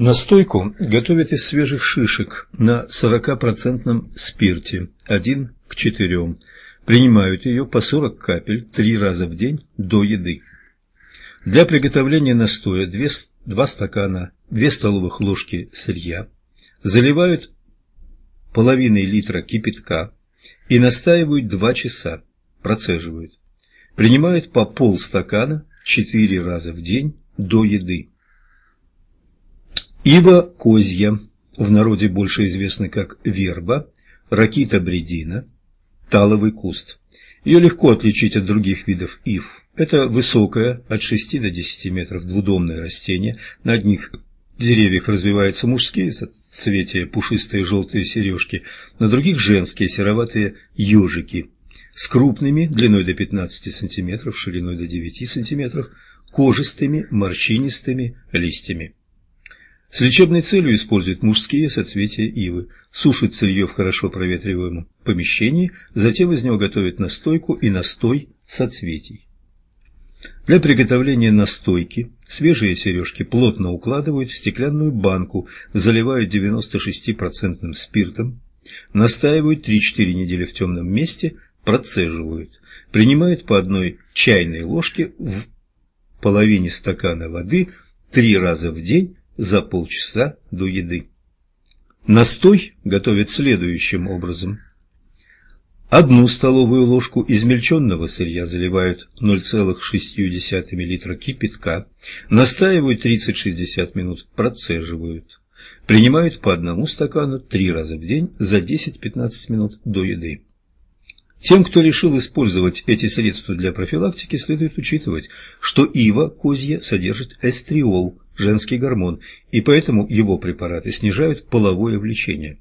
Настойку готовят из свежих шишек на 40% спирте 1 к 4. Принимают ее по 40 капель 3 раза в день до еды. Для приготовления настоя 2, 2 стакана 2 столовых ложки сырья заливают половиной литра кипятка и настаивают 2 часа, процеживают. Принимают по полстакана 4 раза в день до еды. Ива козья, в народе больше известна как верба, ракита бредина, таловый куст. Ее легко отличить от других видов ив. Это высокое, от 6 до 10 метров, двудомное растение. На одних деревьях развиваются мужские соцветия, пушистые желтые сережки, на других женские сероватые ежики с крупными, длиной до 15 сантиметров, шириной до 9 сантиметров, кожистыми, морщинистыми листьями. С лечебной целью используют мужские соцветия ивы, сушат сырье в хорошо проветриваемом помещении, затем из него готовят настойку и настой соцветий. Для приготовления настойки свежие сережки плотно укладывают в стеклянную банку, заливают 96% спиртом, настаивают 3-4 недели в темном месте, процеживают, принимают по одной чайной ложке в половине стакана воды три раза в день за полчаса до еды. Настой готовят следующим образом. Одну столовую ложку измельченного сырья заливают 0,6 литра кипятка, настаивают 30-60 минут, процеживают. Принимают по одному стакану три раза в день за 10-15 минут до еды. Тем, кто решил использовать эти средства для профилактики, следует учитывать, что ива козья содержит эстриол, женский гормон, и поэтому его препараты снижают половое влечение.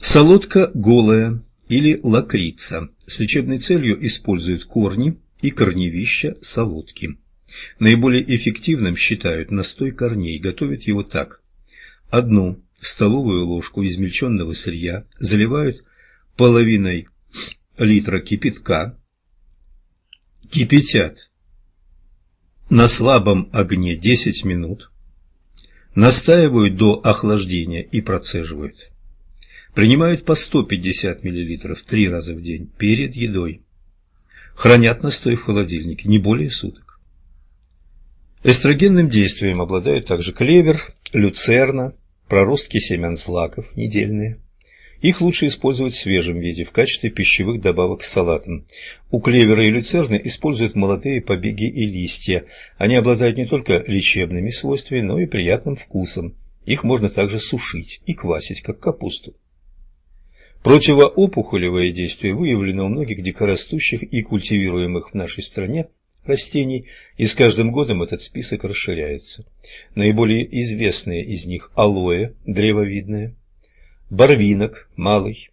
Солодка голая или лакрица с лечебной целью используют корни и корневища солодки. Наиболее эффективным считают настой корней, готовят его так. Одну столовую ложку измельченного сырья заливают половиной литра кипятка, кипятят на слабом огне 10 минут, настаивают до охлаждения и процеживают. Принимают по 150 мл три раза в день перед едой. Хранят настой в холодильнике не более суток. Эстрогенным действием обладают также клевер, люцерна, проростки семян злаков недельные, их лучше использовать в свежем виде, в качестве пищевых добавок к салатам. У клевера и люцерны используют молодые побеги и листья. Они обладают не только лечебными свойствами, но и приятным вкусом. Их можно также сушить и квасить, как капусту. Противоопухолевое действие выявлено у многих дикорастущих и культивируемых в нашей стране растений, и с каждым годом этот список расширяется. Наиболее известные из них – алоэ, древовидное, барвинок малый,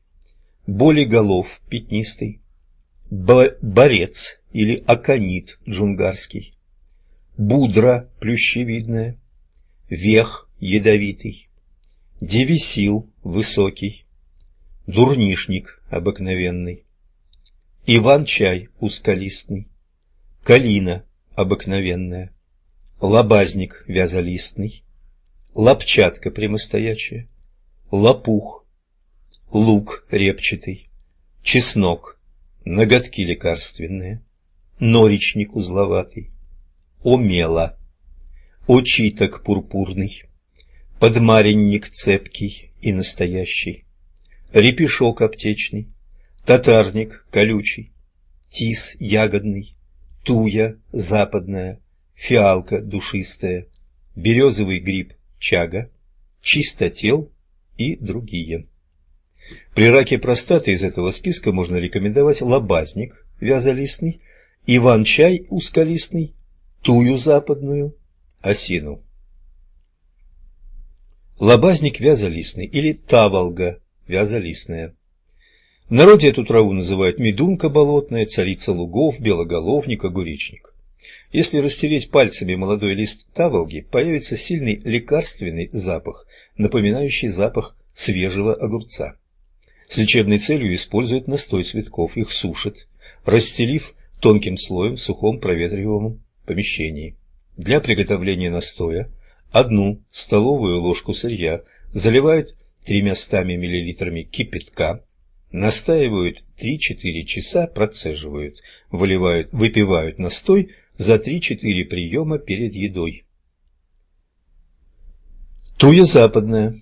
болиголов пятнистый, борец или аконит джунгарский, будра плющевидная, вех ядовитый, девисил высокий, дурнишник обыкновенный, иван-чай узколистный, калина обыкновенная, лобазник вязолистный, лапчатка прямостоячая, лопух, лук репчатый, чеснок, ноготки лекарственные, норичник узловатый, омела, очиток пурпурный, подмаренник цепкий и настоящий, репешок аптечный, татарник колючий, тис ягодный, туя западная, фиалка душистая, березовый гриб чага, чистотел и другие. При раке простаты из этого списка можно рекомендовать лобазник вязолистный, иван-чай узколистный, тую западную, осину. Лобазник вязолистный или таволга вязолистная. В народе эту траву называют медунка болотная, царица лугов, белоголовник, огуречник. Если растереть пальцами молодой лист таволги, появится сильный лекарственный запах, напоминающий запах свежего огурца. С лечебной целью используют настой цветков, их сушат, расстелив тонким слоем в сухом проветриваемом помещении. Для приготовления настоя одну столовую ложку сырья заливают 300 мл кипятка, настаивают 3-4 часа, процеживают, выливают, выпивают настой за 3-4 приема перед едой. Туя западная.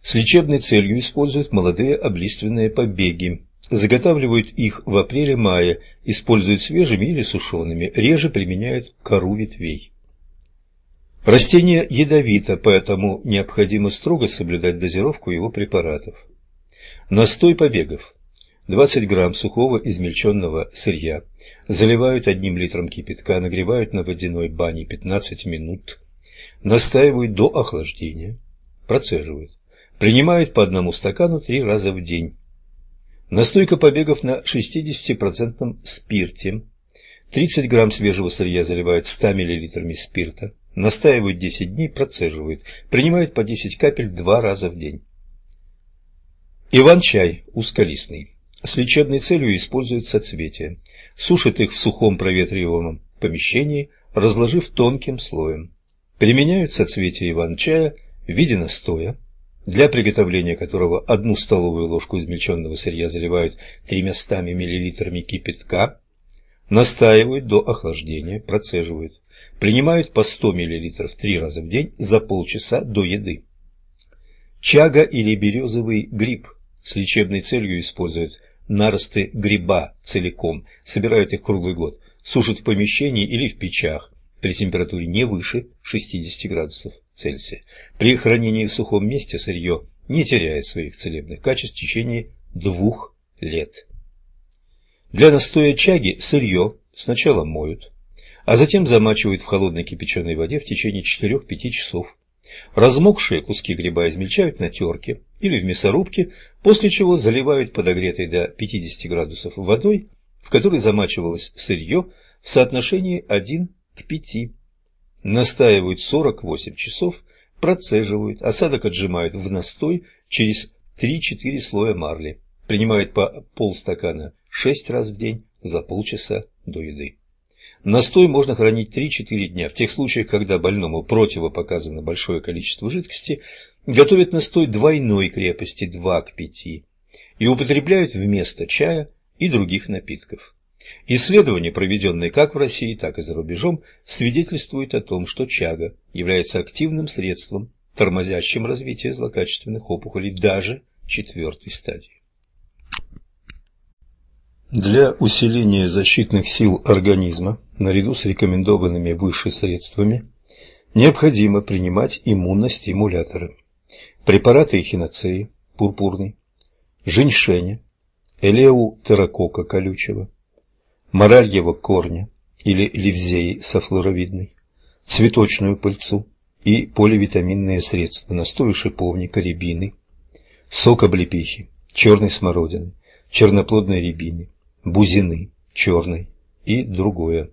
С лечебной целью используют молодые облиственные побеги. Заготавливают их в апреле-мае, используют свежими или сушеными, реже применяют кору ветвей. Растение ядовито, поэтому необходимо строго соблюдать дозировку его препаратов. Настой побегов. 20 грамм сухого измельченного сырья заливают одним литром кипятка, нагревают на водяной бане 15 минут, настаивают до охлаждения, процеживают, принимают по одному стакану три раза в день. Настойка побегов на 60% спирте. 30 грамм свежего сырья заливают 100 мл спирта, настаивают 10 дней, процеживают, принимают по 10 капель два раза в день. Иван-чай узколистный. С лечебной целью используют соцветия. Сушат их в сухом проветриваемом помещении, разложив тонким слоем. Применяют соцветия иван-чая в виде настоя, для приготовления которого одну столовую ложку измельченного сырья заливают 300 мл кипятка, настаивают до охлаждения, процеживают, принимают по 100 мл три раза в день за полчаса до еды. Чага или березовый гриб с лечебной целью используют наросты гриба целиком, собирают их круглый год, сушат в помещении или в печах при температуре не выше 60 градусов. Цельсия. При хранении в сухом месте сырье не теряет своих целебных качеств в течение двух лет. Для настоя чаги сырье сначала моют, а затем замачивают в холодной кипяченой воде в течение 4-5 часов. Размокшие куски гриба измельчают на терке или в мясорубке, после чего заливают подогретой до 50 градусов водой, в которой замачивалось сырье в соотношении 1 к 5 настаивают 48 часов, процеживают, осадок отжимают в настой через 3-4 слоя марли, принимают по полстакана 6 раз в день за полчаса до еды. Настой можно хранить 3-4 дня. В тех случаях, когда больному противопоказано большое количество жидкости, готовят настой двойной крепости 2 к 5 и употребляют вместо чая и других напитков. Исследования, проведенные как в России, так и за рубежом, свидетельствуют о том, что чага является активным средством, тормозящим развитие злокачественных опухолей даже четвертой стадии. Для усиления защитных сил организма, наряду с рекомендованными выше средствами, необходимо принимать иммуностимуляторы. Препараты эхиноцеи, пурпурный, женьшеня, элеутерокока колючего, моральего корня или ливзеи софлоровидной, цветочную пыльцу и поливитаминные средства, настой шиповника, рябины, сок облепихи, черной смородины, черноплодной рябины, бузины, черной и другое.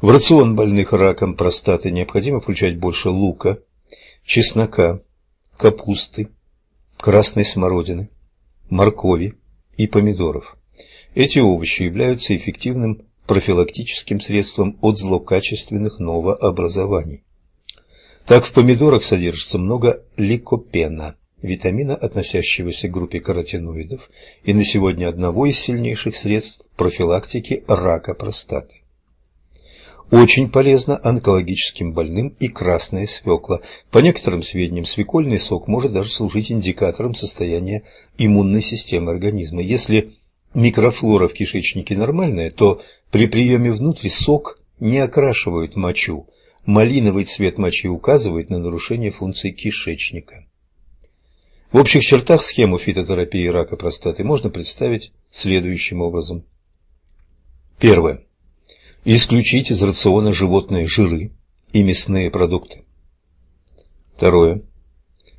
В рацион больных раком простаты необходимо включать больше лука, чеснока, капусты, красной смородины, моркови и помидоров. Эти овощи являются эффективным профилактическим средством от злокачественных новообразований. Так в помидорах содержится много ликопена, витамина, относящегося к группе каротиноидов, и на сегодня одного из сильнейших средств профилактики рака простаты. Очень полезно онкологическим больным и красная свекла. По некоторым сведениям, свекольный сок может даже служить индикатором состояния иммунной системы организма. Если микрофлора в кишечнике нормальная, то при приеме внутрь сок не окрашивает мочу. Малиновый цвет мочи указывает на нарушение функций кишечника. В общих чертах схему фитотерапии рака простаты можно представить следующим образом. Первое. Исключить из рациона животные жиры и мясные продукты. Второе.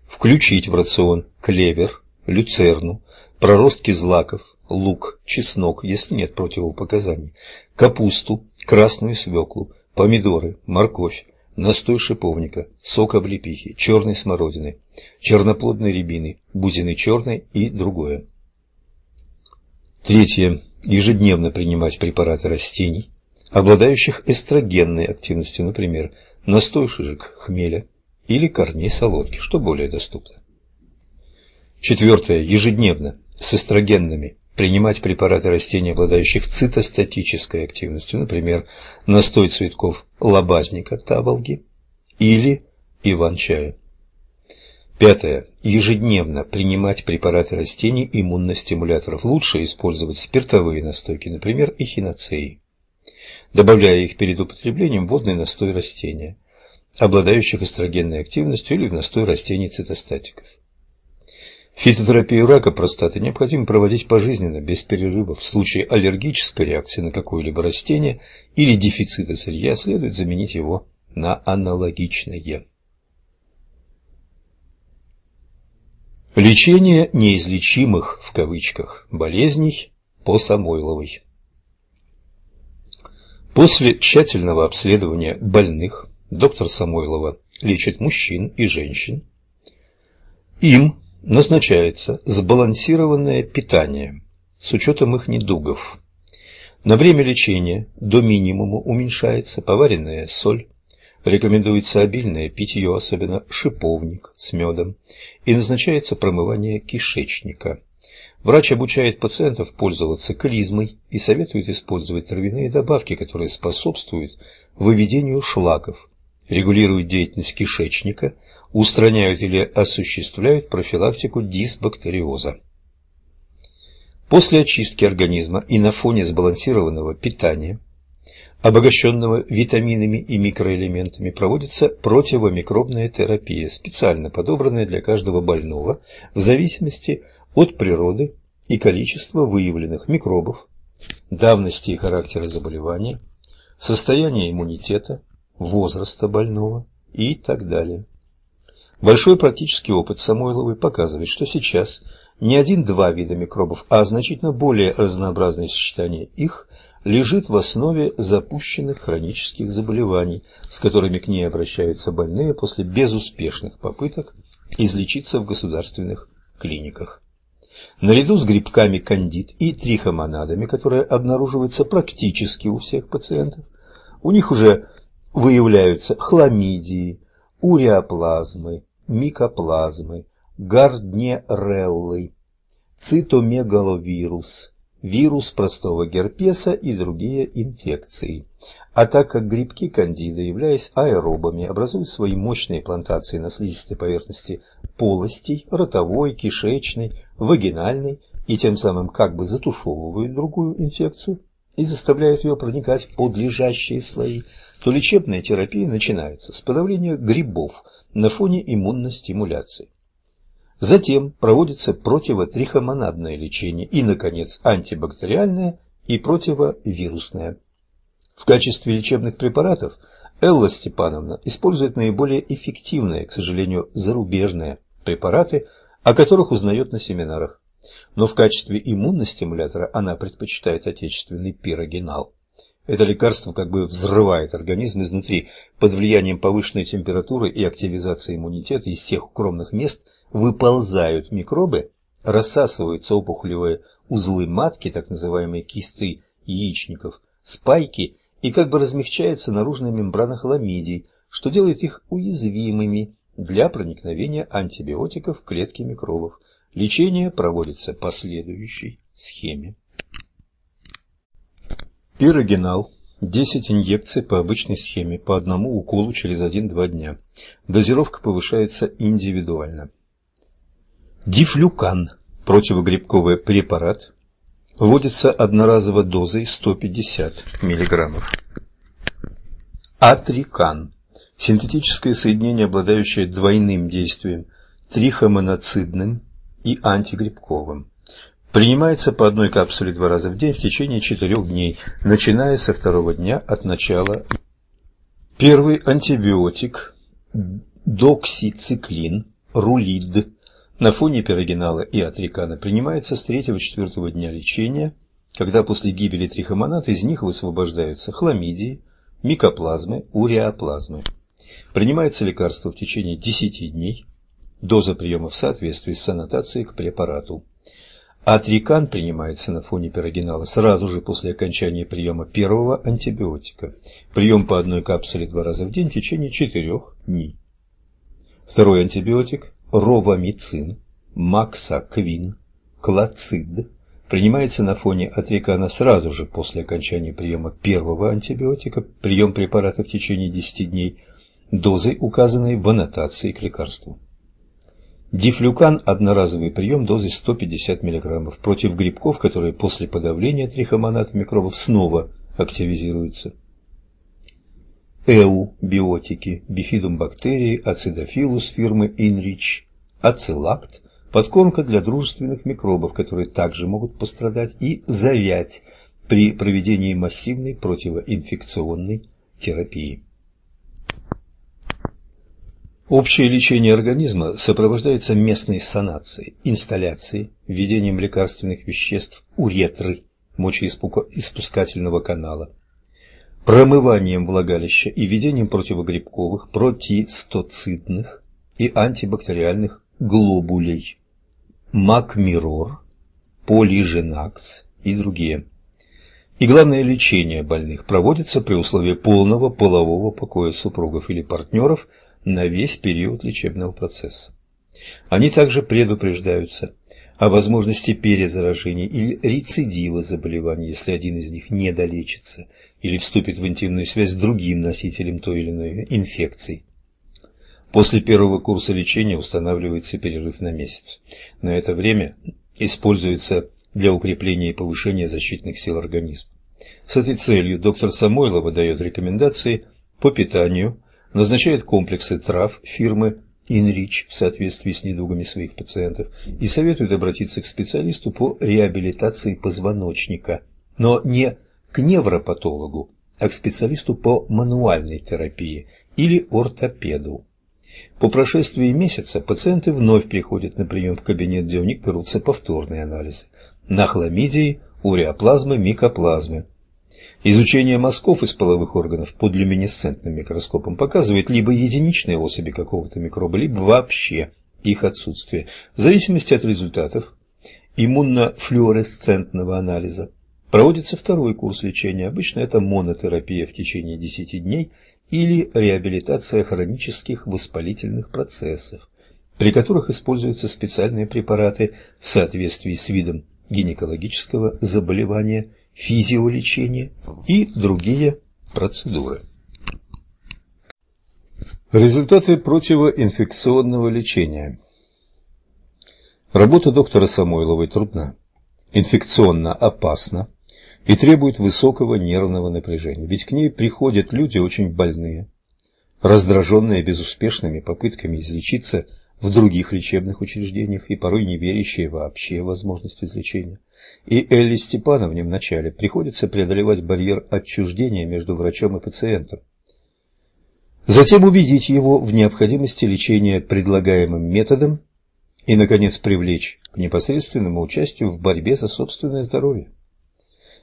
Включить в рацион клевер, люцерну, проростки злаков, лук, чеснок, если нет противопоказаний, капусту, красную свеклу, помидоры, морковь, настой шиповника, сок облепихи, черной смородины, черноплодной рябины, бузины черной и другое. Третье. Ежедневно принимать препараты растений, обладающих эстрогенной активностью, например, настой шишек хмеля или корней солодки, что более доступно. Четвертое. Ежедневно с эстрогенными принимать препараты растений, обладающих цитостатической активностью, например, настой цветков лобазника таволги или иван-чая. Пятое. Ежедневно принимать препараты растений иммуностимуляторов. Лучше использовать спиртовые настойки, например, эхиноцеи, добавляя их перед употреблением в водный настой растения, обладающих эстрогенной активностью или в настой растений цитостатиков. Фитотерапию рака простаты необходимо проводить пожизненно, без перерыва. В случае аллергической реакции на какое-либо растение или дефицита сырья следует заменить его на аналогичное. Лечение неизлечимых в кавычках болезней по Самойловой. После тщательного обследования больных доктор Самойлова лечит мужчин и женщин. Им назначается сбалансированное питание с учетом их недугов. На время лечения до минимума уменьшается поваренная соль, рекомендуется обильное питье, особенно шиповник с медом, и назначается промывание кишечника. Врач обучает пациентов пользоваться клизмой и советует использовать травяные добавки, которые способствуют выведению шлаков, регулируют деятельность кишечника – устраняют или осуществляют профилактику дисбактериоза. После очистки организма и на фоне сбалансированного питания, обогащенного витаминами и микроэлементами, проводится противомикробная терапия, специально подобранная для каждого больного в зависимости от природы и количества выявленных микробов, давности и характера заболевания, состояния иммунитета, возраста больного и так далее. Большой практический опыт Самойловой показывает, что сейчас не один-два вида микробов, а значительно более разнообразное сочетание их лежит в основе запущенных хронических заболеваний, с которыми к ней обращаются больные после безуспешных попыток излечиться в государственных клиниках. Наряду с грибками кандид и трихомонадами, которые обнаруживаются практически у всех пациентов, у них уже выявляются хламидии, уреоплазмы, микоплазмы, гарднереллы, цитомегаловирус, вирус простого герпеса и другие инфекции. А так как грибки кандида, являясь аэробами, образуют свои мощные плантации на слизистой поверхности полостей, ротовой, кишечной, вагинальной и тем самым как бы затушевывают другую инфекцию и заставляют ее проникать в подлежащие слои, то лечебная терапия начинается с подавления грибов – на фоне иммунной стимуляции. Затем проводится противотрихомонадное лечение и, наконец, антибактериальное и противовирусное. В качестве лечебных препаратов Элла Степановна использует наиболее эффективные, к сожалению, зарубежные препараты, о которых узнает на семинарах. Но в качестве иммуностимулятора она предпочитает отечественный пирогенал. Это лекарство как бы взрывает организм изнутри. Под влиянием повышенной температуры и активизации иммунитета из всех укромных мест выползают микробы, рассасываются опухолевые узлы матки, так называемые кисты яичников, спайки, и как бы размягчается наружная мембрана хламидий, что делает их уязвимыми для проникновения антибиотиков в клетки микробов. Лечение проводится по следующей схеме. Пирогенал. 10 инъекций по обычной схеме, по одному уколу через 1-2 дня. Дозировка повышается индивидуально. Дифлюкан. Противогрибковый препарат. Вводится одноразово дозой 150 мг. Атрикан. Синтетическое соединение, обладающее двойным действием трихомоноцидным и антигрибковым. Принимается по одной капсуле два раза в день в течение четырех дней, начиная со второго дня от начала. Первый антибиотик доксициклин, рулид, на фоне пирогенала и атрикана принимается с третьего-четвертого дня лечения, когда после гибели трихомонад из них высвобождаются хламидии, микоплазмы, уреоплазмы. Принимается лекарство в течение 10 дней, доза приема в соответствии с аннотацией к препарату. Атрикан принимается на фоне пирогенала сразу же после окончания приема первого антибиотика. Прием по одной капсуле два раза в день в течение четырех дней. Второй антибиотик – ровамицин, максаквин, клоцид – принимается на фоне атрикана сразу же после окончания приема первого антибиотика, прием препарата в течение 10 дней, дозой, указанной в аннотации к лекарству. Дифлюкан – одноразовый прием дозой 150 мг против грибков, которые после подавления трихомонад микробов снова активизируются. ЭУ – биотики, бифидум бактерии, ацидофилус фирмы Инрич, ацилакт – подкормка для дружественных микробов, которые также могут пострадать и завять при проведении массивной противоинфекционной терапии. Общее лечение организма сопровождается местной санацией, инсталляцией, введением лекарственных веществ уретры, мочеиспускательного канала, промыванием влагалища и введением противогрибковых, протистоцидных и антибактериальных глобулей, макмирор, полиженакс и другие. И главное лечение больных проводится при условии полного полового покоя супругов или партнеров – на весь период лечебного процесса. Они также предупреждаются о возможности перезаражения или рецидива заболевания, если один из них не долечится или вступит в интимную связь с другим носителем той или иной инфекции. После первого курса лечения устанавливается перерыв на месяц. На это время используется для укрепления и повышения защитных сил организма. С этой целью доктор Самойлова дает рекомендации по питанию, назначает комплексы трав фирмы Инрич в соответствии с недугами своих пациентов и советует обратиться к специалисту по реабилитации позвоночника, но не к невропатологу, а к специалисту по мануальной терапии или ортопеду. По прошествии месяца пациенты вновь приходят на прием в кабинет, где у них берутся повторные анализы на хламидии, уреоплазмы, микоплазмы, Изучение мазков из половых органов под люминесцентным микроскопом показывает либо единичные особи какого-то микроба, либо вообще их отсутствие, в зависимости от результатов иммунофлюоресцентного анализа. Проводится второй курс лечения, обычно это монотерапия в течение 10 дней или реабилитация хронических воспалительных процессов, при которых используются специальные препараты в соответствии с видом гинекологического заболевания – физиолечение и другие процедуры. Результаты противоинфекционного лечения. Работа доктора Самойловой трудна, инфекционно опасна и требует высокого нервного напряжения, ведь к ней приходят люди очень больные, раздраженные безуспешными попытками излечиться в других лечебных учреждениях и порой не верящие вообще в возможность излечения и Элли Степановне вначале приходится преодолевать барьер отчуждения между врачом и пациентом. Затем убедить его в необходимости лечения предлагаемым методом и, наконец, привлечь к непосредственному участию в борьбе за собственное здоровье.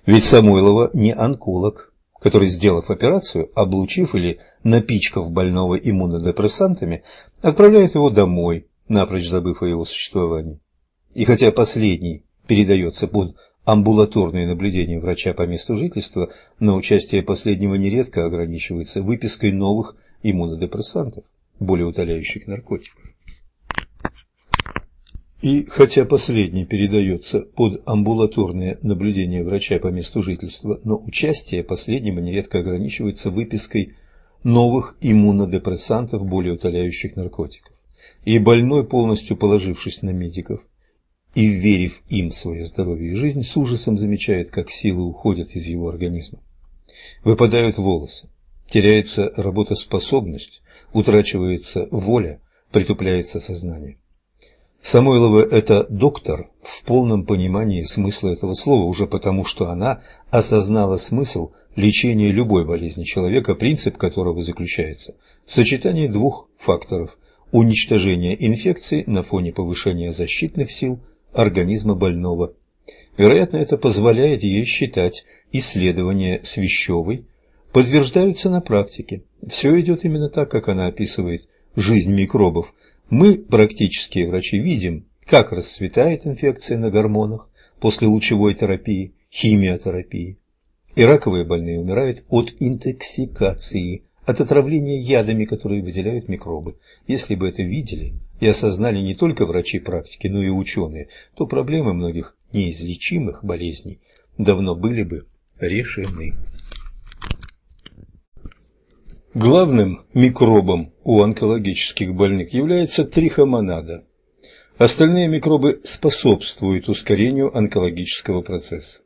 Ведь Самойлова не онколог, который, сделав операцию, облучив или напичкав больного иммунодепрессантами, отправляет его домой, напрочь забыв о его существовании. И хотя последний передается под амбулаторное наблюдение врача по месту жительства, но участие последнего нередко ограничивается выпиской новых иммунодепрессантов, более утоляющих наркотиков. И хотя последний передается под амбулаторное наблюдение врача по месту жительства, но участие последнего нередко ограничивается выпиской новых иммунодепрессантов, более утоляющих наркотиков. И больной, полностью положившись на медиков, и, верив им свое здоровье и жизнь, с ужасом замечает, как силы уходят из его организма. Выпадают волосы, теряется работоспособность, утрачивается воля, притупляется сознание. Самойлова – это доктор в полном понимании смысла этого слова, уже потому что она осознала смысл лечения любой болезни человека, принцип которого заключается в сочетании двух факторов – уничтожения инфекции на фоне повышения защитных сил организма больного. Вероятно, это позволяет ей считать исследования Свящевой подтверждаются на практике. Все идет именно так, как она описывает жизнь микробов. Мы, практические врачи, видим, как расцветает инфекция на гормонах после лучевой терапии, химиотерапии. И раковые больные умирают от интоксикации, от отравления ядами, которые выделяют микробы. Если бы это видели и осознали не только врачи практики, но и ученые, то проблемы многих неизлечимых болезней давно были бы решены. Главным микробом у онкологических больных является трихомонада. Остальные микробы способствуют ускорению онкологического процесса.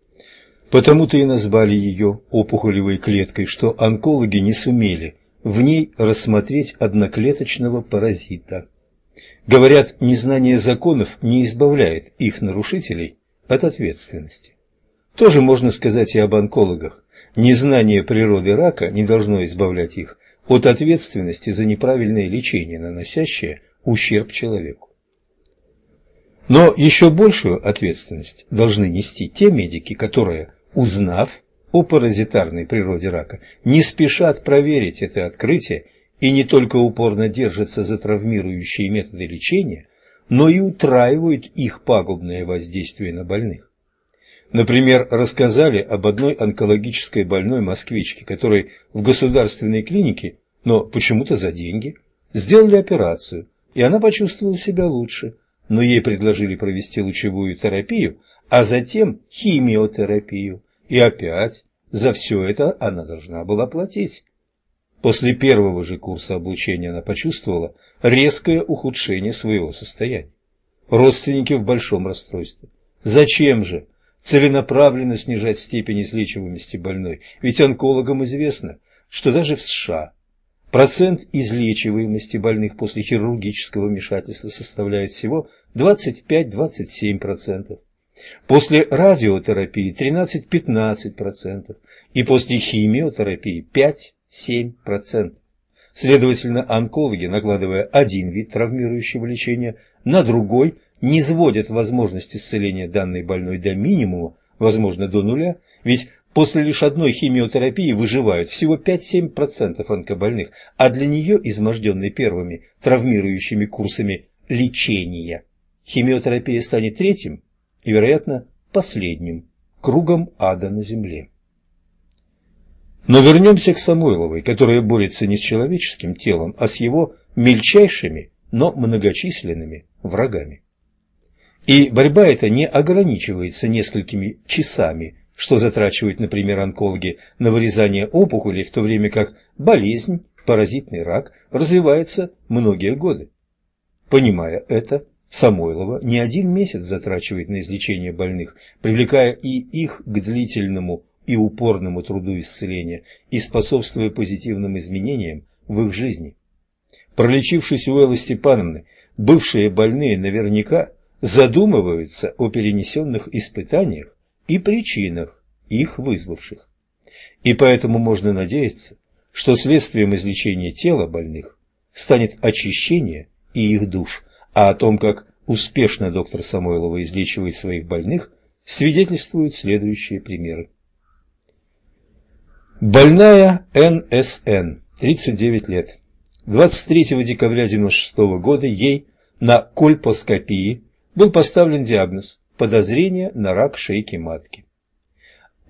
Потому-то и назвали ее опухолевой клеткой, что онкологи не сумели в ней рассмотреть одноклеточного паразита. Говорят, незнание законов не избавляет их нарушителей от ответственности. Тоже можно сказать и об онкологах. Незнание природы рака не должно избавлять их от ответственности за неправильное лечение, наносящее ущерб человеку. Но еще большую ответственность должны нести те медики, которые узнав о паразитарной природе рака, не спешат проверить это открытие и не только упорно держатся за травмирующие методы лечения, но и утраивают их пагубное воздействие на больных. Например, рассказали об одной онкологической больной москвичке, которой в государственной клинике, но почему-то за деньги, сделали операцию, и она почувствовала себя лучше, но ей предложили провести лучевую терапию – а затем химиотерапию, и опять за все это она должна была платить. После первого же курса обучения она почувствовала резкое ухудшение своего состояния. Родственники в большом расстройстве. Зачем же целенаправленно снижать степень излечиваемости больной? Ведь онкологам известно, что даже в США процент излечиваемости больных после хирургического вмешательства составляет всего 25-27%. После радиотерапии 13-15% и после химиотерапии 5-7%. Следовательно, онкологи, накладывая один вид травмирующего лечения на другой, не сводят возможность исцеления данной больной до минимума, возможно, до нуля, ведь после лишь одной химиотерапии выживают всего 5-7% онкобольных, а для нее, изможденной первыми травмирующими курсами лечения, химиотерапия станет третьим и, вероятно, последним кругом ада на земле. Но вернемся к Самойловой, которая борется не с человеческим телом, а с его мельчайшими, но многочисленными врагами. И борьба эта не ограничивается несколькими часами, что затрачивают, например, онкологи на вырезание опухолей, в то время как болезнь, паразитный рак, развивается многие годы. Понимая это, Самойлова не один месяц затрачивает на излечение больных, привлекая и их к длительному и упорному труду исцеления и способствуя позитивным изменениям в их жизни. Пролечившись у Эллы Степановны, бывшие больные наверняка задумываются о перенесенных испытаниях и причинах, их вызвавших. И поэтому можно надеяться, что следствием излечения тела больных станет очищение и их душ – а о том, как успешно доктор Самойлова излечивает своих больных, свидетельствуют следующие примеры. Больная НСН, 39 лет. 23 декабря 1996 года ей на кольпоскопии был поставлен диагноз подозрение на рак шейки матки.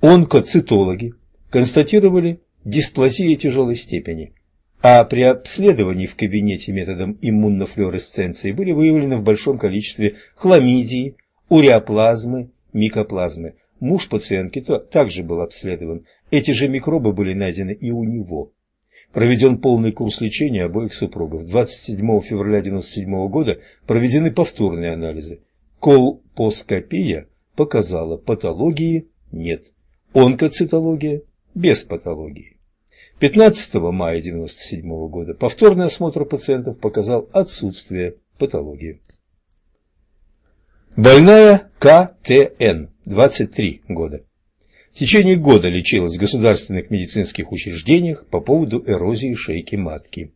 Онкоцитологи констатировали дисплазию тяжелой степени – а при обследовании в кабинете методом иммунофлюоресценции были выявлены в большом количестве хламидии, уреоплазмы, микоплазмы. Муж пациентки также был обследован. Эти же микробы были найдены и у него. Проведен полный курс лечения обоих супругов. 27 февраля 1997 года проведены повторные анализы. Колпоскопия показала патологии нет. Онкоцитология без патологии. 15 мая 1997 года повторный осмотр пациентов показал отсутствие патологии. Больная КТН, 23 года. В течение года лечилась в государственных медицинских учреждениях по поводу эрозии шейки матки.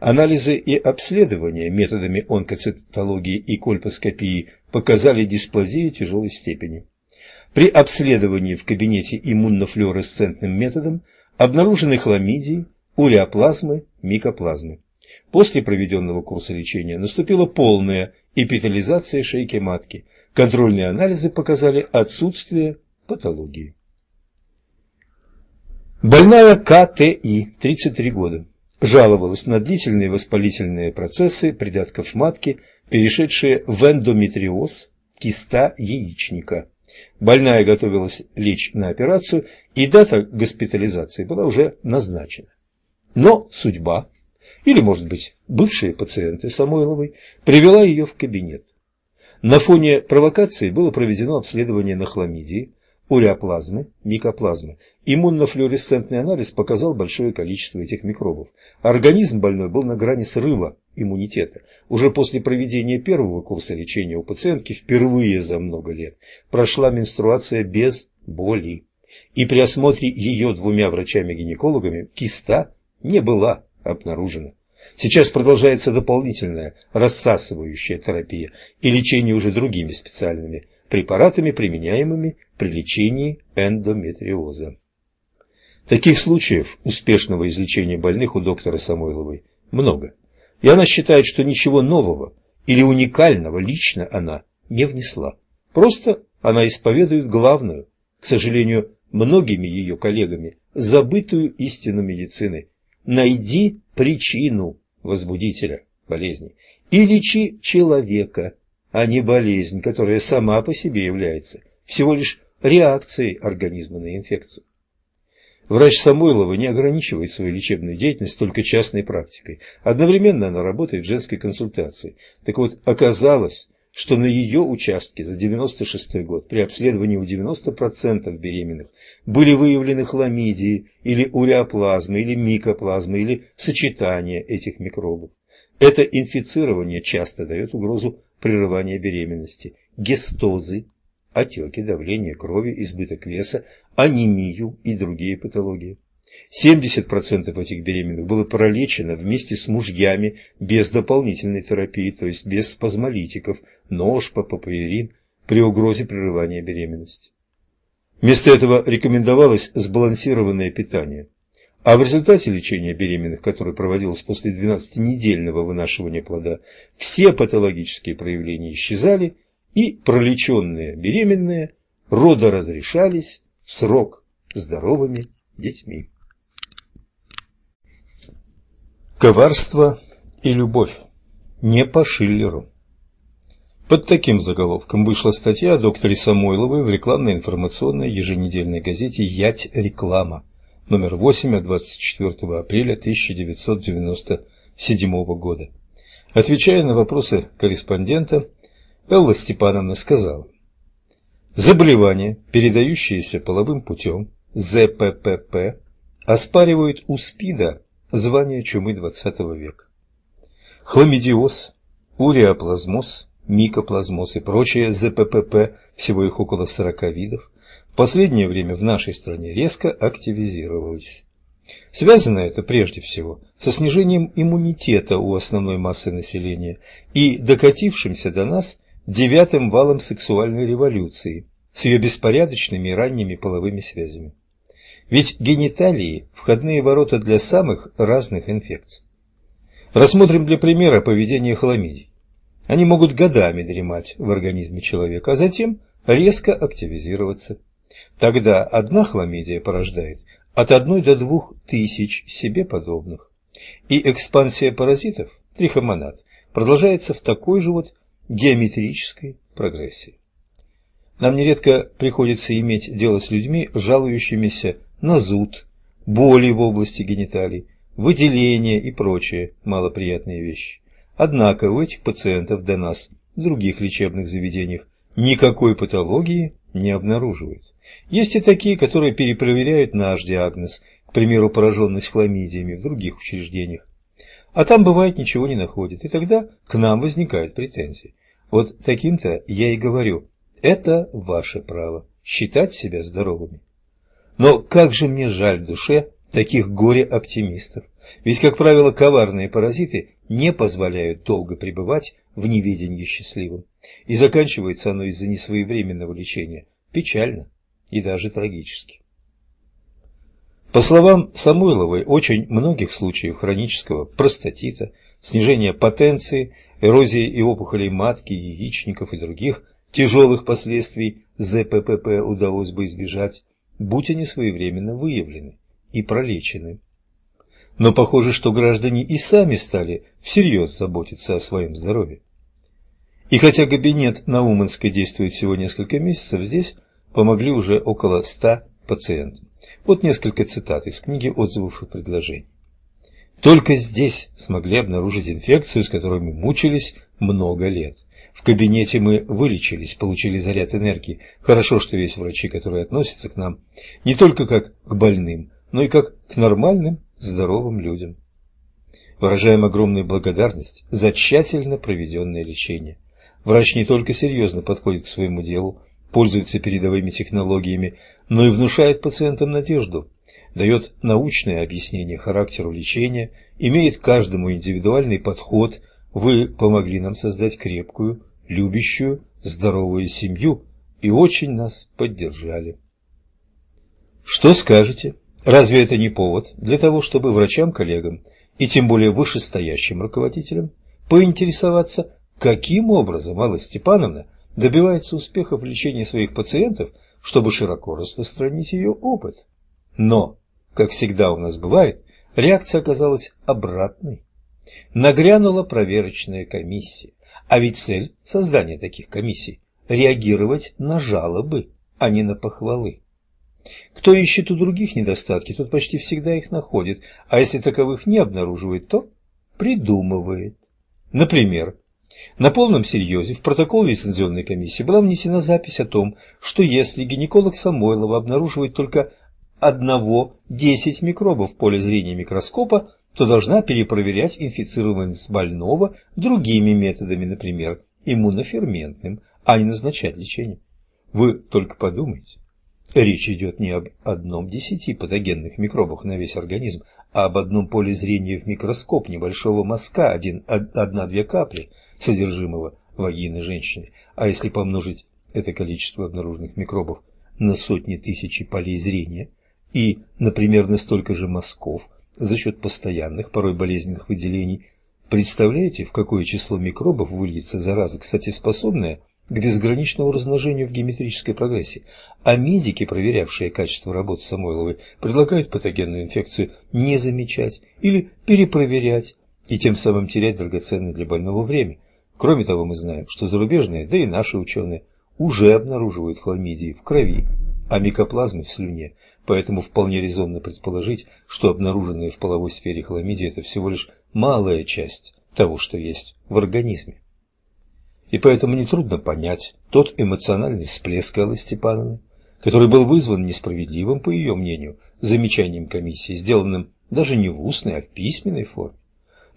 Анализы и обследования методами онкоцитологии и кольпоскопии показали дисплазию тяжелой степени. При обследовании в кабинете иммунофлюоресцентным методом обнаружены хламидии, уреоплазмы, микоплазмы. После проведенного курса лечения наступила полная эпителизация шейки матки. Контрольные анализы показали отсутствие патологии. Больная КТИ, 33 года, жаловалась на длительные воспалительные процессы придатков матки, перешедшие в эндометриоз, киста яичника. Больная готовилась лечь на операцию, и дата госпитализации была уже назначена. Но судьба, или, может быть, бывшие пациенты Самойловой, привела ее в кабинет. На фоне провокации было проведено обследование на хламидии, уреоплазмы, микоплазмы. Иммунофлюоресцентный анализ показал большое количество этих микробов. Организм больной был на грани срыва иммунитета. Уже после проведения первого курса лечения у пациентки впервые за много лет прошла менструация без боли. И при осмотре ее двумя врачами-гинекологами киста не была обнаружена. Сейчас продолжается дополнительная рассасывающая терапия и лечение уже другими специальными препаратами, применяемыми при лечении эндометриоза. Таких случаев успешного излечения больных у доктора Самойловой много. И она считает, что ничего нового или уникального лично она не внесла. Просто она исповедует главную, к сожалению, многими ее коллегами, забытую истину медицины. Найди причину возбудителя болезни и лечи человека, а не болезнь, которая сама по себе является всего лишь реакцией организма на инфекцию. Врач Самойлова не ограничивает свою лечебную деятельность только частной практикой. Одновременно она работает в женской консультации. Так вот, оказалось, что на ее участке за 96 год при обследовании у 90% беременных были выявлены хламидии или уреоплазмы, или микоплазмы, или сочетание этих микробов. Это инфицирование часто дает угрозу прерывания беременности, гестозы, отеки, давление крови, избыток веса, анемию и другие патологии. 70% этих беременных было пролечено вместе с мужьями без дополнительной терапии, то есть без спазмолитиков, ножпа, папаерин, при угрозе прерывания беременности. Вместо этого рекомендовалось сбалансированное питание. А в результате лечения беременных, которое проводилось после 12-недельного вынашивания плода, все патологические проявления исчезали, и пролеченные беременные родоразрешались в срок здоровыми детьми. Коварство и любовь. Не по Шиллеру. Под таким заголовком вышла статья о докторе Самойловой в рекламно-информационной еженедельной газете «Ять реклама» номер 8 от 24 апреля 1997 года. Отвечая на вопросы корреспондента, Элла Степановна сказала, заболевания, передающиеся половым путем, ЗППП, оспаривают у СПИДа звание чумы XX века. Хламидиоз, уреоплазмоз, микоплазмоз и прочие ЗППП, всего их около 40 видов, в последнее время в нашей стране резко активизировались. Связано это прежде всего со снижением иммунитета у основной массы населения и докатившимся до нас девятым валом сексуальной революции с ее беспорядочными ранними половыми связями. Ведь гениталии – входные ворота для самых разных инфекций. Рассмотрим для примера поведение хламидий. Они могут годами дремать в организме человека, а затем резко активизироваться. Тогда одна хламидия порождает от одной до двух тысяч себе подобных. И экспансия паразитов, трихомонад, продолжается в такой же вот геометрической прогрессии. Нам нередко приходится иметь дело с людьми, жалующимися на зуд, боли в области гениталий, выделения и прочие малоприятные вещи. Однако у этих пациентов до нас в других лечебных заведениях никакой патологии не обнаруживают. Есть и такие, которые перепроверяют наш диагноз, к примеру, пораженность хламидиями в других учреждениях. А там бывает ничего не находит, и тогда к нам возникают претензии. Вот таким-то я и говорю, это ваше право считать себя здоровыми. Но как же мне жаль в душе таких горе-оптимистов. Ведь, как правило, коварные паразиты не позволяют долго пребывать в неведении счастливым. И заканчивается оно из-за несвоевременного лечения печально и даже трагически. По словам Самойловой, очень многих случаев хронического простатита, снижения потенции, эрозии и опухолей матки, яичников и других тяжелых последствий ЗППП удалось бы избежать, будь они своевременно выявлены и пролечены. Но похоже, что граждане и сами стали всерьез заботиться о своем здоровье. И хотя кабинет на Уманской действует всего несколько месяцев, здесь помогли уже около ста пациентам. Вот несколько цитат из книги отзывов и предложений. Только здесь смогли обнаружить инфекцию, с которой мы мучились много лет. В кабинете мы вылечились, получили заряд энергии. Хорошо, что есть врачи, которые относятся к нам не только как к больным, но и как к нормальным, здоровым людям. Выражаем огромную благодарность за тщательно проведенное лечение. Врач не только серьезно подходит к своему делу, пользуется передовыми технологиями, но и внушает пациентам надежду, дает научное объяснение характеру лечения, имеет каждому индивидуальный подход. Вы помогли нам создать крепкую, любящую, здоровую семью и очень нас поддержали. Что скажете? Разве это не повод для того, чтобы врачам-коллегам и тем более вышестоящим руководителям поинтересоваться, каким образом Алла Степановна добивается успеха в лечении своих пациентов, чтобы широко распространить ее опыт? Но, как всегда у нас бывает, реакция оказалась обратной. Нагрянула проверочная комиссия. А ведь цель создания таких комиссий – реагировать на жалобы, а не на похвалы. Кто ищет у других недостатки, тот почти всегда их находит, а если таковых не обнаруживает, то придумывает. Например, на полном серьезе в протокол лицензионной комиссии была внесена запись о том, что если гинеколог Самойлова обнаруживает только одного-десять микробов в поле зрения микроскопа, то должна перепроверять инфицированность больного другими методами, например, иммуноферментным, а не назначать лечение. Вы только подумайте. Речь идет не об одном десяти патогенных микробах на весь организм, а об одном поле зрения в микроскоп небольшого мазка, одна-две капли содержимого вагины женщины. А если помножить это количество обнаруженных микробов на сотни тысяч полей зрения и, например, на столько же мазков, за счет постоянных, порой болезненных выделений. Представляете, в какое число микробов выльется зараза, кстати, способная к безграничному размножению в геометрической прогрессии. А медики, проверявшие качество работы Самойловой, предлагают патогенную инфекцию не замечать или перепроверять и тем самым терять драгоценное для больного время. Кроме того, мы знаем, что зарубежные, да и наши ученые, уже обнаруживают хламидии в крови, а микоплазмы в слюне, поэтому вполне резонно предположить, что обнаруженные в половой сфере хламидии – это всего лишь малая часть того, что есть в организме. И поэтому нетрудно понять тот эмоциональный всплеск Аллы Степановны, который был вызван несправедливым, по ее мнению, замечанием комиссии, сделанным даже не в устной, а в письменной форме.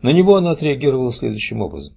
На него она отреагировала следующим образом.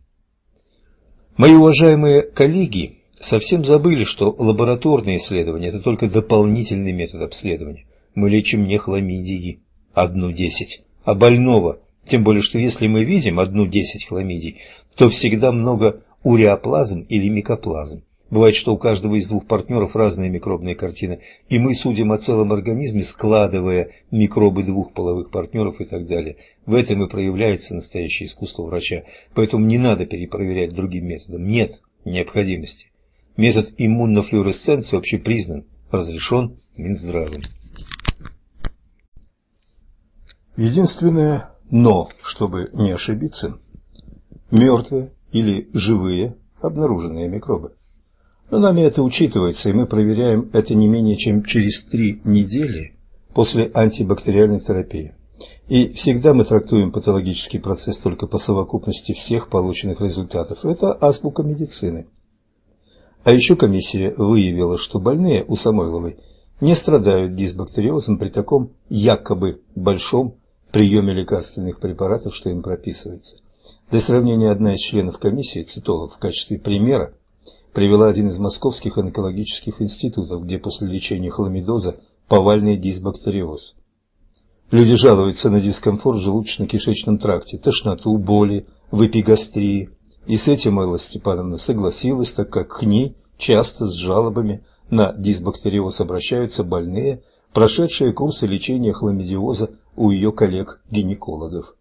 «Мои уважаемые коллеги совсем забыли, что лабораторные исследования – это только дополнительный метод обследования. Мы лечим не хламидии, одну десять, а больного. Тем более, что если мы видим одну десять хламидий, то всегда много уреоплазм или микоплазм. Бывает, что у каждого из двух партнеров разная микробная картина, и мы судим о целом организме, складывая микробы двух половых партнеров и так далее. В этом и проявляется настоящее искусство врача, поэтому не надо перепроверять другим методом. Нет необходимости. Метод иммунофлюоресценции вообще признан, разрешен Минздравом. Единственное «но», чтобы не ошибиться, мертвые или живые обнаруженные микробы. Но нами это учитывается, и мы проверяем это не менее чем через три недели после антибактериальной терапии. И всегда мы трактуем патологический процесс только по совокупности всех полученных результатов. Это азбука медицины. А еще комиссия выявила, что больные у Самойловой не страдают дисбактериозом при таком якобы большом приеме лекарственных препаратов, что им прописывается. Для сравнения, одна из членов комиссии, цитолог, в качестве примера привела один из московских онкологических институтов, где после лечения хламидоза повальный дисбактериоз. Люди жалуются на дискомфорт в желудочно-кишечном тракте, тошноту, боли, в эпигастрии, и с этим Элла Степановна согласилась, так как к ней часто с жалобами на дисбактериоз обращаются больные, прошедшие курсы лечения хламидиоза у ее коллег-гинекологов.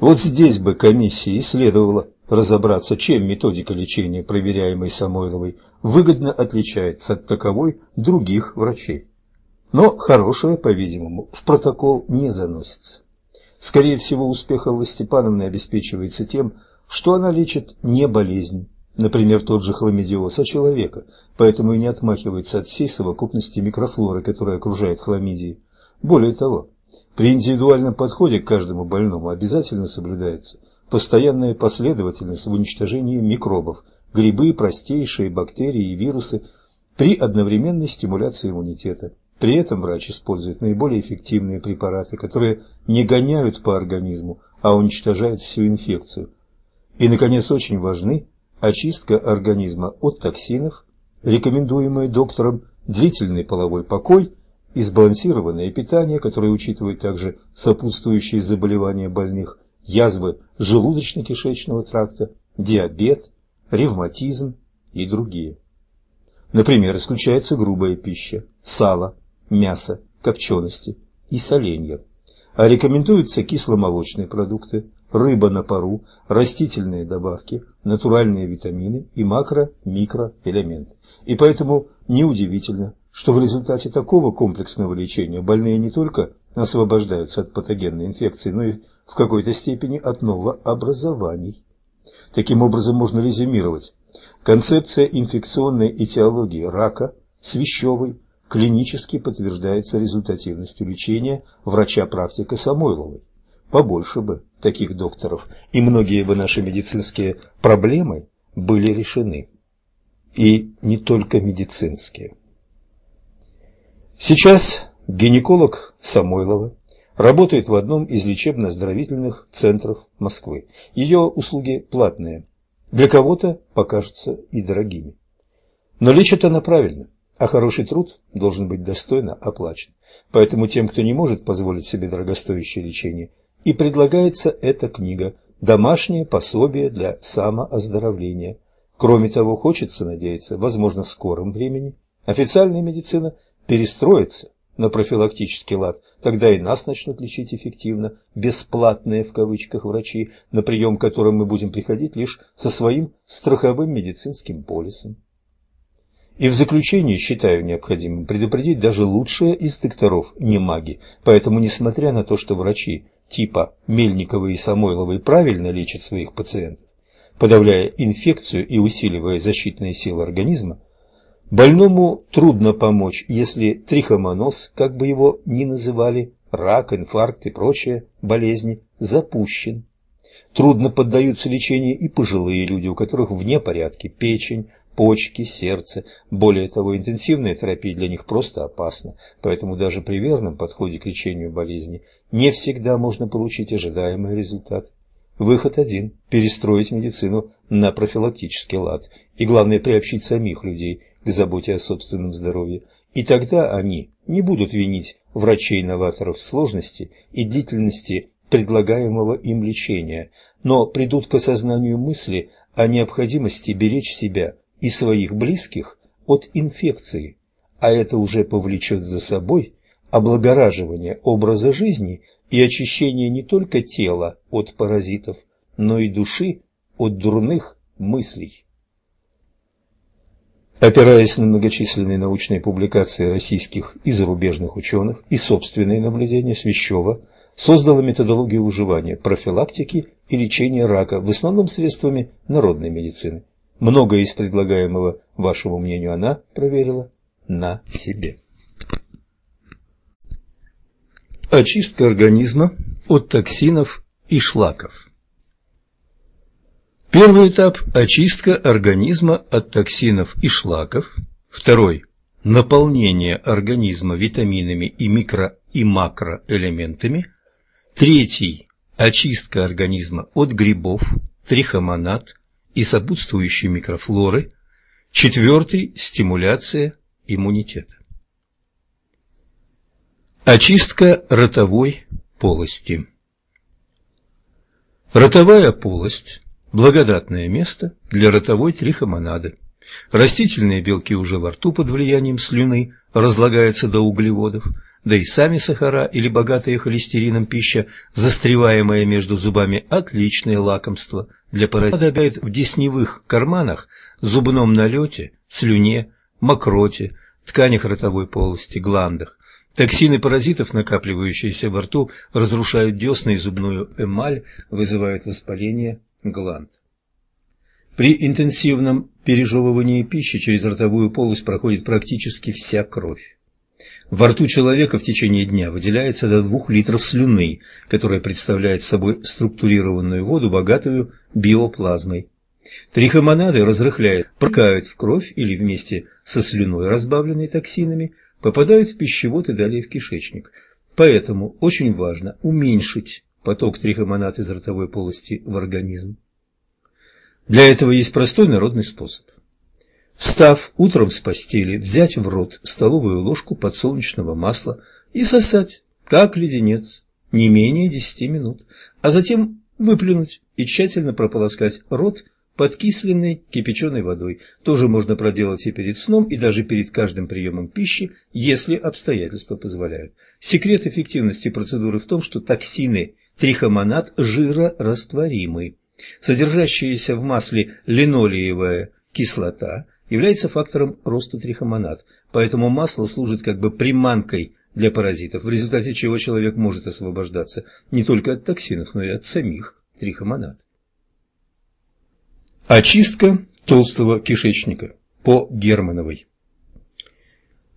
Вот здесь бы комиссии следовало разобраться, чем методика лечения, проверяемой Самойловой, выгодно отличается от таковой других врачей. Но хорошее, по-видимому, в протокол не заносится. Скорее всего, успех Аллы Степановны обеспечивается тем, что она лечит не болезнь, например, тот же хламидиоз, а человека, поэтому и не отмахивается от всей совокупности микрофлоры, которая окружает хламидии. Более того, при индивидуальном подходе к каждому больному обязательно соблюдается постоянная последовательность в уничтожении микробов, грибы, простейшие бактерии и вирусы при одновременной стимуляции иммунитета. При этом врач использует наиболее эффективные препараты, которые не гоняют по организму, а уничтожают всю инфекцию. И, наконец, очень важны очистка организма от токсинов, рекомендуемая доктором, длительный половой покой и сбалансированное питание, которое учитывает также сопутствующие заболевания больных, язвы желудочно-кишечного тракта, диабет, ревматизм и другие. Например, исключается грубая пища, сало, мясо, копчености и соленья, а рекомендуются кисломолочные продукты, рыба на пару, растительные добавки, натуральные витамины и макро-микроэлементы. И поэтому неудивительно, что в результате такого комплексного лечения больные не только освобождаются от патогенной инфекции, но и в какой-то степени от новообразований. Таким образом можно резюмировать. Концепция инфекционной этиологии рака Свящевой клинически подтверждается результативностью лечения врача-практика Самойловой. Побольше бы таких докторов, и многие бы наши медицинские проблемы были решены. И не только медицинские. Сейчас гинеколог Самойлова работает в одном из лечебно-оздоровительных центров Москвы. Ее услуги платные, для кого-то покажутся и дорогими. Но лечит она правильно, а хороший труд должен быть достойно оплачен. Поэтому тем, кто не может позволить себе дорогостоящее лечение, и предлагается эта книга «Домашнее пособие для самооздоровления». Кроме того, хочется надеяться, возможно, в скором времени официальная медицина перестроится на профилактический лад, тогда и нас начнут лечить эффективно, бесплатные в кавычках врачи, на прием к которым мы будем приходить лишь со своим страховым медицинским полисом. И в заключение считаю необходимым предупредить даже лучшие из докторов, не маги, поэтому, несмотря на то, что врачи типа Мельниковой и Самойловой правильно лечат своих пациентов, подавляя инфекцию и усиливая защитные силы организма, Больному трудно помочь, если трихомоноз, как бы его ни называли, рак, инфаркт и прочие болезни, запущен. Трудно поддаются лечению и пожилые люди, у которых вне порядке печень, почки, сердце. Более того, интенсивная терапия для них просто опасна, поэтому даже при верном подходе к лечению болезни не всегда можно получить ожидаемый результат. Выход один – перестроить медицину на профилактический лад и, главное, приобщить самих людей к заботе о собственном здоровье. И тогда они не будут винить врачей-новаторов в сложности и длительности предлагаемого им лечения, но придут к осознанию мысли о необходимости беречь себя и своих близких от инфекции, а это уже повлечет за собой облагораживание образа жизни и очищение не только тела от паразитов, но и души от дурных мыслей. Опираясь на многочисленные научные публикации российских и зарубежных ученых и собственные наблюдения, Свящева создала методологию выживания, профилактики и лечения рака, в основном средствами народной медицины. Многое из предлагаемого, вашему мнению, она проверила на себе. Очистка организма от токсинов и шлаков. Первый этап – очистка организма от токсинов и шлаков. Второй – наполнение организма витаминами и микро- и макроэлементами. Третий – очистка организма от грибов, трихомонад и сопутствующей микрофлоры. Четвертый – стимуляция иммунитета. Очистка ротовой полости. Ротовая полость – благодатное место для ротовой трихомонады. Растительные белки уже во рту под влиянием слюны разлагается до углеводов, да и сами сахара или богатая холестерином пища, застреваемая между зубами, отличное лакомство для паразитов. Добавляют в десневых карманах, зубном налете, слюне, мокроте, тканях ротовой полости, гландах. Токсины паразитов, накапливающиеся во рту, разрушают десны и зубную эмаль, вызывают воспаление гланд. При интенсивном пережевывании пищи через ротовую полость проходит практически вся кровь. Во рту человека в течение дня выделяется до 2 литров слюны, которая представляет собой структурированную воду, богатую биоплазмой. Трихомонады разрыхляют, прокают в кровь или вместе со слюной, разбавленной токсинами, попадают в пищевод и далее в кишечник. Поэтому очень важно уменьшить поток трихомонад из ротовой полости в организм. Для этого есть простой народный способ. Встав утром с постели, взять в рот столовую ложку подсолнечного масла и сосать, как леденец, не менее 10 минут, а затем выплюнуть и тщательно прополоскать рот подкисленной кипяченой водой. Тоже можно проделать и перед сном, и даже перед каждым приемом пищи, если обстоятельства позволяют. Секрет эффективности процедуры в том, что токсины трихомонад жирорастворимы. Содержащаяся в масле линолеевая кислота является фактором роста трихомонад, поэтому масло служит как бы приманкой для паразитов, в результате чего человек может освобождаться не только от токсинов, но и от самих трихомонад. Очистка толстого кишечника по Германовой.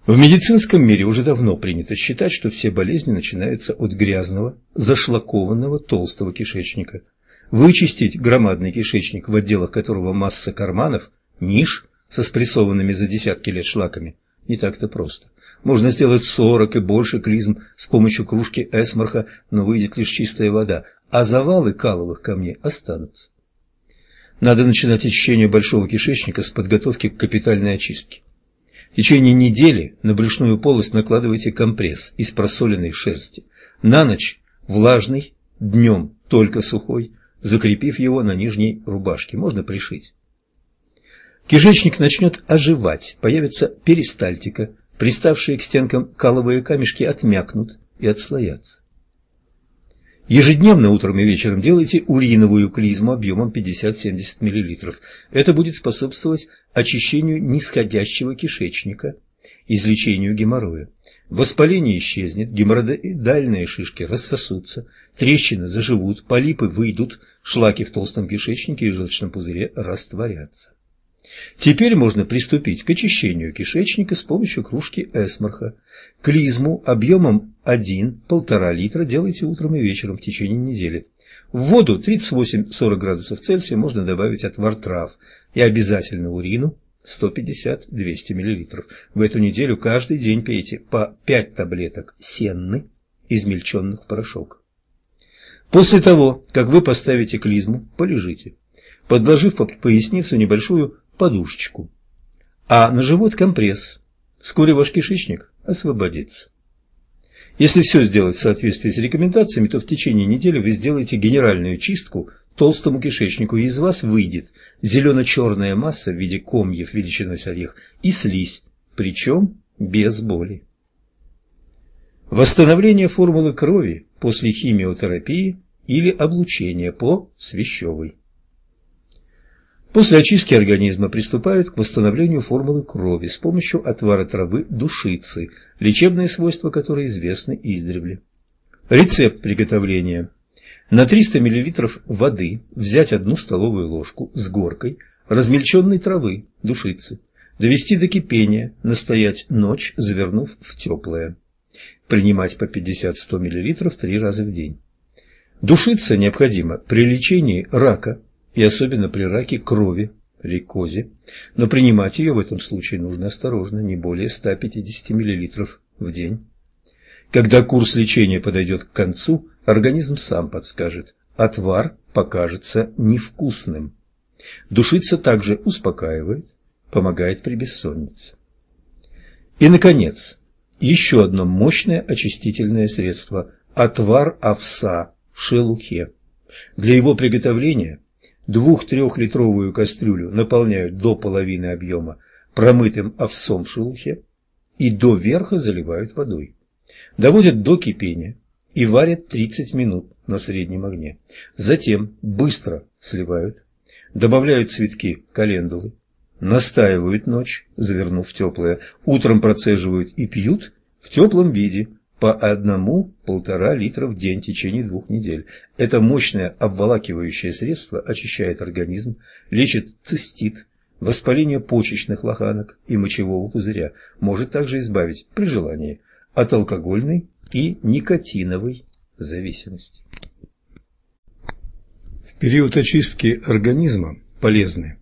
В медицинском мире уже давно принято считать, что все болезни начинаются от грязного, зашлакованного толстого кишечника. Вычистить громадный кишечник, в отделах которого масса карманов, ниш со спрессованными за десятки лет шлаками, не так-то просто. Можно сделать сорок и больше клизм с помощью кружки эсмарха, но выйдет лишь чистая вода, а завалы каловых камней останутся. Надо начинать очищение большого кишечника с подготовки к капитальной очистке. Течение недели на брюшную полость накладывайте компресс из просоленной шерсти. На ночь влажный, днем только сухой, закрепив его на нижней рубашке. Можно пришить. Кишечник начнет оживать, появится перистальтика, приставшие к стенкам каловые камешки отмякнут и отслоятся. Ежедневно утром и вечером делайте уриновую клизму объемом 50-70 мл. Это будет способствовать очищению нисходящего кишечника, излечению геморроя. Воспаление исчезнет, геморроидальные шишки рассосутся, трещины заживут, полипы выйдут, шлаки в толстом кишечнике и желчном пузыре растворятся. Теперь можно приступить к очищению кишечника с помощью кружки эсмарха. Клизму объемом 1-1,5 литра делайте утром и вечером в течение недели. В воду 38-40 градусов Цельсия можно добавить отвар трав и обязательно урину 150-200 мл. В эту неделю каждый день пейте по 5 таблеток сенны, измельченных порошок. После того, как вы поставите клизму, полежите, подложив под поясницу небольшую подушечку, а на живот компресс. Вскоре ваш кишечник освободится. Если все сделать в соответствии с рекомендациями, то в течение недели вы сделаете генеральную чистку толстому кишечнику, и из вас выйдет зелено-черная масса в виде комьев величиной с орех и слизь, причем без боли. Восстановление формулы крови после химиотерапии или облучения по Свящевой. После очистки организма приступают к восстановлению формулы крови с помощью отвара травы душицы, лечебные свойства которой известны издревле. Рецепт приготовления. На 300 мл воды взять одну столовую ложку с горкой размельченной травы душицы, довести до кипения, настоять ночь, завернув в теплое. Принимать по 50-100 мл три раза в день. Душиться необходимо при лечении рака, и особенно при раке крови, лейкозе, но принимать ее в этом случае нужно осторожно, не более 150 мл в день. Когда курс лечения подойдет к концу, организм сам подскажет, отвар покажется невкусным. Душиться также успокаивает, помогает при бессоннице. И, наконец, еще одно мощное очистительное средство – отвар овса в шелухе. Для его приготовления Двух-трехлитровую кастрюлю наполняют до половины объема промытым овсом в шелухе, и до верха заливают водой. Доводят до кипения и варят 30 минут на среднем огне. Затем быстро сливают, добавляют цветки календулы, настаивают ночь, завернув в теплое, утром процеживают и пьют в теплом виде по одному-полтора литра в день в течение двух недель. Это мощное обволакивающее средство очищает организм, лечит цистит, воспаление почечных лоханок и мочевого пузыря, может также избавить при желании от алкогольной и никотиновой зависимости. В период очистки организма полезны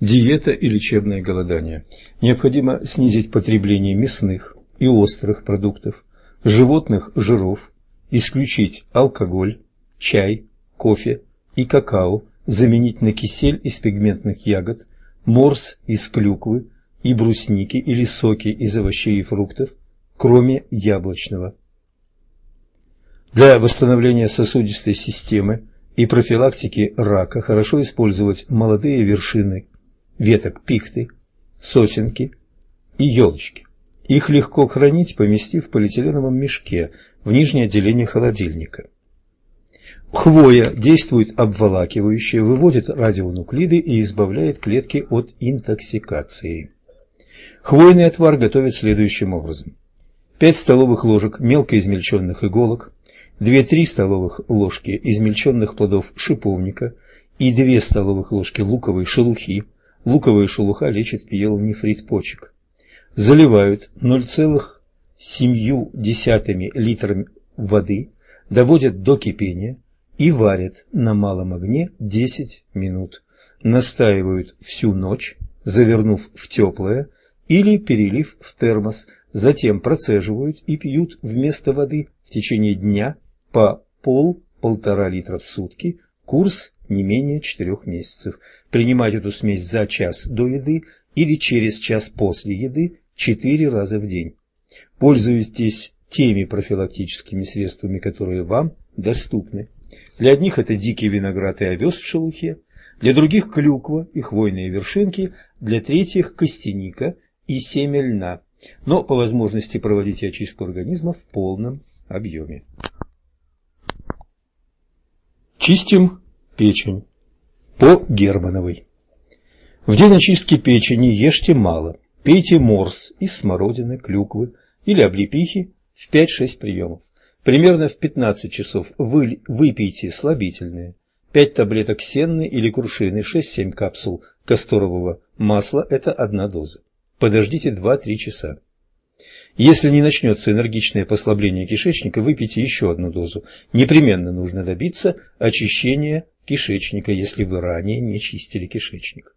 диета и лечебное голодание. Необходимо снизить потребление мясных и острых продуктов, животных жиров, исключить алкоголь, чай, кофе и какао, заменить на кисель из пигментных ягод, морс из клюквы и брусники или соки из овощей и фруктов, кроме яблочного. Для восстановления сосудистой системы и профилактики рака хорошо использовать молодые вершины веток пихты, сосенки и елочки. Их легко хранить, поместив в полиэтиленовом мешке в нижнее отделение холодильника. Хвоя действует обволакивающе, выводит радионуклиды и избавляет клетки от интоксикации. Хвойный отвар готовят следующим образом. 5 столовых ложек мелко измельченных иголок, 2-3 столовых ложки измельченных плодов шиповника и 2 столовых ложки луковой шелухи. Луковая шелуха лечит пиелонефрит почек заливают 0,7 литрами воды, доводят до кипения и варят на малом огне 10 минут. Настаивают всю ночь, завернув в теплое или перелив в термос, затем процеживают и пьют вместо воды в течение дня по пол-полтора литра в сутки, курс не менее 4 месяцев. Принимать эту смесь за час до еды или через час после еды четыре раза в день. Пользуйтесь теми профилактическими средствами, которые вам доступны. Для одних это дикий виноград и овес в шелухе, для других клюква и хвойные вершинки, для третьих костяника и семя льна. Но по возможности проводите очистку организма в полном объеме. Чистим печень по Германовой. В день очистки печени ешьте мало, Пейте морс из смородины, клюквы или облепихи в 5-6 приемов. Примерно в 15 часов вы выпейте слабительные. 5 таблеток сенны или крушины, 6-7 капсул касторового масла – это одна доза. Подождите 2-3 часа. Если не начнется энергичное послабление кишечника, выпейте еще одну дозу. Непременно нужно добиться очищения кишечника, если вы ранее не чистили кишечник.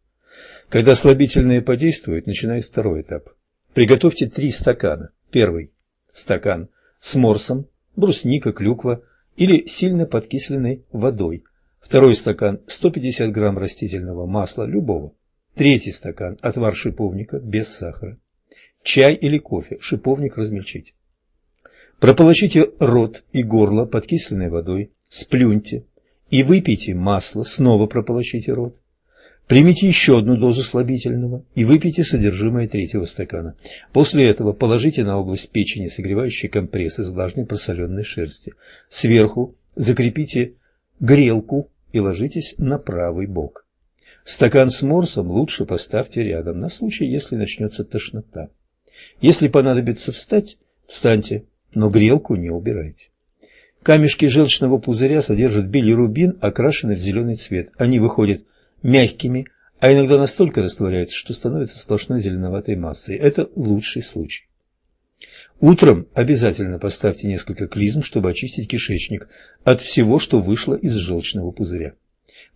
Когда слабительные подействуют, начинает второй этап. Приготовьте три стакана. Первый стакан с морсом, брусника, клюква или сильно подкисленной водой. Второй стакан 150 грамм растительного масла любого. Третий стакан отвар шиповника без сахара. Чай или кофе, шиповник размельчить. Прополощите рот и горло подкисленной водой, сплюньте и выпейте масло, снова прополощите рот. Примите еще одну дозу слабительного и выпейте содержимое третьего стакана. После этого положите на область печени согревающий компресс из влажной просоленной шерсти. Сверху закрепите грелку и ложитесь на правый бок. Стакан с морсом лучше поставьте рядом, на случай, если начнется тошнота. Если понадобится встать, встаньте, но грелку не убирайте. Камешки желчного пузыря содержат билирубин, окрашенный в зеленый цвет. Они выходят мягкими, а иногда настолько растворяются, что становятся сплошной зеленоватой массой. Это лучший случай. Утром обязательно поставьте несколько клизм, чтобы очистить кишечник от всего, что вышло из желчного пузыря.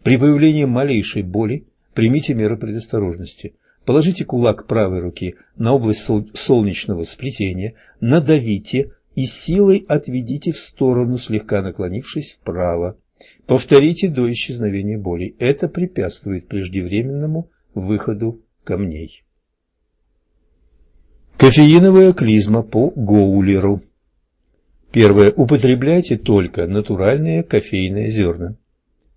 При появлении малейшей боли примите меры предосторожности. Положите кулак правой руки на область солнечного сплетения, надавите и силой отведите в сторону, слегка наклонившись вправо. Повторите до исчезновения боли. Это препятствует преждевременному выходу камней. Кофеиновая клизма по Гоулеру. Первое. Употребляйте только натуральные кофейные зерна.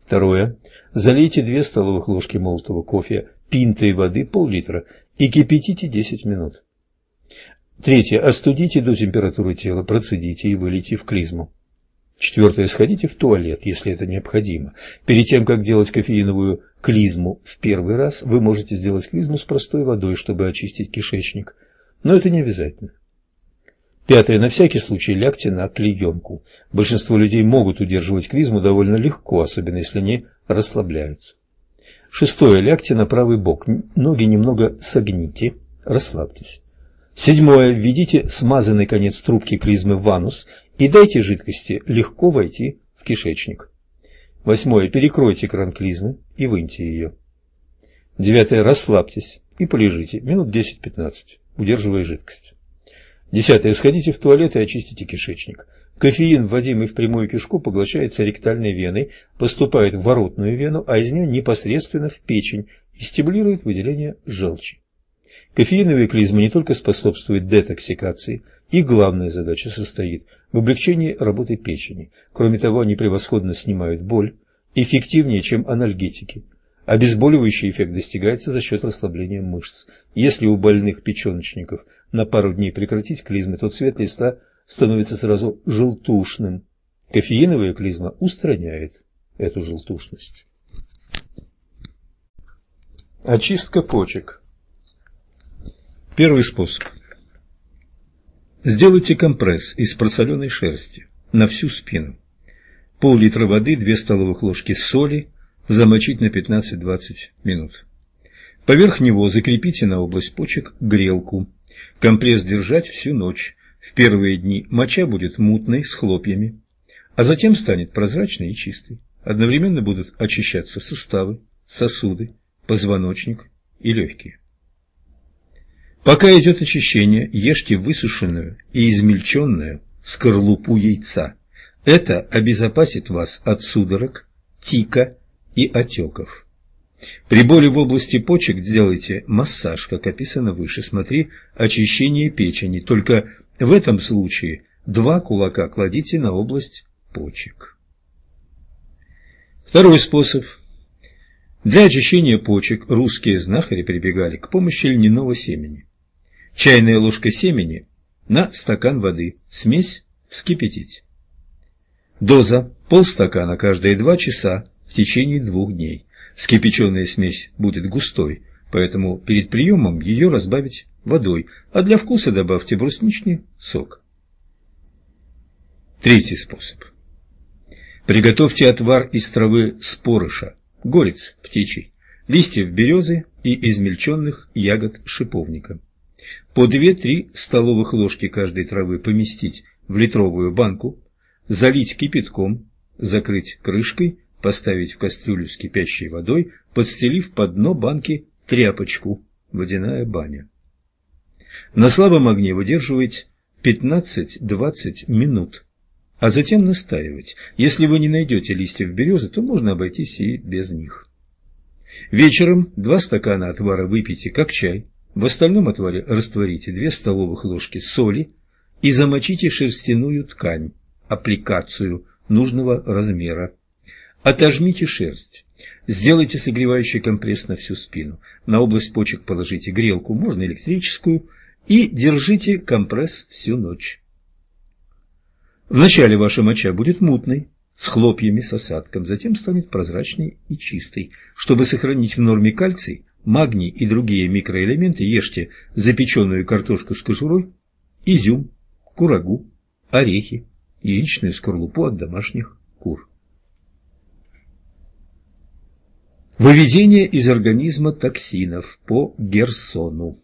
Второе. Залейте 2 столовых ложки молотого кофе пинтой воды пол-литра и кипятите 10 минут. Третье. Остудите до температуры тела, процедите и вылейте в клизму. Четвертое. Сходите в туалет, если это необходимо. Перед тем, как делать кофеиновую клизму в первый раз, вы можете сделать клизму с простой водой, чтобы очистить кишечник. Но это не обязательно. Пятое. На всякий случай лягте на клеенку. Большинство людей могут удерживать клизму довольно легко, особенно если они расслабляются. Шестое. Лягте на правый бок. Ноги немного согните, расслабьтесь. Седьмое. Введите смазанный конец трубки клизмы в анус и дайте жидкости легко войти в кишечник. Восьмое. Перекройте кран клизмы и выньте ее. Девятое. Расслабьтесь и полежите минут 10-15, удерживая жидкость. Десятое. Сходите в туалет и очистите кишечник. Кофеин, вводимый в прямую кишку, поглощается ректальной веной, поступает в воротную вену, а из нее непосредственно в печень и стимулирует выделение желчи. Кофеиновая клизма не только способствует детоксикации, их главная задача состоит в облегчении работы печени. Кроме того, они превосходно снимают боль, эффективнее, чем анальгетики. Обезболивающий эффект достигается за счет расслабления мышц. Если у больных печеночников на пару дней прекратить клизмы, то цвет листа становится сразу желтушным. Кофеиновая клизма устраняет эту желтушность. Очистка почек Первый способ. Сделайте компресс из просоленной шерсти на всю спину. Пол-литра воды, 2 столовых ложки соли, замочить на 15-20 минут. Поверх него закрепите на область почек грелку. Компресс держать всю ночь. В первые дни моча будет мутной, с хлопьями, а затем станет прозрачной и чистой. Одновременно будут очищаться суставы, сосуды, позвоночник и легкие. Пока идет очищение, ешьте высушенную и измельченную скорлупу яйца. Это обезопасит вас от судорог, тика и отеков. При боли в области почек сделайте массаж, как описано выше. Смотри очищение печени. Только в этом случае два кулака кладите на область почек. Второй способ. Для очищения почек русские знахари прибегали к помощи льняного семени. Чайная ложка семени на стакан воды. Смесь вскипятить. Доза полстакана каждые два часа в течение двух дней. Вскипяченная смесь будет густой, поэтому перед приемом ее разбавить водой, а для вкуса добавьте брусничный сок. Третий способ. Приготовьте отвар из травы спорыша, горец птичий, листьев березы и измельченных ягод шиповника. По 2-3 столовых ложки каждой травы поместить в литровую банку, залить кипятком, закрыть крышкой, поставить в кастрюлю с кипящей водой, подстелив под дно банки тряпочку, водяная баня. На слабом огне выдерживать 15-20 минут, а затем настаивать. Если вы не найдете листьев березы, то можно обойтись и без них. Вечером два стакана отвара выпейте как чай, в остальном отваре растворите 2 столовых ложки соли и замочите шерстяную ткань, аппликацию нужного размера. Отожмите шерсть. Сделайте согревающий компресс на всю спину. На область почек положите грелку, можно электрическую, и держите компресс всю ночь. Вначале ваша моча будет мутной, с хлопьями, с осадком, затем станет прозрачной и чистой. Чтобы сохранить в норме кальций, магний и другие микроэлементы ешьте запеченную картошку с кожурой, изюм, курагу, орехи, яичную скорлупу от домашних кур. Выведение из организма токсинов по Герсону.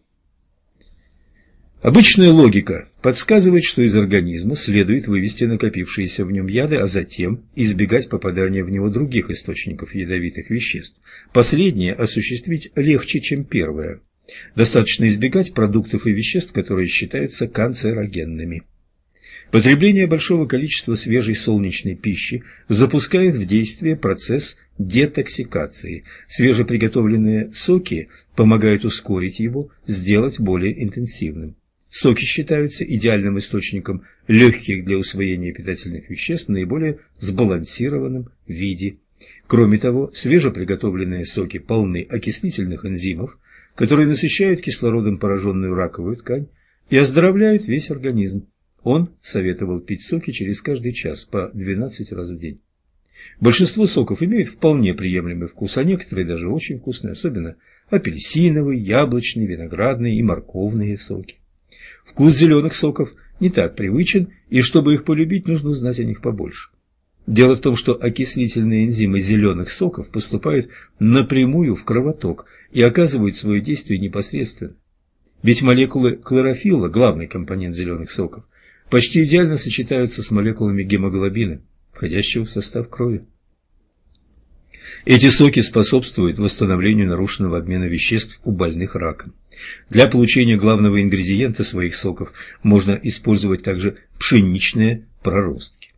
Обычная логика подсказывает, что из организма следует вывести накопившиеся в нем яды, а затем избегать попадания в него других источников ядовитых веществ. Последнее осуществить легче, чем первое. Достаточно избегать продуктов и веществ, которые считаются канцерогенными. Потребление большого количества свежей солнечной пищи запускает в действие процесс детоксикации. Свежеприготовленные соки помогают ускорить его, сделать более интенсивным. Соки считаются идеальным источником легких для усвоения питательных веществ в наиболее сбалансированном виде. Кроме того, свежеприготовленные соки полны окислительных энзимов, которые насыщают кислородом пораженную раковую ткань и оздоровляют весь организм. Он советовал пить соки через каждый час по 12 раз в день. Большинство соков имеют вполне приемлемый вкус, а некоторые даже очень вкусные, особенно апельсиновый, яблочный, виноградный и морковные соки. Вкус зеленых соков не так привычен, и чтобы их полюбить, нужно знать о них побольше. Дело в том, что окислительные энзимы зеленых соков поступают напрямую в кровоток и оказывают свое действие непосредственно. Ведь молекулы хлорофилла, главный компонент зеленых соков, почти идеально сочетаются с молекулами гемоглобина, входящего в состав крови. Эти соки способствуют восстановлению нарушенного обмена веществ у больных раком. Для получения главного ингредиента своих соков можно использовать также пшеничные проростки.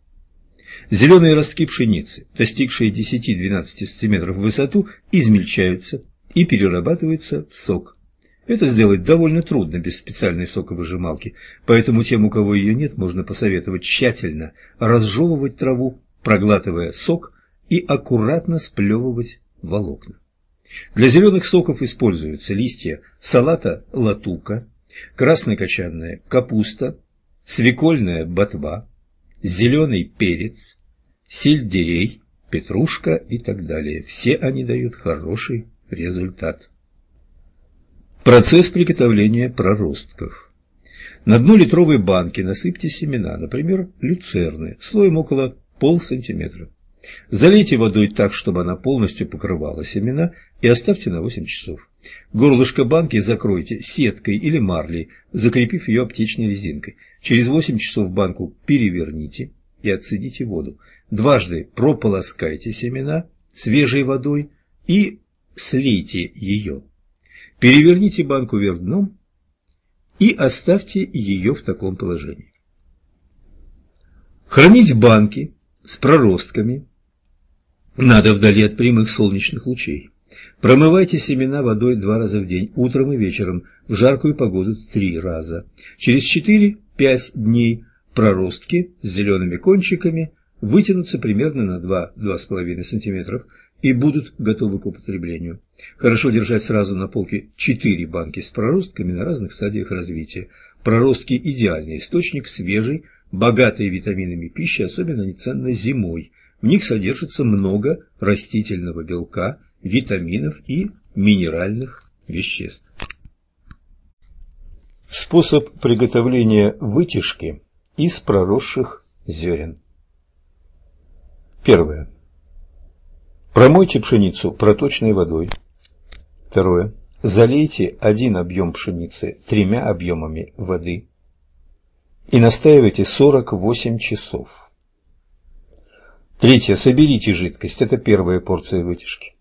Зеленые ростки пшеницы, достигшие 10-12 см в высоту, измельчаются и перерабатываются в сок. Это сделать довольно трудно без специальной соковыжималки, поэтому тем, у кого ее нет, можно посоветовать тщательно разжевывать траву, проглатывая сок и аккуратно сплевывать волокна. Для зеленых соков используются листья салата латука, краснокочанная капуста, свекольная ботва, зеленый перец, сельдерей, петрушка и так далее. Все они дают хороший результат. Процесс приготовления проростков. На дно литровой банки насыпьте семена, например, люцерны, слоем около полсантиметра. Залейте водой так, чтобы она полностью покрывала семена, и оставьте на 8 часов. Горлышко банки закройте сеткой или марлей, закрепив ее аптечной резинкой. Через 8 часов банку переверните и отцедите воду. Дважды прополоскайте семена свежей водой и слейте ее. Переверните банку вверх дном и оставьте ее в таком положении. Хранить банки с проростками надо вдали от прямых солнечных лучей. Промывайте семена водой два раза в день, утром и вечером, в жаркую погоду три раза. Через 4-5 дней проростки с зелеными кончиками вытянутся примерно на 2-2,5 см и будут готовы к употреблению. Хорошо держать сразу на полке 4 банки с проростками на разных стадиях развития. Проростки – идеальный источник свежей, богатой витаминами пищи, особенно они ценны зимой. В них содержится много растительного белка, витаминов и минеральных веществ. Способ приготовления вытяжки из проросших зерен. Первое. Промойте пшеницу проточной водой. Второе. Залейте один объем пшеницы тремя объемами воды и настаивайте 48 часов. Третье. Соберите жидкость. Это первая порция вытяжки.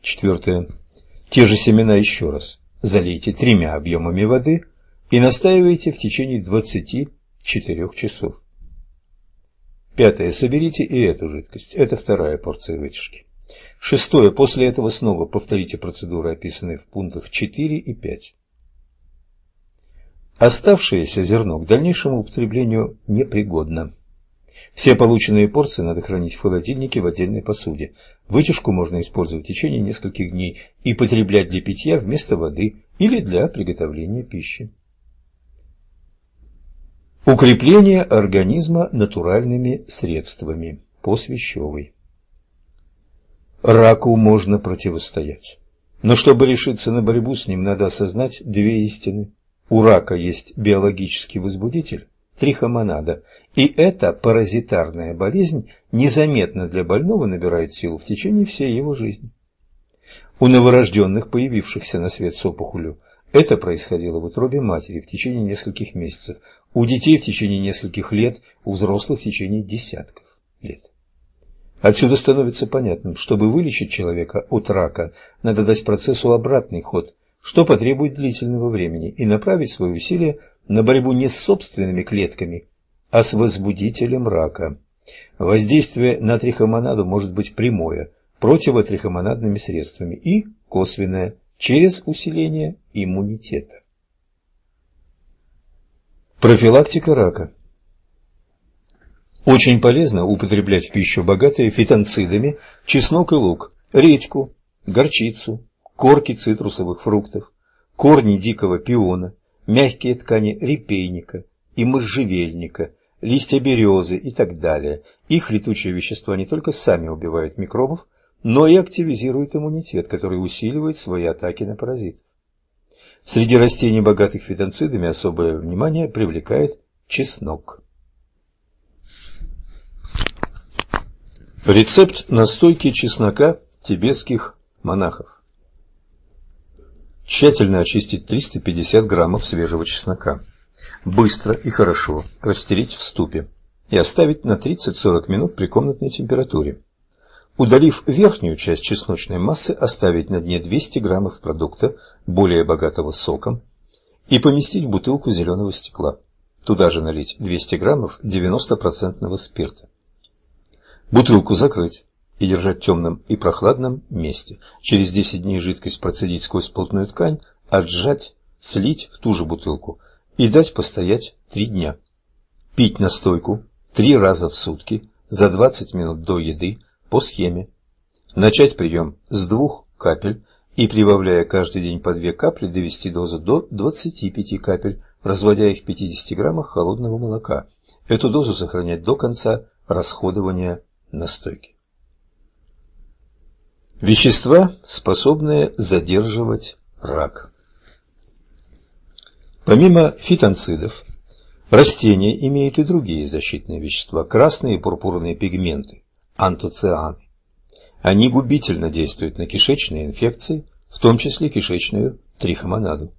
Четвертое. Те же семена еще раз залейте тремя объемами воды и настаивайте в течение 24 часов. Пятое. Соберите и эту жидкость. Это вторая порция вытяжки. Шестое. После этого снова повторите процедуры, описанные в пунктах 4 и 5. Оставшееся зерно к дальнейшему употреблению непригодно. Все полученные порции надо хранить в холодильнике в отдельной посуде. Вытяжку можно использовать в течение нескольких дней и потреблять для питья вместо воды или для приготовления пищи. Укрепление организма натуральными средствами по Свящевой. Раку можно противостоять. Но чтобы решиться на борьбу с ним, надо осознать две истины. У рака есть биологический возбудитель, трихомонада, и эта паразитарная болезнь незаметно для больного набирает силу в течение всей его жизни. У новорожденных, появившихся на свет с опухолью, это происходило в утробе матери в течение нескольких месяцев, у детей в течение нескольких лет, у взрослых в течение десятков лет. Отсюда становится понятным, чтобы вылечить человека от рака, надо дать процессу обратный ход, что потребует длительного времени, и направить свои усилия на борьбу не с собственными клетками, а с возбудителем рака. Воздействие на трихомонаду может быть прямое, противотрихомонадными средствами, и косвенное, через усиление иммунитета. Профилактика рака очень полезно употреблять в пищу богатые фитонцидами чеснок и лук, редьку, горчицу, корки цитрусовых фруктов, корни дикого пиона, мягкие ткани репейника и можжевельника, листья березы и так далее. Их летучие вещества не только сами убивают микробов, но и активизируют иммунитет, который усиливает свои атаки на паразитов. Среди растений, богатых фитонцидами, особое внимание привлекает чеснок. Рецепт настойки чеснока тибетских монахов. Тщательно очистить 350 граммов свежего чеснока. Быстро и хорошо растереть в ступе и оставить на 30-40 минут при комнатной температуре. Удалив верхнюю часть чесночной массы, оставить на дне 200 граммов продукта, более богатого соком, и поместить в бутылку зеленого стекла. Туда же налить 200 граммов 90% спирта. Бутылку закрыть и держать в темном и прохладном месте. Через 10 дней жидкость процедить сквозь плотную ткань, отжать, слить в ту же бутылку и дать постоять 3 дня. Пить настойку 3 раза в сутки за 20 минут до еды по схеме. Начать прием с двух капель и, прибавляя каждый день по 2 капли, довести дозу до 25 капель, разводя их в 50 граммах холодного молока. Эту дозу сохранять до конца расходования настойки. Вещества, способные задерживать рак. Помимо фитонцидов, растения имеют и другие защитные вещества, красные и пурпурные пигменты, антоцианы. Они губительно действуют на кишечные инфекции, в том числе кишечную трихомонаду.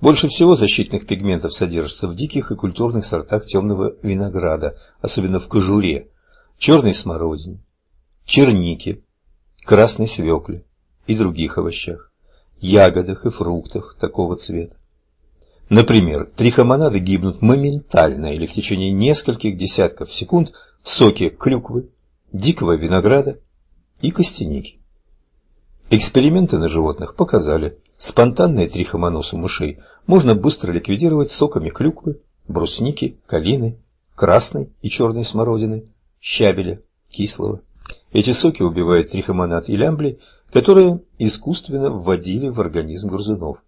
Больше всего защитных пигментов содержится в диких и культурных сортах темного винограда, особенно в кожуре, черной смородине, чернике, красной свекле и других овощах, ягодах и фруктах такого цвета. Например, трихомонады гибнут моментально или в течение нескольких десятков секунд в соке клюквы, дикого винограда и костяники. Эксперименты на животных показали, спонтанные трихомонос у мышей можно быстро ликвидировать соками клюквы, брусники, калины, красной и черной смородины, щавеля, кислого. Эти соки убивают трихомонад и лямбли, которые искусственно вводили в организм грызунов.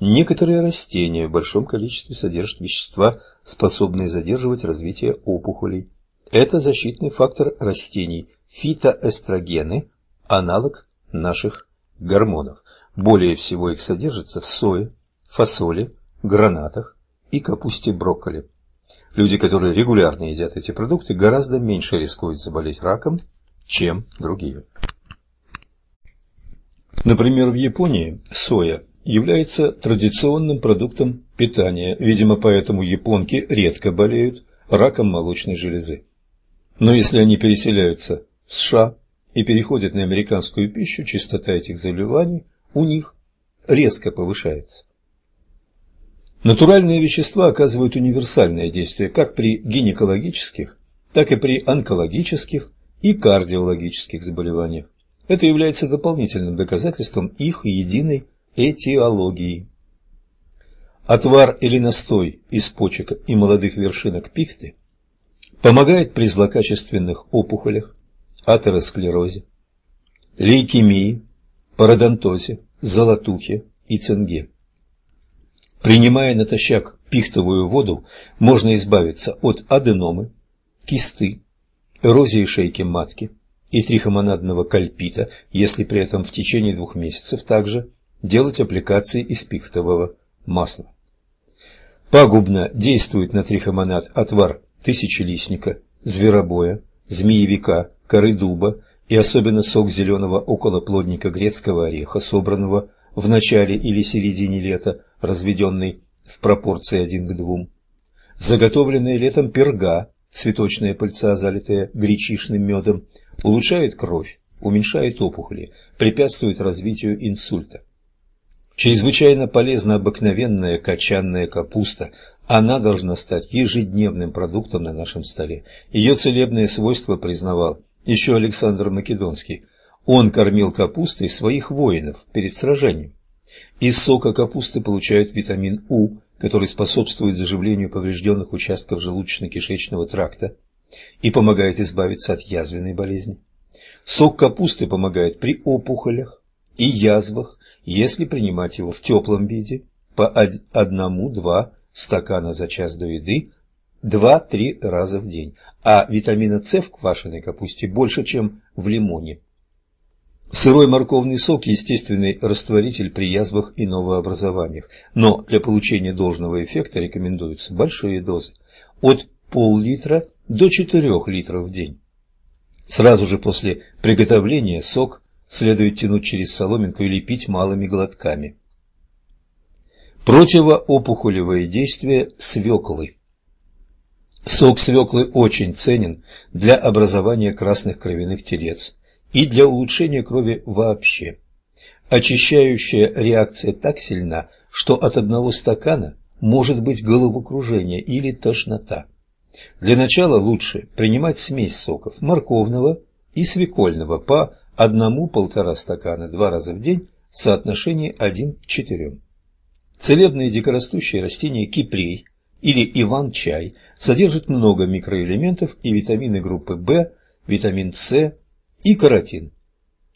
Некоторые растения в большом количестве содержат вещества, способные задерживать развитие опухолей. Это защитный фактор растений, фитоэстрогены, аналог наших гормонов. Более всего их содержится в сое, фасоле, гранатах и капусте брокколи. Люди, которые регулярно едят эти продукты, гораздо меньше рискуют заболеть раком, чем другие. Например, в Японии соя является традиционным продуктом питания, видимо, поэтому японки редко болеют раком молочной железы. Но если они переселяются в США и переходят на американскую пищу, частота этих заболеваний у них резко повышается. Натуральные вещества оказывают универсальное действие как при гинекологических, так и при онкологических и кардиологических заболеваниях. Это является дополнительным доказательством их единой этиологии. Отвар или настой из почек и молодых вершинок пихты помогает при злокачественных опухолях, атеросклерозе, лейкемии, пародонтозе, золотухе и цинге. Принимая натощак пихтовую воду, можно избавиться от аденомы, кисты, эрозии шейки матки и трихомонадного кальпита, если при этом в течение двух месяцев также делать аппликации из пихтового масла. Пагубно действует на трихомонад отвар тысячелистника, зверобоя, змеевика, коры дуба и особенно сок зеленого околоплодника грецкого ореха, собранного в начале или середине лета разведенный в пропорции один к двум. Заготовленные летом перга, цветочные пыльца, залитые гречишным медом, улучшают кровь, уменьшают опухоли, препятствуют развитию инсульта. Чрезвычайно полезна обыкновенная качанная капуста. Она должна стать ежедневным продуктом на нашем столе. Ее целебные свойства признавал еще Александр Македонский. Он кормил капустой своих воинов перед сражением. Из сока капусты получают витамин У, который способствует заживлению поврежденных участков желудочно-кишечного тракта и помогает избавиться от язвенной болезни. Сок капусты помогает при опухолях и язвах, если принимать его в теплом виде, по одному-два стакана за час до еды 2-3 раза в день, а витамина С в квашеной капусте больше, чем в лимоне. Сырой морковный сок – естественный растворитель при язвах и новообразованиях, но для получения должного эффекта рекомендуются большие дозы – от пол-литра до 4 литров в день. Сразу же после приготовления сок следует тянуть через соломинку или пить малыми глотками. Противоопухолевое действие свеклы. Сок свеклы очень ценен для образования красных кровяных телец и для улучшения крови вообще. Очищающая реакция так сильна, что от одного стакана может быть головокружение или тошнота. Для начала лучше принимать смесь соков морковного и свекольного по одному-полтора стакана два раза в день в соотношении 1 к 4. Целебное дикорастущее растение кипрей или иван-чай содержит много микроэлементов и витамины группы В, витамин С и каротин.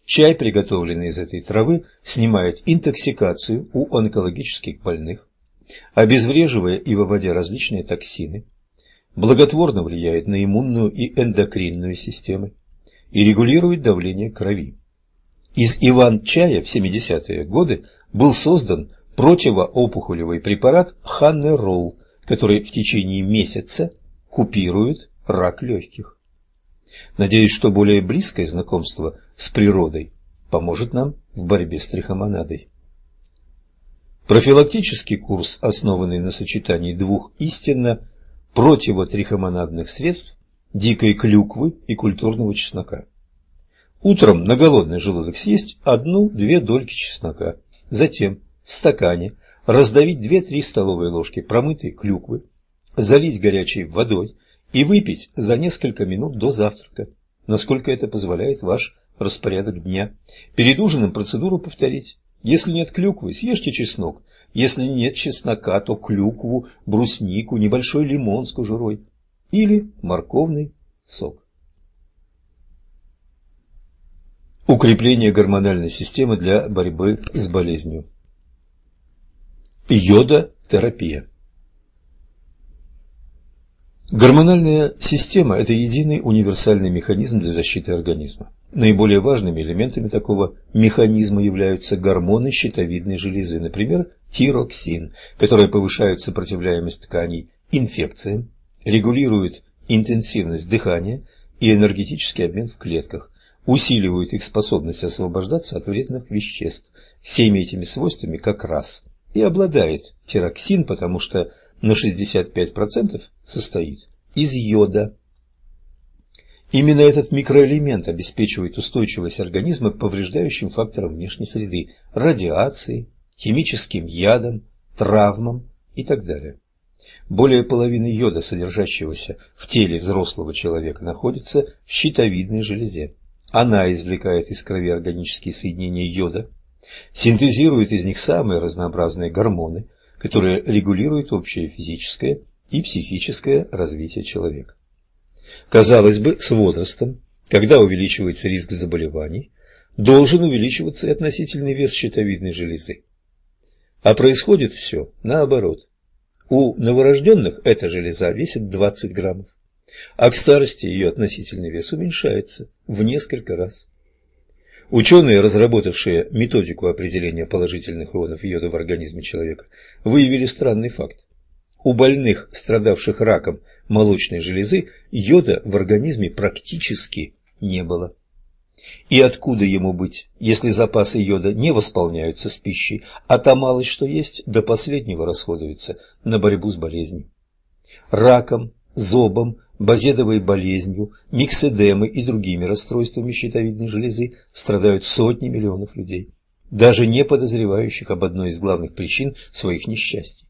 Чай, приготовленный из этой травы, снимает интоксикацию у онкологических больных, обезвреживая и выводя различные токсины, благотворно влияет на иммунную и эндокринную системы и регулирует давление крови. Из иван-чая в 70-е годы был создан противоопухолевый препарат Ханнерол, который в течение месяца купирует рак легких. Надеюсь, что более близкое знакомство с природой поможет нам в борьбе с трихомонадой. Профилактический курс, основанный на сочетании двух истинно противотрихомонадных средств дикой клюквы и культурного чеснока. Утром на голодный желудок съесть одну-две дольки чеснока, затем в стакане раздавить 2-3 столовые ложки промытой клюквы, залить горячей водой и выпить за несколько минут до завтрака, насколько это позволяет ваш распорядок дня. Перед ужином процедуру повторить. Если нет клюквы, съешьте чеснок. Если нет чеснока, то клюкву, бруснику, небольшой лимон с кожурой или морковный сок. Укрепление гормональной системы для борьбы с болезнью. Йодотерапия. Гормональная система – это единый универсальный механизм для защиты организма. Наиболее важными элементами такого механизма являются гормоны щитовидной железы, например, тироксин, которые повышают сопротивляемость тканей инфекциям, регулируют интенсивность дыхания и энергетический обмен в клетках, усиливают их способность освобождаться от вредных веществ. Всеми этими свойствами как раз и обладает тироксин, потому что на 65% состоит из йода. Именно этот микроэлемент обеспечивает устойчивость организма к повреждающим факторам внешней среды, радиации, химическим ядам, травмам и так далее. Более половины йода, содержащегося в теле взрослого человека, находится в щитовидной железе. Она извлекает из крови органические соединения йода, синтезирует из них самые разнообразные гормоны, которые регулируют общее физическое и психическое развитие человека. Казалось бы, с возрастом, когда увеличивается риск заболеваний, должен увеличиваться и относительный вес щитовидной железы. А происходит все наоборот. У новорожденных эта железа весит 20 граммов, а к старости ее относительный вес уменьшается в несколько раз. Ученые, разработавшие методику определения положительных ионов йода в организме человека, выявили странный факт. У больных, страдавших раком молочной железы, йода в организме практически не было. И откуда ему быть, если запасы йода не восполняются с пищей, а та малость, что есть, до последнего расходуется на борьбу с болезнью? Раком, зобом, базедовой болезнью, микседемой и другими расстройствами щитовидной железы страдают сотни миллионов людей, даже не подозревающих об одной из главных причин своих несчастий.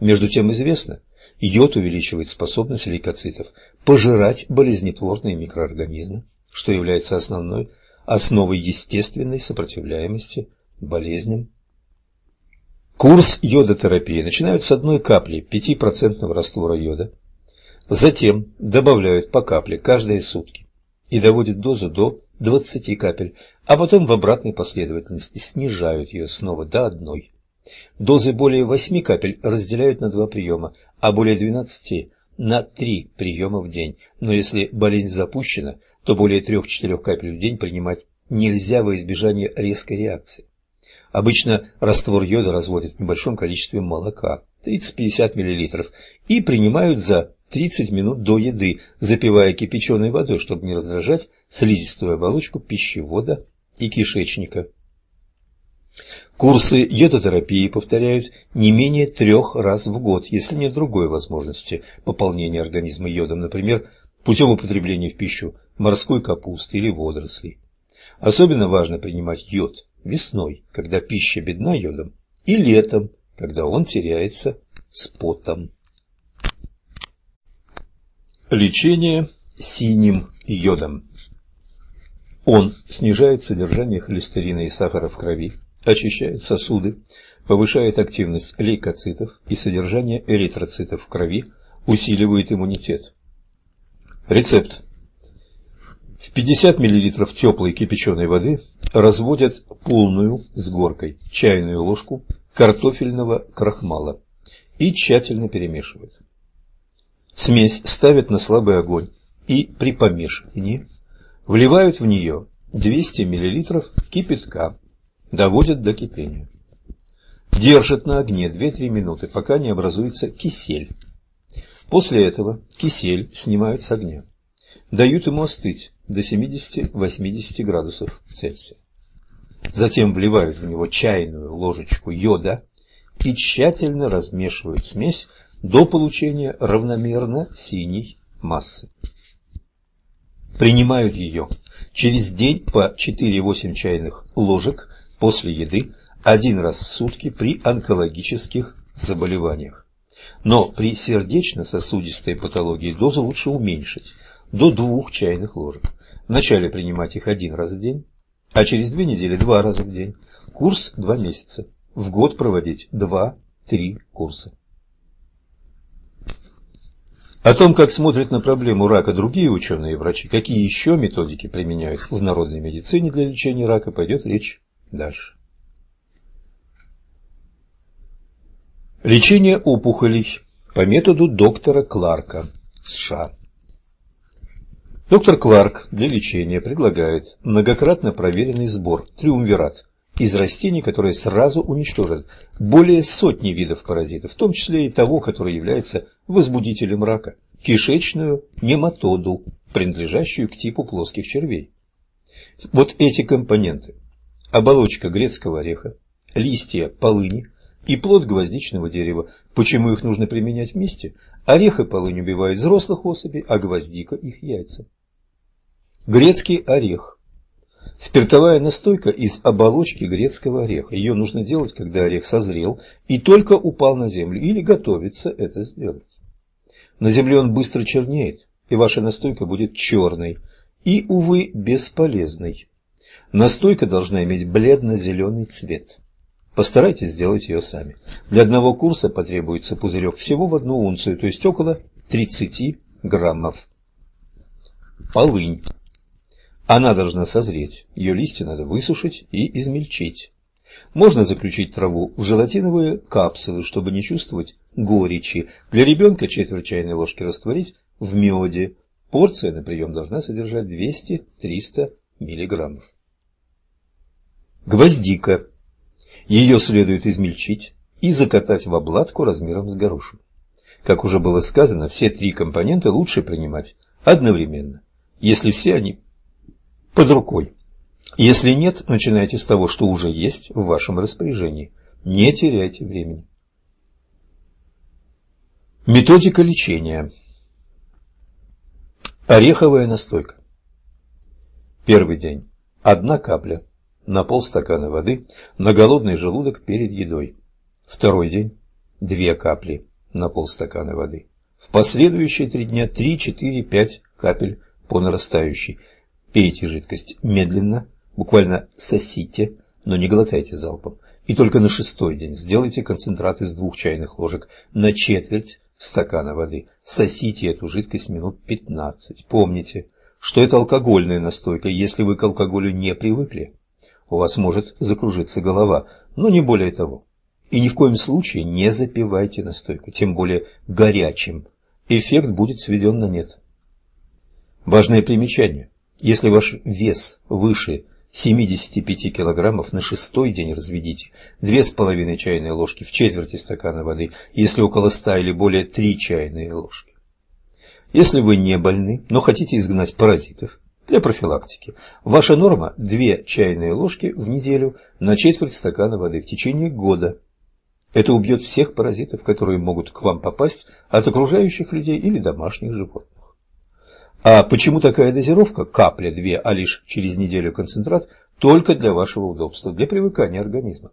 Между тем известно, йод увеличивает способность лейкоцитов пожирать болезнетворные микроорганизмы, что является основной основой естественной сопротивляемости болезням. Курс йодотерапии начинают с одной капли 5% раствора йода Затем добавляют по капле каждые сутки и доводят дозу до 20 капель, а потом в обратной последовательности снижают ее снова до одной. Дозы более 8 капель разделяют на два приема, а более 12 на 3 приема в день. Но если болезнь запущена, то более 3-4 капель в день принимать нельзя во избежание резкой реакции. Обычно раствор йода разводят в небольшом количестве молока, 30-50 мл, и принимают за 30 минут до еды, запивая кипяченой водой, чтобы не раздражать слизистую оболочку пищевода и кишечника. Курсы йодотерапии повторяют не менее трех раз в год, если нет другой возможности пополнения организма йодом, например, путем употребления в пищу морской капусты или водорослей. Особенно важно принимать йод весной, когда пища бедна йодом, и летом, когда он теряется с потом. Лечение синим йодом. Он снижает содержание холестерина и сахара в крови, очищает сосуды, повышает активность лейкоцитов и содержание эритроцитов в крови, усиливает иммунитет. Рецепт. В 50 мл теплой кипяченой воды разводят полную с горкой чайную ложку картофельного крахмала и тщательно перемешивают. Смесь ставят на слабый огонь и при помешивании вливают в нее 200 мл кипятка, доводят до кипения. Держат на огне 2-3 минуты, пока не образуется кисель. После этого кисель снимают с огня. Дают ему остыть до 70-80 градусов Цельсия. Затем вливают в него чайную ложечку йода и тщательно размешивают смесь до получения равномерно синей массы. Принимают ее через день по 4-8 чайных ложек после еды один раз в сутки при онкологических заболеваниях. Но при сердечно-сосудистой патологии дозу лучше уменьшить до двух чайных ложек. Вначале принимать их один раз в день, а через две недели два раза в день. Курс два месяца. В год проводить два-три курса. О том, как смотрят на проблему рака другие ученые и врачи, какие еще методики применяют в народной медицине для лечения рака, пойдет речь дальше. Лечение опухолей по методу доктора Кларка, США. Доктор Кларк для лечения предлагает многократно проверенный сбор триумвират из растений, которые сразу уничтожат более сотни видов паразитов, в том числе и того, который является возбудителем рака – кишечную нематоду, принадлежащую к типу плоских червей. Вот эти компоненты – оболочка грецкого ореха, листья полыни и плод гвоздичного дерева. Почему их нужно применять вместе? Орех и полынь убивают взрослых особей, а гвоздика – их яйца. Грецкий орех Спиртовая настойка из оболочки грецкого ореха. Ее нужно делать, когда орех созрел и только упал на землю, или готовится это сделать. На земле он быстро чернеет, и ваша настойка будет черной и, увы, бесполезной. Настойка должна иметь бледно-зеленый цвет. Постарайтесь сделать ее сами. Для одного курса потребуется пузырек всего в одну унцию, то есть около 30 граммов. Полынь. Она должна созреть, ее листья надо высушить и измельчить. Можно заключить траву в желатиновые капсулы, чтобы не чувствовать горечи. Для ребенка четверть чайной ложки растворить в меде. Порция на прием должна содержать 200-300 мг. Гвоздика. Ее следует измельчить и закатать в обладку размером с горошину. Как уже было сказано, все три компонента лучше принимать одновременно, если все они под рукой. Если нет, начинайте с того, что уже есть в вашем распоряжении. Не теряйте времени. Методика лечения. Ореховая настойка. Первый день. Одна капля на полстакана воды на голодный желудок перед едой. Второй день. Две капли на полстакана воды. В последующие три дня 3, 4, 5 капель по нарастающей. Пейте жидкость медленно, буквально сосите, но не глотайте залпом. И только на шестой день сделайте концентрат из двух чайных ложек на четверть стакана воды. Сосите эту жидкость минут 15. Помните, что это алкогольная настойка. Если вы к алкоголю не привыкли, у вас может закружиться голова, но не более того. И ни в коем случае не запивайте настойку, тем более горячим. Эффект будет сведен на нет. Важное примечание. Если ваш вес выше 75 килограммов на шестой день разведите 2,5 чайные ложки в четверти стакана воды, если около 100 или более 3 чайные ложки. Если вы не больны, но хотите изгнать паразитов, для профилактики, ваша норма 2 чайные ложки в неделю на четверть стакана воды в течение года. Это убьет всех паразитов, которые могут к вам попасть от окружающих людей или домашних животных. А почему такая дозировка, капля 2, а лишь через неделю концентрат, только для вашего удобства, для привыкания организма.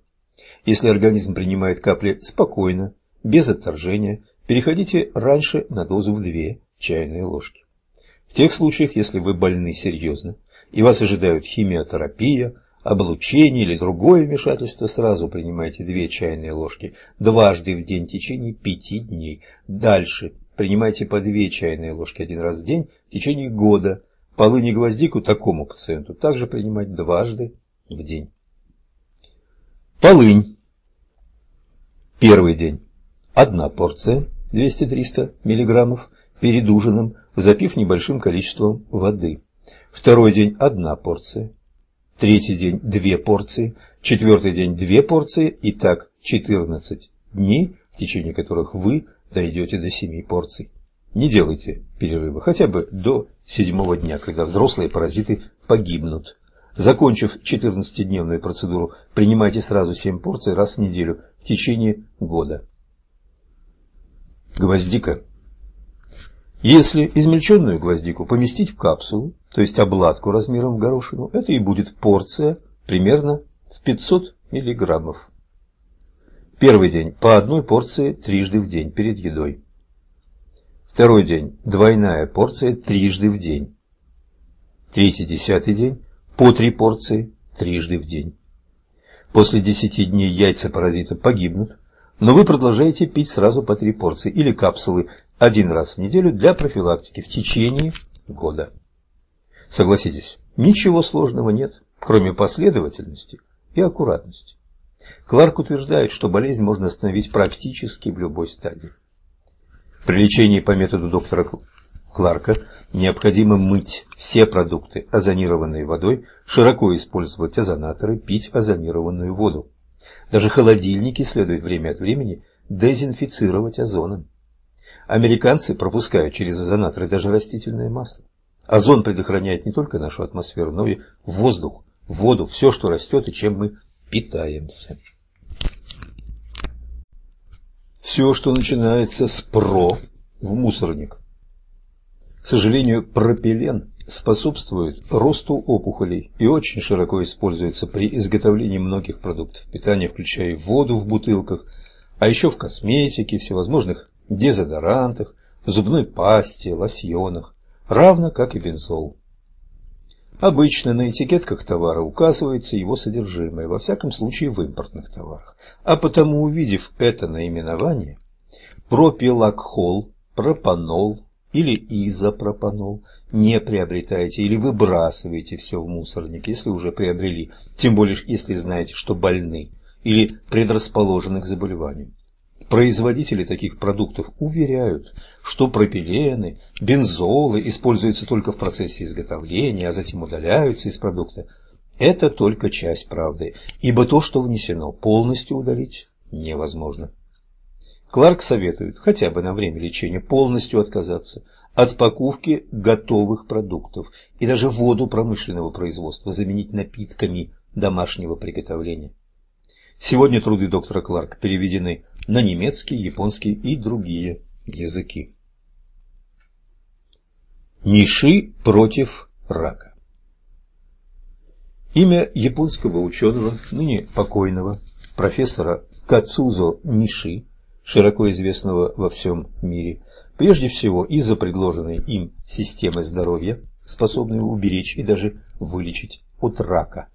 Если организм принимает капли спокойно, без отторжения, переходите раньше на дозу в 2 чайные ложки. В тех случаях, если вы больны серьезно и вас ожидают химиотерапия, облучение или другое вмешательство, сразу принимайте 2 чайные ложки дважды в день в течение 5 дней. Дальше принимайте по 2 чайные ложки один раз в день в течение года. Полынь и гвоздику такому пациенту также принимать дважды в день. Полынь. Первый день. Одна порция, 200-300 мг перед ужином, запив небольшим количеством воды. Второй день – одна порция. Третий день – две порции. Четвертый день – две порции. И так 14 дней, в течение которых вы дойдете до 7 порций. Не делайте перерыва, хотя бы до седьмого дня, когда взрослые паразиты погибнут. Закончив 14-дневную процедуру, принимайте сразу 7 порций раз в неделю в течение года. Гвоздика если измельченную гвоздику поместить в капсулу, то есть обладку размером в горошину, это и будет порция примерно в 500 миллиграммов. Первый день по одной порции трижды в день перед едой. Второй день двойная порция трижды в день. Третий, десятый день по три порции трижды в день. После десяти дней яйца паразита погибнут, но вы продолжаете пить сразу по три порции или капсулы один раз в неделю для профилактики в течение года. Согласитесь, ничего сложного нет, кроме последовательности и аккуратности. Кларк утверждает, что болезнь можно остановить практически в любой стадии. При лечении по методу доктора Кларка необходимо мыть все продукты, озонированные водой, широко использовать озонаторы, пить озонированную воду. Даже холодильники следует время от времени дезинфицировать озоном. Американцы пропускают через озонаторы даже растительное масло. Озон предохраняет не только нашу атмосферу, но и воздух, воду, все, что растет и чем мы питаемся. Все, что начинается с «про» в мусорник. К сожалению, пропилен способствует росту опухолей и очень широко используется при изготовлении многих продуктов питания, включая воду в бутылках, а еще в косметике, всевозможных дезодорантах, зубной пасте, лосьонах, равно как и бензол. Обычно на этикетках товара указывается его содержимое, во всяком случае в импортных товарах. А потому, увидев это наименование, пропилакхол, пропанол или изопропанол, не приобретайте или выбрасывайте все в мусорник, если уже приобрели, тем более если знаете, что больны или предрасположены к заболеванию. Производители таких продуктов уверяют, что пропилены, бензолы используются только в процессе изготовления, а затем удаляются из продукта. Это только часть правды, ибо то, что внесено, полностью удалить невозможно. Кларк советует хотя бы на время лечения полностью отказаться от покупки готовых продуктов и даже воду промышленного производства заменить напитками домашнего приготовления. Сегодня труды доктора Кларка переведены на немецкий, японский и другие языки. Ниши против рака Имя японского ученого, ныне покойного, профессора Кацузо Ниши, широко известного во всем мире, прежде всего из-за предложенной им системы здоровья, способной уберечь и даже вылечить от рака.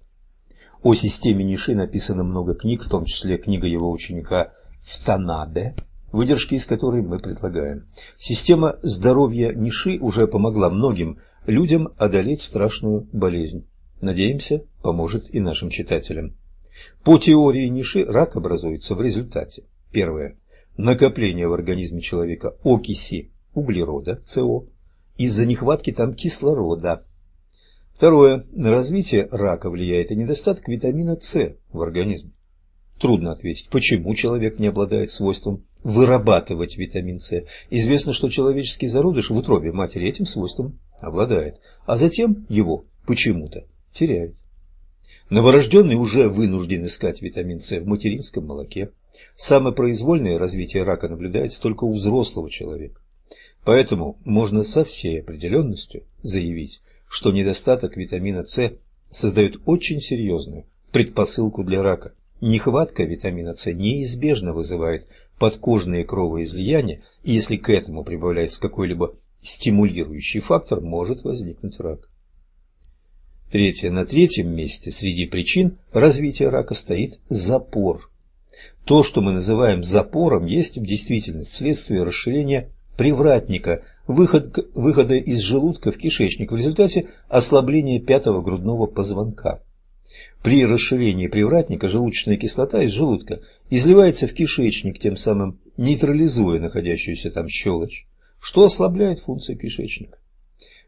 О системе Ниши написано много книг, в том числе книга его ученика в Танабе, выдержки из которой мы предлагаем. Система здоровья Ниши уже помогла многим людям одолеть страшную болезнь. Надеемся, поможет и нашим читателям. По теории Ниши рак образуется в результате. Первое. Накопление в организме человека окиси углерода, СО, из-за нехватки там кислорода. Второе. На развитие рака влияет и недостаток витамина С в организме. Трудно ответить, почему человек не обладает свойством вырабатывать витамин С. Известно, что человеческий зародыш в утробе матери этим свойством обладает, а затем его почему-то теряет. Новорожденный уже вынужден искать витамин С в материнском молоке. Самопроизвольное развитие рака наблюдается только у взрослого человека. Поэтому можно со всей определенностью заявить, что недостаток витамина С создает очень серьезную предпосылку для рака. Нехватка витамина С неизбежно вызывает подкожные кровоизлияния, и если к этому прибавляется какой-либо стимулирующий фактор, может возникнуть рак. Третье. На третьем месте среди причин развития рака стоит запор. То, что мы называем запором, есть в действительности следствие расширения привратника, выход, выхода из желудка в кишечник в результате ослабления пятого грудного позвонка. При расширении привратника желудочная кислота из желудка изливается в кишечник, тем самым нейтрализуя находящуюся там щелочь, что ослабляет функцию кишечника.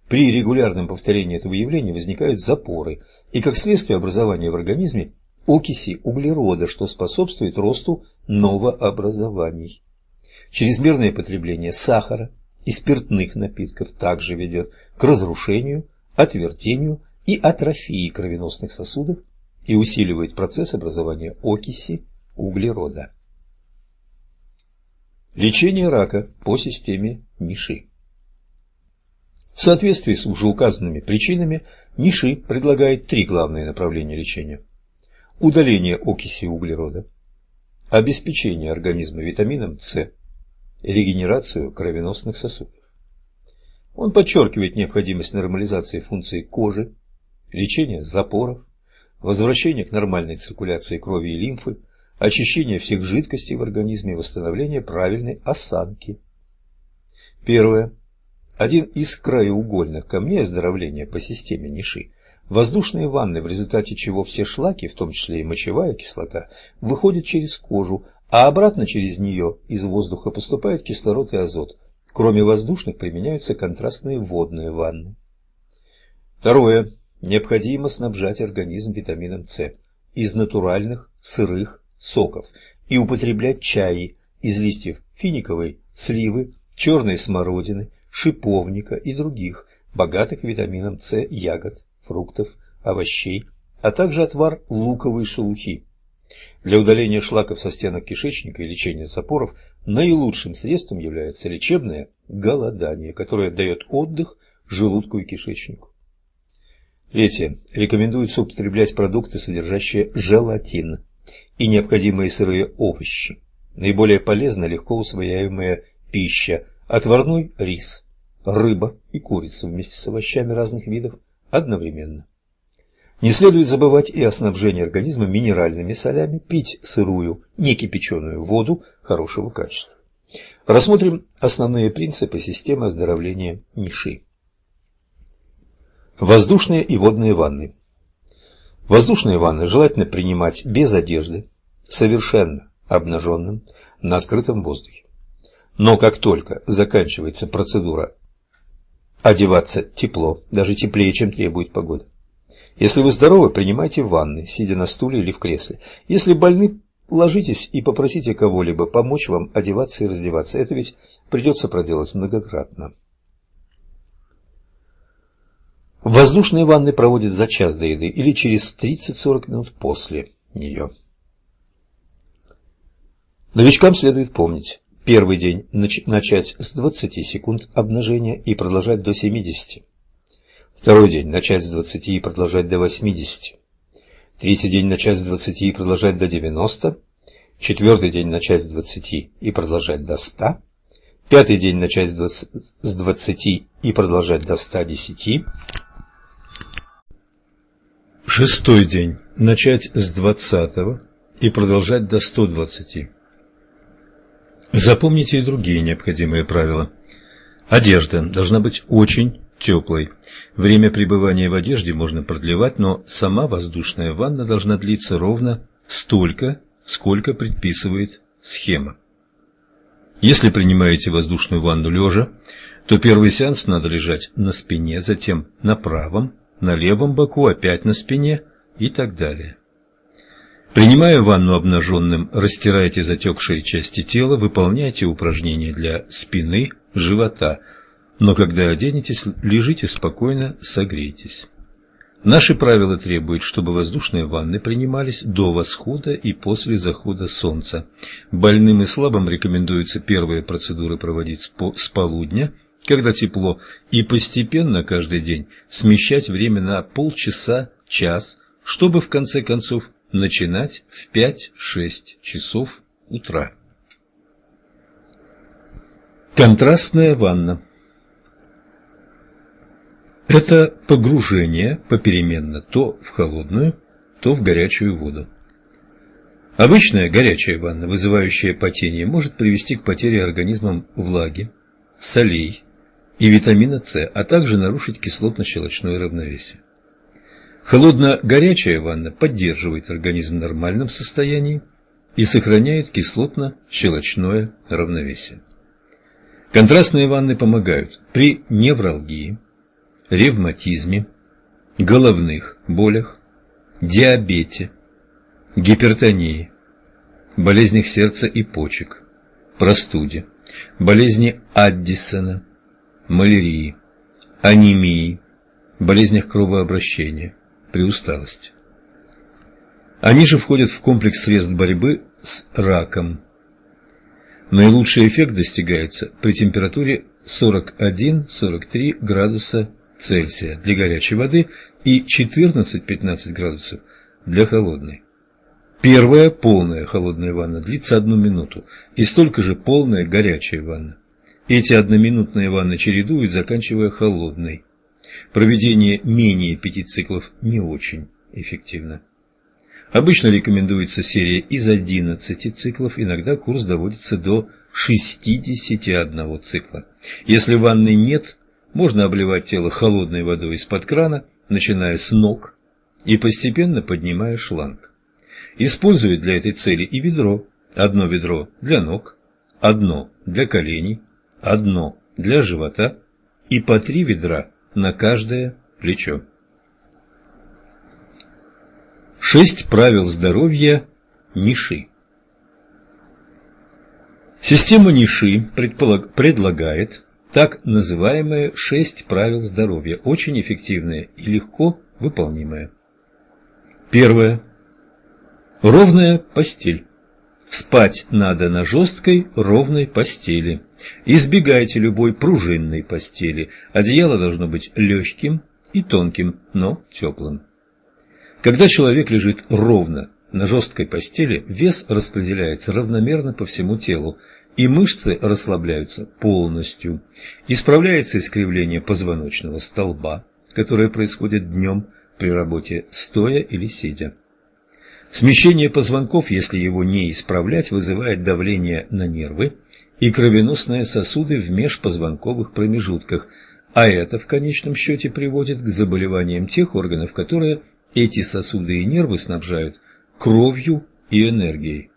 При регулярном повторении этого явления возникают запоры и, как следствие образования в организме, окиси углерода, что способствует росту новообразований. Чрезмерное потребление сахара и спиртных напитков также ведет к разрушению, отвертению и атрофии кровеносных сосудов и усиливает процесс образования окиси углерода. Лечение рака по системе Ниши. В соответствии с уже указанными причинами Ниши предлагает три главные направления лечения. Удаление окиси углерода, обеспечение организма витамином С, регенерацию кровеносных сосудов. Он подчеркивает необходимость нормализации функций кожи, лечения запоров, возвращения к нормальной циркуляции крови и лимфы, очищения всех жидкостей в организме и восстановления правильной осанки. Первое. Один из краеугольных камней оздоровления по системе Ниши – воздушные ванны, в результате чего все шлаки, в том числе и мочевая кислота, выходят через кожу, а обратно через нее из воздуха поступает кислород и азот. Кроме воздушных применяются контрастные водные ванны. Второе. Необходимо снабжать организм витамином С из натуральных сырых соков и употреблять чаи из листьев финиковой, сливы, черной смородины, шиповника и других, богатых витамином С ягод, фруктов, овощей, а также отвар луковой шелухи. Для удаления шлаков со стенок кишечника и лечения запоров наилучшим средством является лечебное голодание, которое дает отдых желудку и кишечнику. Третье. Рекомендуется употреблять продукты, содержащие желатин и необходимые сырые овощи. Наиболее полезна легко усвояемая пища, отварной рис, рыба и курица вместе с овощами разных видов одновременно. Не следует забывать и о снабжении организма минеральными солями, пить сырую, некипяченую воду хорошего качества. Рассмотрим основные принципы системы оздоровления ниши. Воздушные и водные ванны. Воздушные ванны желательно принимать без одежды, совершенно обнаженным, на открытом воздухе. Но как только заканчивается процедура одеваться тепло, даже теплее, чем требует погода. Если вы здоровы, принимайте ванны, сидя на стуле или в кресле. Если больны, ложитесь и попросите кого-либо помочь вам одеваться и раздеваться. Это ведь придется проделать многократно. Воздушные ванны проводят за час до еды или через 30-40 минут после нее. Новичкам следует помнить, Первый день начать с 20 секунд обнажения и продолжать до 70. Второй день начать с 20 и продолжать до 80. Третий день начать с 20 и продолжать до 90. Четвертый день начать с 20 и продолжать до 100. Пятый день начать с 20, с 20 и продолжать до 110. Шестой день начать с 20 и продолжать до 120. Запомните и другие необходимые правила. Одежда должна быть очень теплой. Время пребывания в одежде можно продлевать, но сама воздушная ванна должна длиться ровно столько, сколько предписывает схема. Если принимаете воздушную ванну лежа, то первый сеанс надо лежать на спине, затем на правом, на левом боку, опять на спине и так далее. Принимая ванну обнаженным, растирайте затекшие части тела, выполняйте упражнения для спины, живота, но когда оденетесь, лежите спокойно, согрейтесь. Наши правила требуют, чтобы воздушные ванны принимались до восхода и после захода солнца. Больным и слабым рекомендуется первые процедуры проводить с полудня, когда тепло, и постепенно каждый день смещать время на полчаса, час, чтобы в конце концов начинать в 5-6 часов утра. Контрастная ванна это погружение попеременно то в холодную, то в горячую воду. Обычная горячая ванна, вызывающая потение, может привести к потере организмом влаги, солей и витамина С, а также нарушить кислотно-щелочное равновесие. Холодно-горячая ванна поддерживает организм в нормальном состоянии и сохраняет кислотно-щелочное равновесие. Контрастные ванны помогают при невралгии, ревматизме, головных болях, диабете, гипертонии, болезнях сердца и почек, простуде, болезни Аддисона, малярии, анемии, болезнях кровообращения, при усталости. Они же входят в комплекс средств борьбы с раком. Наилучший эффект достигается при температуре 41-43 градуса Цельсия для горячей воды и 14-15 градусов для холодной. Первая полная холодная ванна длится одну минуту, и столько же полная горячая ванна. Эти одноминутные ванны чередуют, заканчивая холодной. Проведение менее пяти циклов не очень эффективно. Обычно рекомендуется серия из 11 циклов, иногда курс доводится до 61 цикла. Если ванны нет, можно обливать тело холодной водой из-под крана, начиная с ног и постепенно поднимая шланг. Используют для этой цели и ведро. Одно ведро для ног, одно для коленей, одно для живота и по три ведра на каждое плечо. Шесть правил здоровья Ниши Система Ниши предлагает так называемые шесть правил здоровья, очень эффективные и легко выполнимые. Первое. Ровная постель. Спать надо на жесткой, ровной постели. Избегайте любой пружинной постели. Одеяло должно быть легким и тонким, но теплым. Когда человек лежит ровно на жесткой постели, вес распределяется равномерно по всему телу, и мышцы расслабляются полностью. Исправляется искривление позвоночного столба, которое происходит днем при работе стоя или сидя. Смещение позвонков, если его не исправлять, вызывает давление на нервы и кровеносные сосуды в межпозвонковых промежутках, а это в конечном счете приводит к заболеваниям тех органов, которые эти сосуды и нервы снабжают кровью и энергией.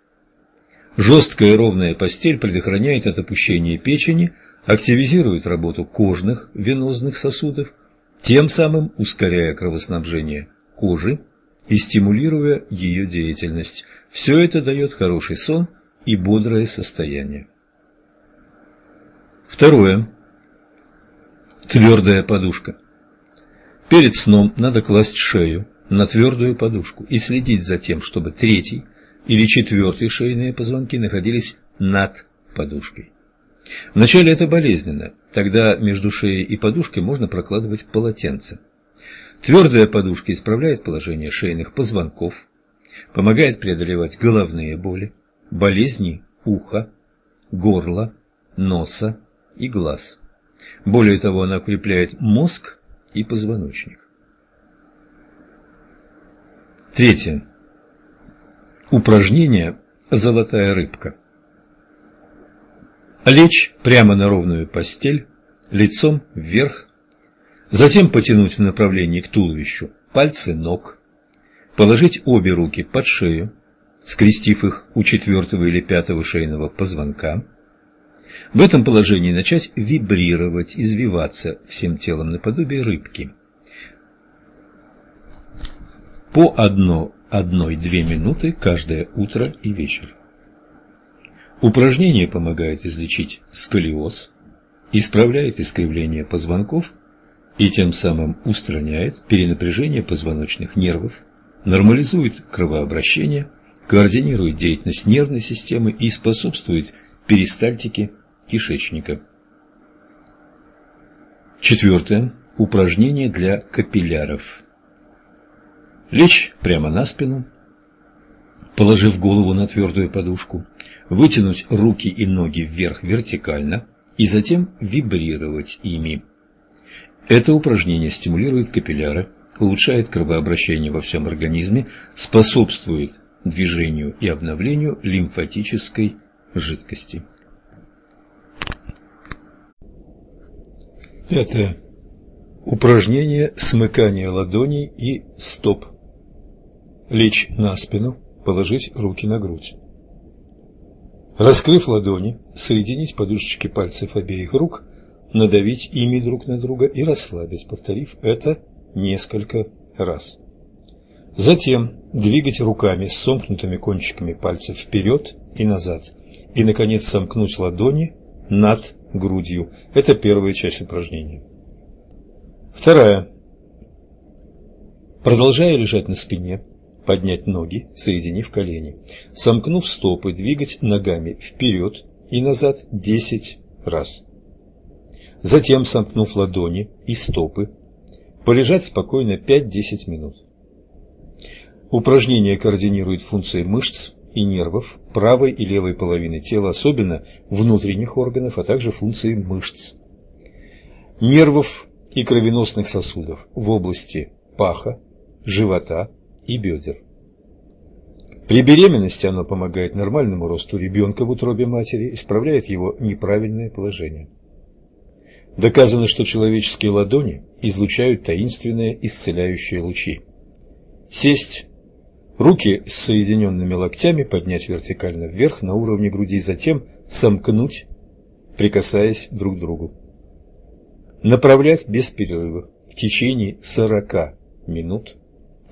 Жесткая и ровная постель предохраняет от опущения печени, активизирует работу кожных венозных сосудов, тем самым ускоряя кровоснабжение кожи и стимулируя ее деятельность. Все это дает хороший сон и бодрое состояние. Второе. Твердая подушка. Перед сном надо класть шею на твердую подушку и следить за тем, чтобы третий – или четвертые шейные позвонки находились над подушкой. Вначале это болезненно, тогда между шеей и подушкой можно прокладывать полотенце. Твердая подушка исправляет положение шейных позвонков, помогает преодолевать головные боли, болезни уха, горла, носа и глаз. Более того, она укрепляет мозг и позвоночник. Третье. Упражнение «Золотая рыбка». Лечь прямо на ровную постель, лицом вверх, затем потянуть в направлении к туловищу пальцы ног, положить обе руки под шею, скрестив их у четвертого или пятого шейного позвонка. В этом положении начать вибрировать, извиваться всем телом наподобие рыбки. По одно, одной-две минуты каждое утро и вечер. Упражнение помогает излечить сколиоз, исправляет искривление позвонков и тем самым устраняет перенапряжение позвоночных нервов, нормализует кровообращение, координирует деятельность нервной системы и способствует перистальтике кишечника. Четвертое. Упражнение для капилляров. Лечь прямо на спину, положив голову на твердую подушку, вытянуть руки и ноги вверх вертикально и затем вибрировать ими. Это упражнение стимулирует капилляры, улучшает кровообращение во всем организме, способствует движению и обновлению лимфатической жидкости. Пятое. Упражнение смыкания ладоней и стоп. Лечь на спину, положить руки на грудь. Раскрыв ладони, соединить подушечки пальцев обеих рук, надавить ими друг на друга и расслабить, повторив это несколько раз. Затем двигать руками с сомкнутыми кончиками пальцев вперед и назад. И, наконец, сомкнуть ладони над грудью. Это первая часть упражнения. Вторая. Продолжая лежать на спине, поднять ноги, соединив колени. Сомкнув стопы, двигать ногами вперед и назад 10 раз. Затем, сомкнув ладони и стопы, полежать спокойно 5-10 минут. Упражнение координирует функции мышц и нервов правой и левой половины тела, особенно внутренних органов, а также функции мышц, нервов и кровеносных сосудов в области паха, живота и бедер. При беременности оно помогает нормальному росту ребенка в утробе матери, исправляет его неправильное положение. Доказано, что человеческие ладони излучают таинственные исцеляющие лучи. Сесть, руки с соединенными локтями поднять вертикально вверх на уровне груди, затем сомкнуть, прикасаясь друг к другу. Направлять без перерыва в течение 40 минут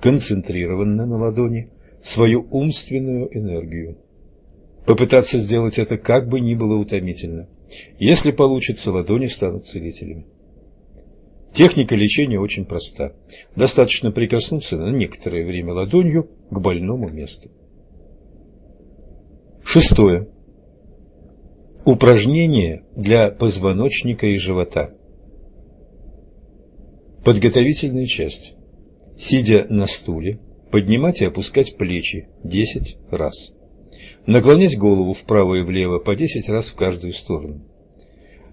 концентрированно на ладони свою умственную энергию. Попытаться сделать это как бы ни было утомительно. Если получится, ладони станут целителями. Техника лечения очень проста. Достаточно прикоснуться на некоторое время ладонью к больному месту. Шестое. Упражнение для позвоночника и живота. Подготовительная часть. Сидя на стуле, поднимать и опускать плечи 10 раз. Наклонять голову вправо и влево по 10 раз в каждую сторону.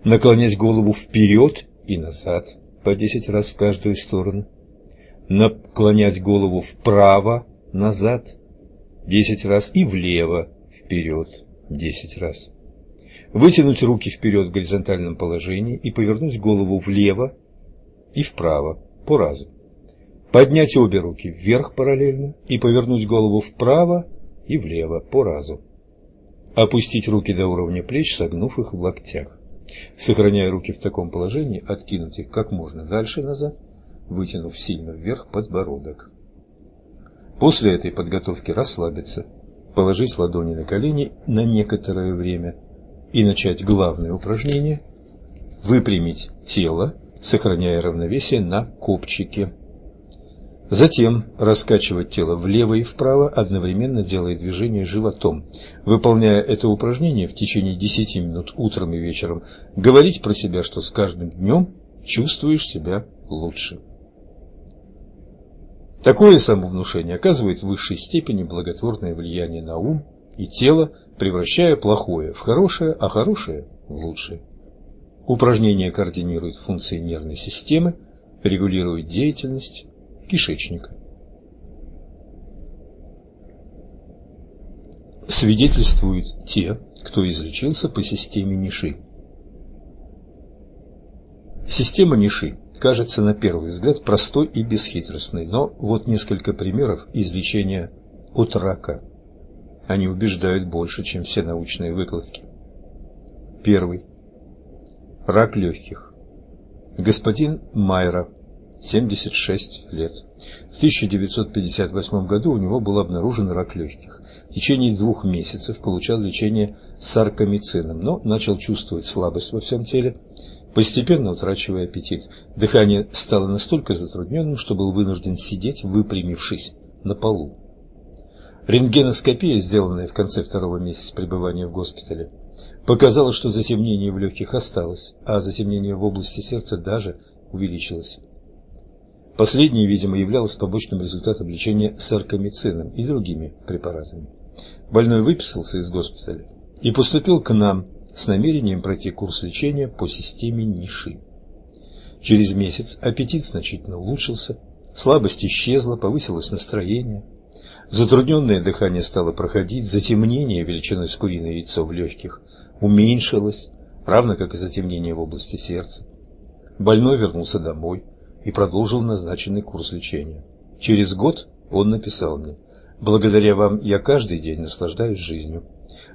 Наклонять голову вперед и назад по 10 раз в каждую сторону. Наклонять голову вправо, назад 10 раз и влево, вперед 10 раз. Вытянуть руки вперед в горизонтальном положении и повернуть голову влево и вправо по разу. Поднять обе руки вверх параллельно и повернуть голову вправо и влево по разу. Опустить руки до уровня плеч, согнув их в локтях. Сохраняя руки в таком положении, откинуть их как можно дальше назад, вытянув сильно вверх подбородок. После этой подготовки расслабиться, положить ладони на колени на некоторое время и начать главное упражнение – выпрямить тело, сохраняя равновесие на копчике. Затем раскачивать тело влево и вправо, одновременно делая движение животом. Выполняя это упражнение в течение 10 минут утром и вечером, говорить про себя, что с каждым днем чувствуешь себя лучше. Такое самовнушение оказывает в высшей степени благотворное влияние на ум и тело, превращая плохое в хорошее, а хорошее в лучшее. Упражнение координирует функции нервной системы, регулирует деятельность кишечника. Свидетельствуют те, кто излечился по системе Ниши. Система Ниши кажется на первый взгляд простой и бесхитростной, но вот несколько примеров излечения от рака. Они убеждают больше, чем все научные выкладки. Первый. Рак легких. Господин Майра, 76 лет. В 1958 году у него был обнаружен рак легких. В течение двух месяцев получал лечение саркомицином, но начал чувствовать слабость во всем теле, постепенно утрачивая аппетит. Дыхание стало настолько затрудненным, что был вынужден сидеть, выпрямившись на полу. Рентгеноскопия, сделанная в конце второго месяца пребывания в госпитале, показала, что затемнение в легких осталось, а затемнение в области сердца даже увеличилось. Последнее, видимо, являлось побочным результатом лечения саркомицином и другими препаратами. Больной выписался из госпиталя и поступил к нам с намерением пройти курс лечения по системе Ниши. Через месяц аппетит значительно улучшился, слабость исчезла, повысилось настроение, затрудненное дыхание стало проходить, затемнение величиной с куриное яйцо в легких уменьшилось, равно как и затемнение в области сердца. Больной вернулся домой и продолжил назначенный курс лечения. Через год он написал мне «Благодаря вам я каждый день наслаждаюсь жизнью.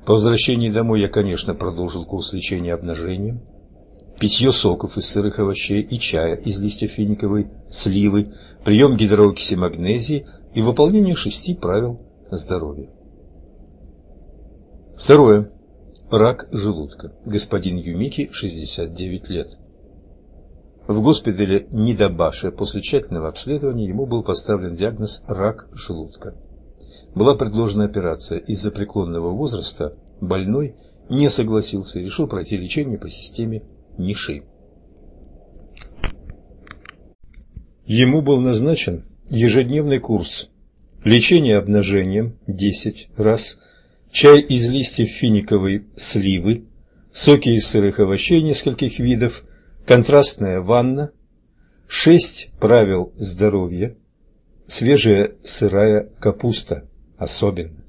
По возвращении домой я, конечно, продолжил курс лечения обнажением, питье соков из сырых овощей и чая из листьев финиковой сливы, прием гидроокиси магнезии и выполнение шести правил здоровья. Второе. Рак желудка. Господин Юмики, 69 лет. В госпитале Нидабаше после тщательного обследования ему был поставлен диагноз рак желудка. Была предложена операция. Из-за преклонного возраста больной не согласился и решил пройти лечение по системе Ниши. Ему был назначен ежедневный курс лечение обнажением 10 раз, чай из листьев финиковой сливы, соки из сырых овощей нескольких видов, контрастная ванна, 6 правил здоровья, свежая сырая капуста особенно.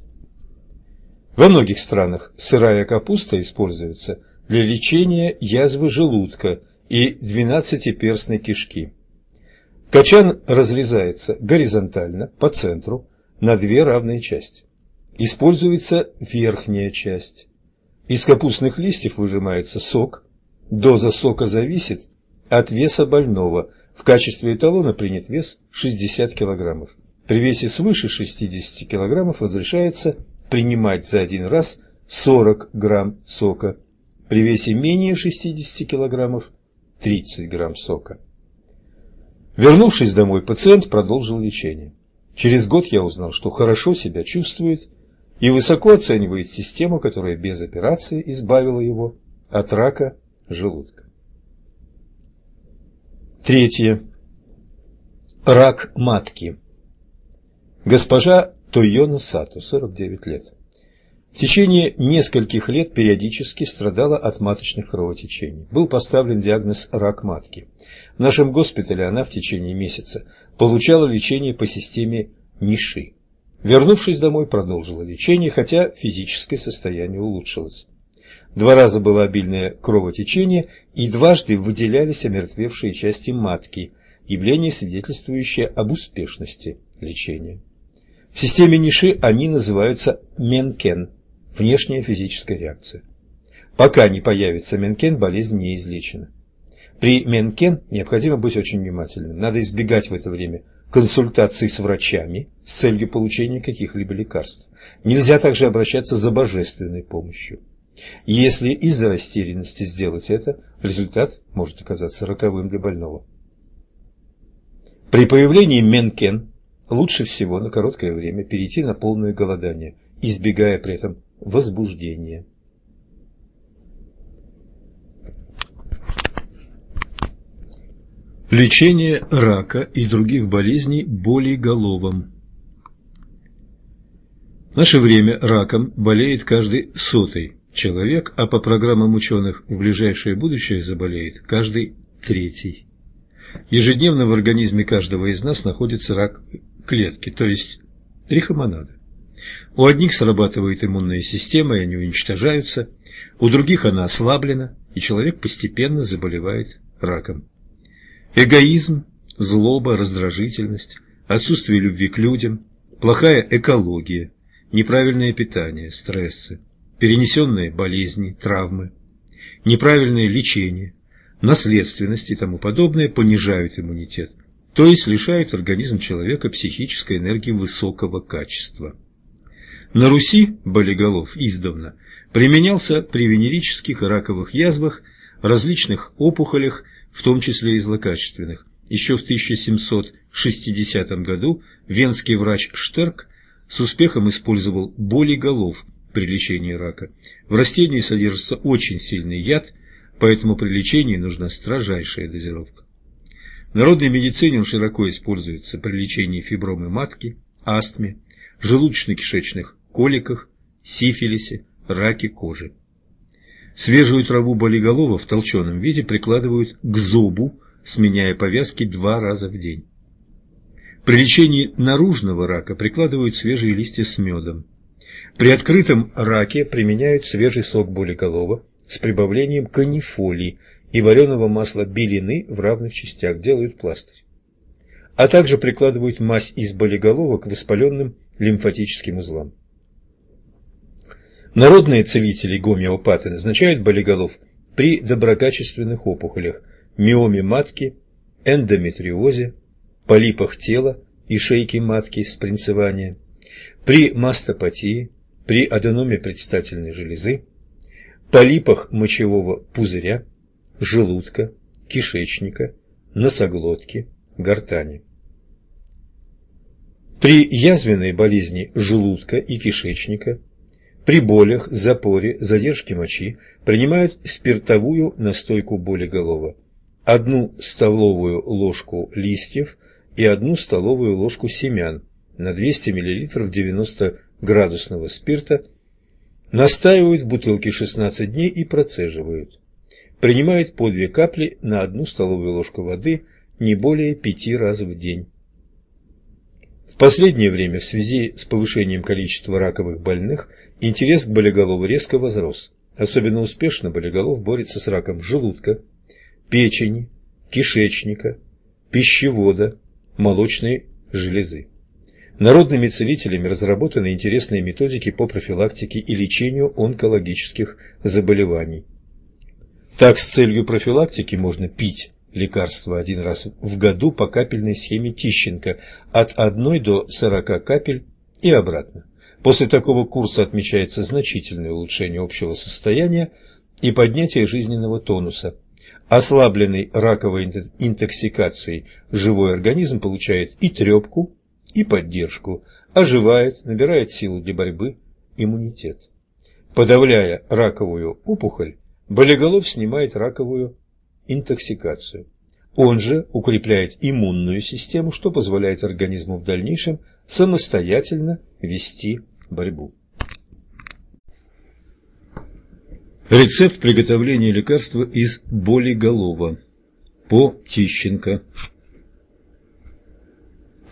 Во многих странах сырая капуста используется для лечения язвы желудка и двенадцатиперстной кишки. Качан разрезается горизонтально по центру на две равные части. Используется верхняя часть. Из капустных листьев выжимается сок. Доза сока зависит от веса больного. В качестве эталона принят вес 60 кг. При весе свыше 60 кг разрешается принимать за один раз 40 грамм сока. При весе менее 60 кг 30 грамм сока. Вернувшись домой, пациент продолжил лечение. Через год я узнал, что хорошо себя чувствует и высоко оценивает систему, которая без операции избавила его от рака желудка. Третье. Рак матки. Госпожа Тойона Сато, 49 лет. В течение нескольких лет периодически страдала от маточных кровотечений. Был поставлен диагноз рак матки. В нашем госпитале она в течение месяца получала лечение по системе Ниши. Вернувшись домой, продолжила лечение, хотя физическое состояние улучшилось. Два раза было обильное кровотечение, и дважды выделялись омертвевшие части матки, явление, свидетельствующее об успешности лечения. В системе Ниши они называются менкен внешняя физическая реакция. Пока не появится менкен, болезнь не излечена. При менкен необходимо быть очень внимательным. Надо избегать в это время консультаций с врачами с целью получения каких-либо лекарств. Нельзя также обращаться за божественной помощью. Если из-за растерянности сделать это, результат может оказаться роковым для больного. При появлении менкен лучше всего на короткое время перейти на полное голодание, избегая при этом возбуждение. Лечение рака и других болезней болиголовым. В наше время раком болеет каждый сотый человек, а по программам ученых в ближайшее будущее заболеет каждый третий. Ежедневно в организме каждого из нас находится рак клетки, то есть трихомонады. У одних срабатывает иммунная система, и они уничтожаются, у других она ослаблена, и человек постепенно заболевает раком. Эгоизм, злоба, раздражительность, отсутствие любви к людям, плохая экология, неправильное питание, стрессы, перенесенные болезни, травмы, неправильное лечение, наследственность и тому подобное понижают иммунитет, то есть лишают организм человека психической энергии высокого качества. На Руси болиголов издавна применялся при венерических и раковых язвах, различных опухолях, в том числе и злокачественных. Еще в 1760 году венский врач Штерк с успехом использовал болиголов при лечении рака. В растении содержится очень сильный яд, поэтому при лечении нужна строжайшая дозировка. В народной медицине он широко используется при лечении фибромы матки, астме, желудочно-кишечных коликах, сифилисе, раке кожи. Свежую траву болиголова в толченом виде прикладывают к зубу, сменяя повязки два раза в день. При лечении наружного рака прикладывают свежие листья с медом. При открытом раке применяют свежий сок болиголова с прибавлением канифолии и вареного масла белины в равных частях, делают пластырь. А также прикладывают мазь из болиголова к воспаленным лимфатическим узлам. Народные целители гомеопаты назначают болиголов при доброкачественных опухолях, миоме матки, эндометриозе, полипах тела и шейки матки с принцевания, при мастопатии, при аденоме предстательной железы, полипах мочевого пузыря, желудка, кишечника, носоглотки, гортани. При язвенной болезни желудка и кишечника, при болях, запоре, задержке мочи принимают спиртовую настойку болиголова, одну столовую ложку листьев и одну столовую ложку семян на 200 мл 90 градусного спирта, настаивают в бутылке 16 дней и процеживают. Принимают по 2 капли на одну столовую ложку воды не более 5 раз в день. В последнее время в связи с повышением количества раковых больных интерес к болиголову резко возрос. Особенно успешно болиголов борется с раком желудка, печени, кишечника, пищевода, молочной железы. Народными целителями разработаны интересные методики по профилактике и лечению онкологических заболеваний. Так, с целью профилактики можно пить лекарства один раз в году по капельной схеме Тищенко от 1 до 40 капель и обратно. После такого курса отмечается значительное улучшение общего состояния и поднятие жизненного тонуса – Ослабленный раковой интоксикацией живой организм получает и трепку, и поддержку, оживает, набирает силу для борьбы, иммунитет. Подавляя раковую опухоль, болиголов снимает раковую интоксикацию. Он же укрепляет иммунную систему, что позволяет организму в дальнейшем самостоятельно вести борьбу. Рецепт приготовления лекарства из болиголова по Тищенко.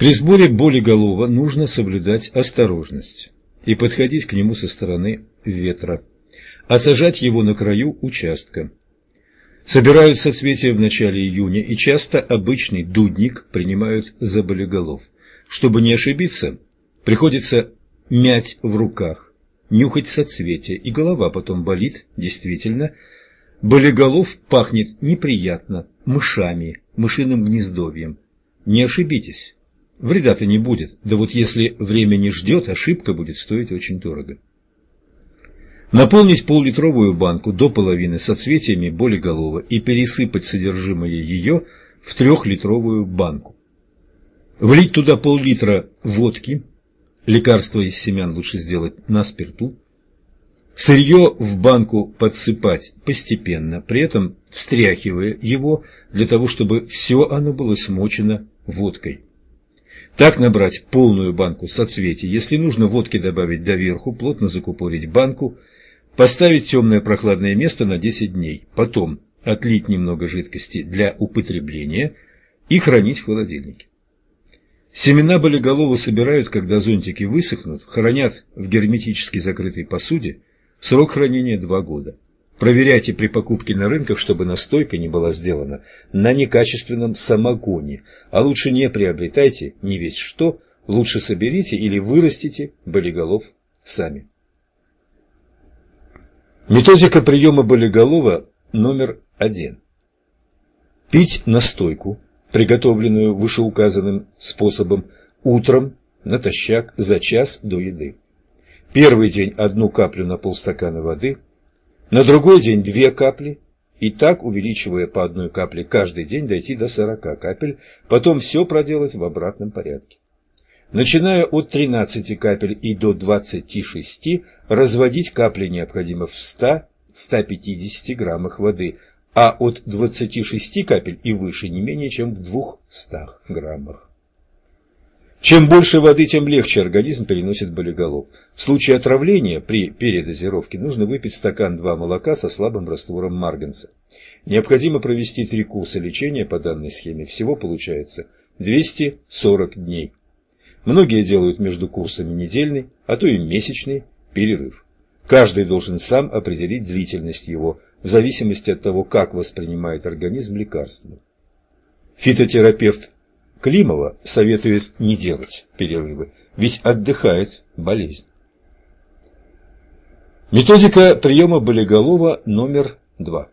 При сборе болиголова нужно соблюдать осторожность и подходить к нему со стороны ветра, а сажать его на краю участка. Собирают соцветия в начале июня и часто обычный дудник принимают за болиголов. Чтобы не ошибиться, приходится мять в руках нюхать соцветия, и голова потом болит, действительно. Болиголов пахнет неприятно, мышами, мышиным гнездовьем. Не ошибитесь, вреда-то не будет, да вот если время не ждет, ошибка будет стоить очень дорого. Наполнить пол-литровую банку до половины соцветиями болиголова и пересыпать содержимое ее в трехлитровую банку. Влить туда пол-литра водки, Лекарство из семян лучше сделать на спирту. Сырье в банку подсыпать постепенно, при этом встряхивая его, для того, чтобы все оно было смочено водкой. Так набрать полную банку соцветий. Если нужно водки добавить доверху, плотно закупорить банку, поставить темное прохладное место на 10 дней. Потом отлить немного жидкости для употребления и хранить в холодильнике. Семена болиголова собирают, когда зонтики высохнут, хранят в герметически закрытой посуде, срок хранения 2 года. Проверяйте при покупке на рынках, чтобы настойка не была сделана на некачественном самогоне, а лучше не приобретайте не весь что, лучше соберите или вырастите болиголов сами. Методика приема болиголова номер один. Пить настойку, приготовленную вышеуказанным способом, утром натощак за час до еды. Первый день одну каплю на полстакана воды, на другой день две капли, и так, увеличивая по одной капле каждый день, дойти до 40 капель, потом все проделать в обратном порядке. Начиная от 13 капель и до 26, разводить капли необходимо в 100-150 граммах воды, а от 26 капель и выше не менее чем в 200 граммах. Чем больше воды, тем легче организм переносит болиголов. В случае отравления при передозировке нужно выпить стакан-два молока со слабым раствором марганца. Необходимо провести три курса лечения по данной схеме. Всего получается 240 дней. Многие делают между курсами недельный, а то и месячный перерыв. Каждый должен сам определить длительность его, в зависимости от того, как воспринимает организм лекарство. Фитотерапевт Климова советует не делать перерывы, ведь отдыхает болезнь. Методика приема болиголова номер два.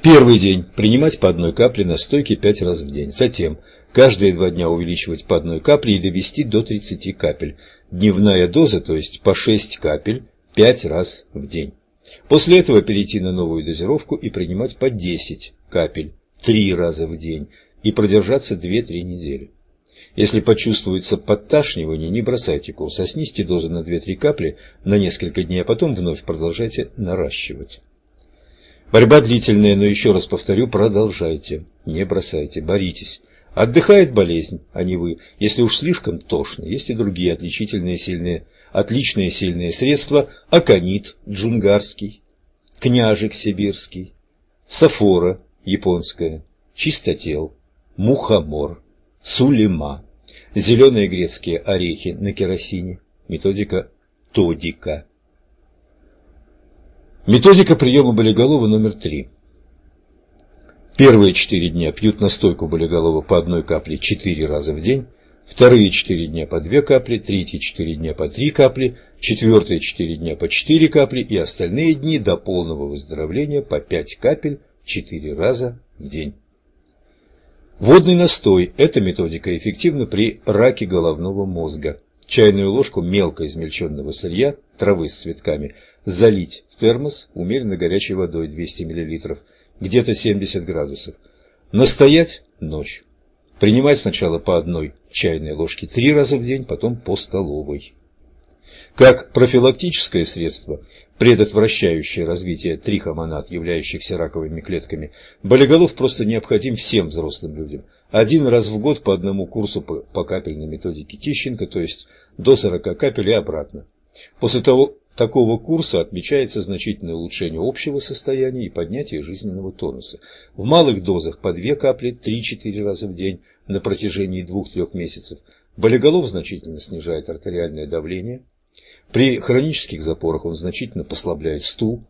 Первый день принимать по одной капле настойки пять раз в день. Затем каждые два дня увеличивать по одной капле и довести до 30 капель. Дневная доза, то есть по 6 капель, пять раз в день. После этого перейти на новую дозировку и принимать по 10 капель три раза в день и продержаться 2-3 недели. Если почувствуется подташнивание, не бросайте курс, а снизьте дозу на 2-3 капли на несколько дней, а потом вновь продолжайте наращивать. Борьба длительная, но еще раз повторю, продолжайте, не бросайте, боритесь. Отдыхает болезнь, а не вы. Если уж слишком тошно, есть и другие отличительные сильные, отличные сильные средства. Аконит джунгарский, княжик сибирский, сафора японская, чистотел, мухомор, сулима, зеленые грецкие орехи на керосине, методика Тодика. Методика приема болиголова номер три. Первые четыре дня пьют настойку болиголова по одной капле четыре раза в день, вторые четыре дня по две капли, третьи четыре дня по три капли, четвертые четыре дня по четыре капли и остальные дни до полного выздоровления по пять капель четыре раза в день. Водный настой – эта методика эффективна при раке головного мозга. Чайную ложку мелко измельченного сырья, травы с цветками, залить в термос умеренно горячей водой 200 мл, где-то 70 градусов. Настоять ночь. Принимать сначала по одной чайной ложке три раза в день, потом по столовой. Как профилактическое средство предотвращающее развитие трихомонад, являющихся раковыми клетками, болиголов просто необходим всем взрослым людям. Один раз в год по одному курсу по, по капельной методике Тищенко, то есть до 40 капель и обратно. После того, такого курса отмечается значительное улучшение общего состояния и поднятие жизненного тонуса. В малых дозах по 2 капли 3-4 раза в день на протяжении 2-3 месяцев болиголов значительно снижает артериальное давление, при хронических запорах он значительно послабляет стул,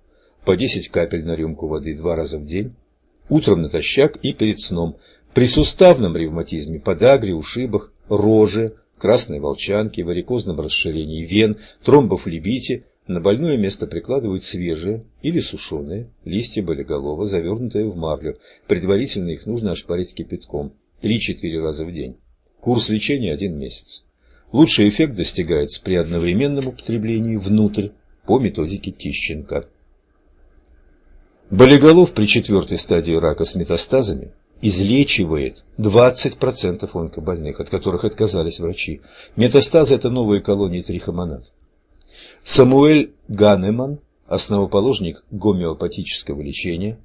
по 10 капель на рюмку воды два раза в день, утром натощак и перед сном. При суставном ревматизме, подагре, ушибах, роже, красной волчанке, варикозном расширении вен, тромбофлебите на больное место прикладывают свежие или сушеные листья болиголова, завернутые в марлю. Предварительно их нужно ошпарить кипятком 3-4 раза в день. Курс лечения один месяц. Лучший эффект достигается при одновременном употреблении внутрь по методике Тищенко. Болиголов при четвертой стадии рака с метастазами излечивает 20% онкобольных, от которых отказались врачи. Метастазы – это новые колонии трихомонад. Самуэль Ганеман, основоположник гомеопатического лечения,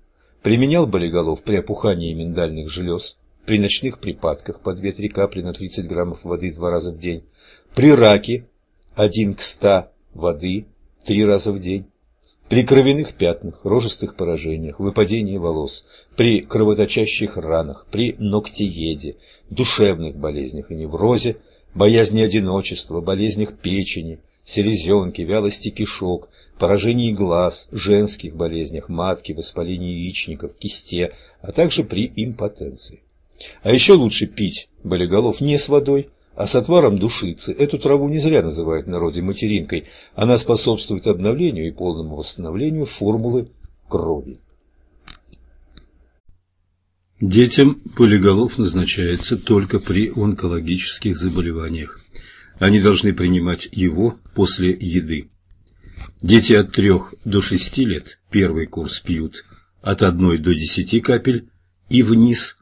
применял болиголов при опухании миндальных желез, при ночных припадках по 2-3 капли на 30 граммов воды два раза в день, при раке 1 к 100 воды три раза в день, при кровяных пятнах, рожистых поражениях, выпадении волос, при кровоточащих ранах, при ногтееде, душевных болезнях и неврозе, боязни одиночества, болезнях печени, селезенки, вялости кишок, поражении глаз, женских болезнях, матки, воспалении яичников, кисте, а также при импотенции. А еще лучше пить болиголов не с водой, А с отваром душицы эту траву не зря называют в народе материнкой. Она способствует обновлению и полному восстановлению формулы крови. Детям полиголов назначается только при онкологических заболеваниях. Они должны принимать его после еды. Дети от 3 до 6 лет первый курс пьют от 1 до 10 капель и вниз.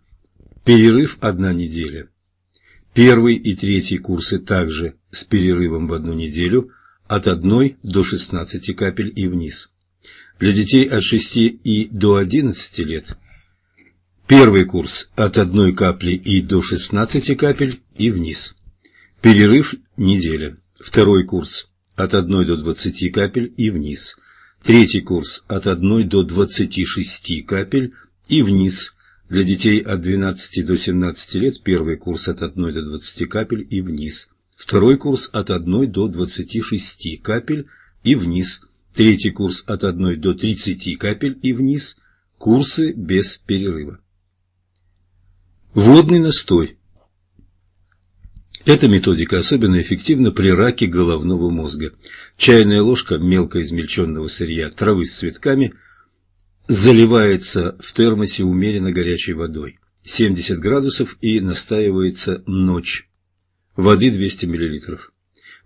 Перерыв одна неделя. Первый и третий курсы также с перерывом в одну неделю от 1 до 16 капель и вниз. Для детей от 6 и до 11 лет Первый курс от одной капли и до 16 капель и вниз. Перерыв неделя. Второй курс от 1 до 20 капель и вниз. Третий курс от 1 до 26 капель и вниз. Для детей от 12 до 17 лет первый курс от 1 до 20 капель и вниз. Второй курс от 1 до 26 капель и вниз. Третий курс от 1 до 30 капель и вниз. Курсы без перерыва. Водный настой. Эта методика особенно эффективна при раке головного мозга. Чайная ложка мелко измельченного сырья травы с цветками заливается в термосе умеренно горячей водой. 70 градусов и настаивается ночь. Воды 200 мл.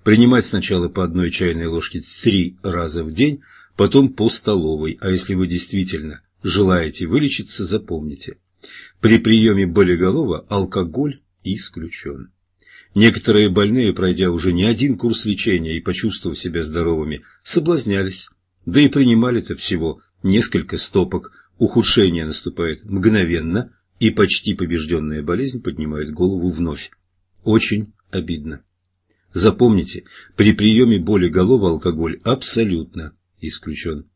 Принимать сначала по одной чайной ложке три раза в день, потом по столовой. А если вы действительно желаете вылечиться, запомните – при приеме болиголова алкоголь исключен. Некоторые больные, пройдя уже не один курс лечения и почувствовав себя здоровыми, соблазнялись, да и принимали-то всего несколько стопок. Ухудшение наступает мгновенно, и почти побежденная болезнь поднимает голову вновь. Очень обидно. Запомните, при приеме боли голова алкоголь абсолютно исключен.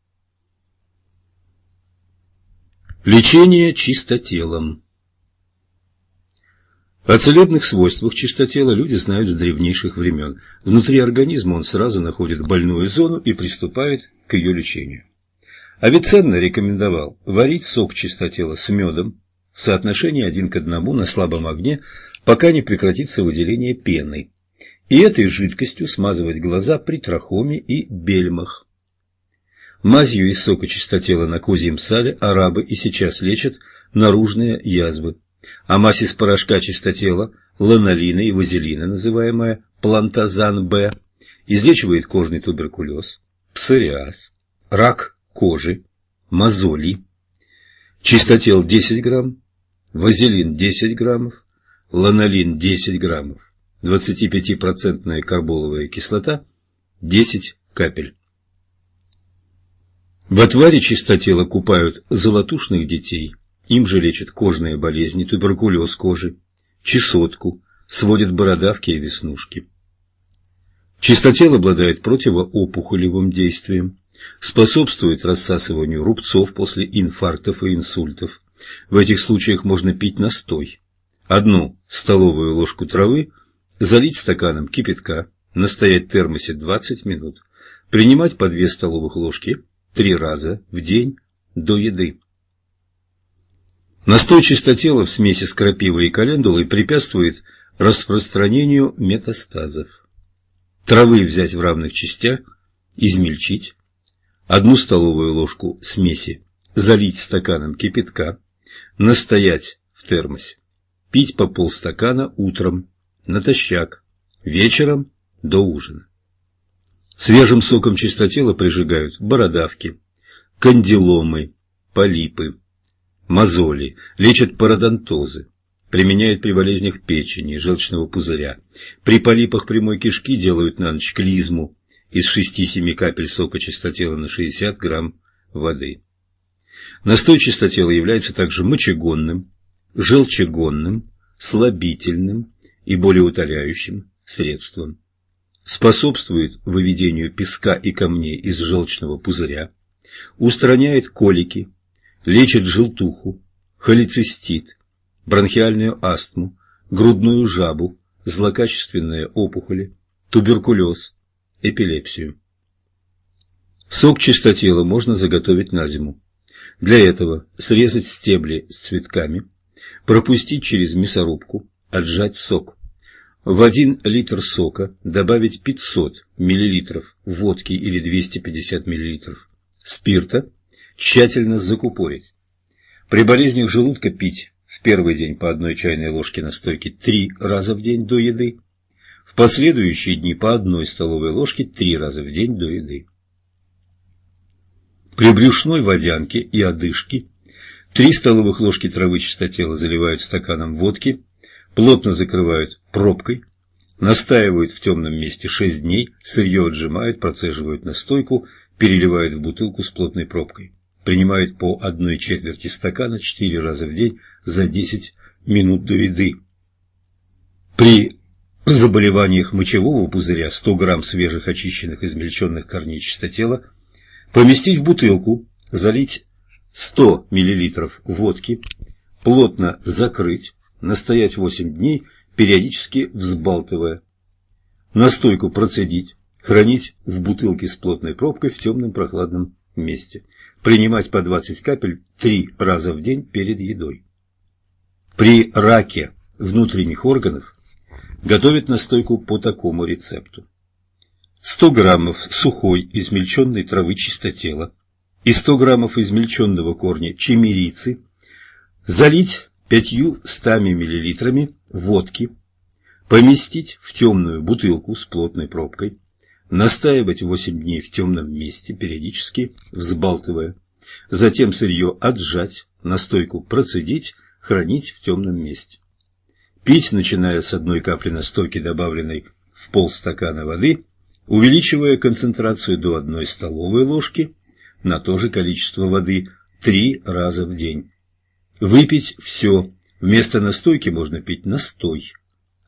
Лечение чистотелом О целебных свойствах чистотела люди знают с древнейших времен. Внутри организма он сразу находит больную зону и приступает к ее лечению. Авиценна рекомендовал варить сок чистотела с медом в соотношении один к одному на слабом огне, пока не прекратится выделение пены, и этой жидкостью смазывать глаза при трахоме и бельмах. Мазью из сока чистотела на козьем сале арабы и сейчас лечат наружные язвы. А мазь из порошка чистотела, ланолина и вазелина, называемая плантазан-Б, излечивает кожный туберкулез, псориаз, рак кожи, мозоли. Чистотел 10 грамм, вазелин 10 граммов, ланолин 10 граммов, 25% карболовая кислота 10 капель. В отваре чистотела купают золотушных детей, им же лечат кожные болезни, туберкулез кожи, чесотку, сводят бородавки и веснушки. Чистотел обладает противоопухолевым действием, способствует рассасыванию рубцов после инфарктов и инсультов. В этих случаях можно пить настой. Одну столовую ложку травы залить стаканом кипятка, настоять в термосе 20 минут, принимать по 2 столовых ложки три раза в день до еды. Настой чистотела в смеси с крапивой и календулой препятствует распространению метастазов. Травы взять в равных частях, измельчить, одну столовую ложку смеси залить стаканом кипятка, настоять в термосе, пить по полстакана утром, натощак, вечером до ужина. Свежим соком чистотела прижигают бородавки, кандиломы, полипы, мозоли, лечат пародонтозы, применяют при болезнях печени, желчного пузыря. При полипах прямой кишки делают на ночь клизму из 6-7 капель сока чистотела на 60 грамм воды. Настой чистотела является также мочегонным, желчегонным, слабительным и болеутоляющим средством способствует выведению песка и камней из желчного пузыря, устраняет колики, лечит желтуху, холецистит, бронхиальную астму, грудную жабу, злокачественные опухоли, туберкулез, эпилепсию. Сок чистотела можно заготовить на зиму. Для этого срезать стебли с цветками, пропустить через мясорубку, отжать сок. В 1 литр сока добавить 500 мл водки или 250 мл спирта, тщательно закупорить. При болезнях желудка пить в первый день по одной чайной ложке настойки три раза в день до еды, в последующие дни по одной столовой ложке три раза в день до еды. При брюшной водянке и одышке три столовых ложки травы чистотела заливают стаканом водки, плотно закрывают пробкой, настаивают в темном месте 6 дней, сырье отжимают, процеживают настойку, переливают в бутылку с плотной пробкой. Принимают по одной четверти стакана 4 раза в день за 10 минут до еды. При заболеваниях мочевого пузыря 100 грамм свежих очищенных измельченных корней чистотела поместить в бутылку, залить 100 миллилитров водки, плотно закрыть, настоять 8 дней, периодически взбалтывая. Настойку процедить, хранить в бутылке с плотной пробкой в темном прохладном месте. Принимать по 20 капель 3 раза в день перед едой. При раке внутренних органов готовят настойку по такому рецепту. 100 граммов сухой измельченной травы чистотела и 100 граммов измельченного корня чемерицы залить 500 миллилитрами водки, поместить в темную бутылку с плотной пробкой, настаивать 8 дней в темном месте, периодически взбалтывая, затем сырье отжать, настойку процедить, хранить в темном месте. Пить, начиная с одной капли настойки, добавленной в полстакана воды, увеличивая концентрацию до одной столовой ложки на то же количество воды три раза в день. Выпить все. Вместо настойки можно пить настой.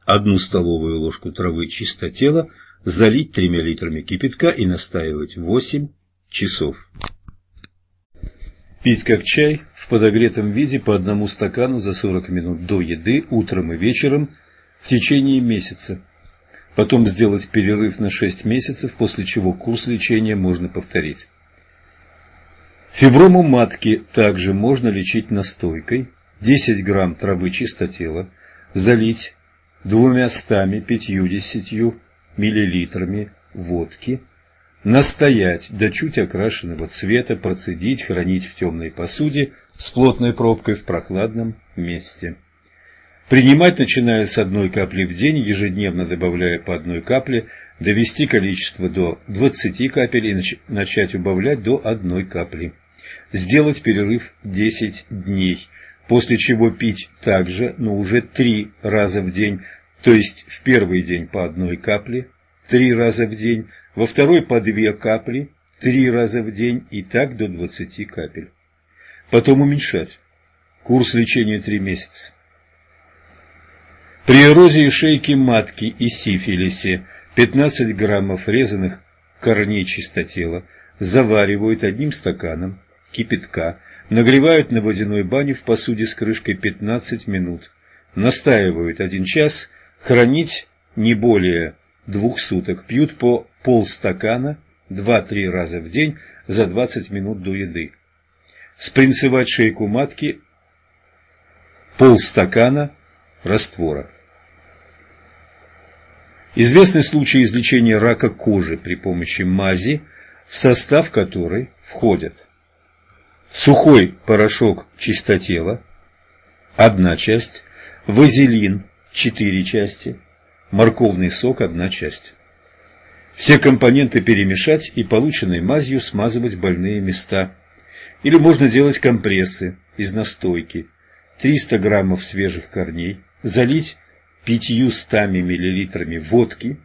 Одну столовую ложку травы чистотела залить тремя литрами кипятка и настаивать 8 часов. Пить как чай в подогретом виде по одному стакану за 40 минут до еды утром и вечером в течение месяца. Потом сделать перерыв на 6 месяцев, после чего курс лечения можно повторить. Фиброму матки также можно лечить настойкой. 10 грамм травы чистотела залить 250 миллилитрами водки, настоять до чуть окрашенного цвета, процедить, хранить в темной посуде с плотной пробкой в прохладном месте. Принимать, начиная с одной капли в день, ежедневно добавляя по одной капле, довести количество до 20 капель и начать убавлять до одной капли сделать перерыв 10 дней, после чего пить также, но уже 3 раза в день, то есть в первый день по одной капле, 3 раза в день, во второй по 2 капли, 3 раза в день и так до 20 капель. Потом уменьшать. Курс лечения 3 месяца. При эрозии шейки матки и сифилисе 15 граммов резаных корней чистотела заваривают одним стаканом кипятка, нагревают на водяной бане в посуде с крышкой 15 минут, настаивают один час, хранить не более двух суток, пьют по полстакана 2-3 раза в день за 20 минут до еды. Спринцевать шейку матки полстакана раствора. Известны случаи излечения рака кожи при помощи мази, в состав которой входят сухой порошок чистотела – одна часть, вазелин – четыре части, морковный сок – одна часть. Все компоненты перемешать и полученной мазью смазывать больные места. Или можно делать компрессы из настойки. 300 граммов свежих корней, залить 500 миллилитрами водки,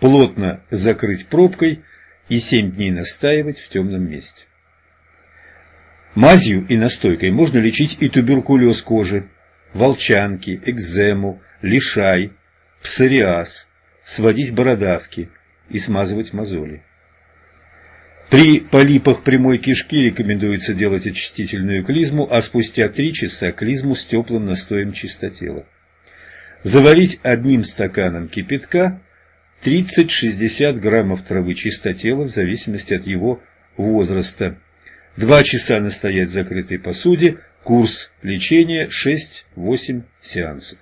плотно закрыть пробкой и 7 дней настаивать в темном месте. Мазью и настойкой можно лечить и туберкулез кожи, волчанки, экзему, лишай, псориаз, сводить бородавки и смазывать мозоли. При полипах прямой кишки рекомендуется делать очистительную клизму, а спустя 3 часа клизму с теплым настоем чистотела. Заварить одним стаканом кипятка 30-60 граммов травы чистотела в зависимости от его возраста. Два часа настоять в закрытой посуде, курс лечения 6-8 сеансов.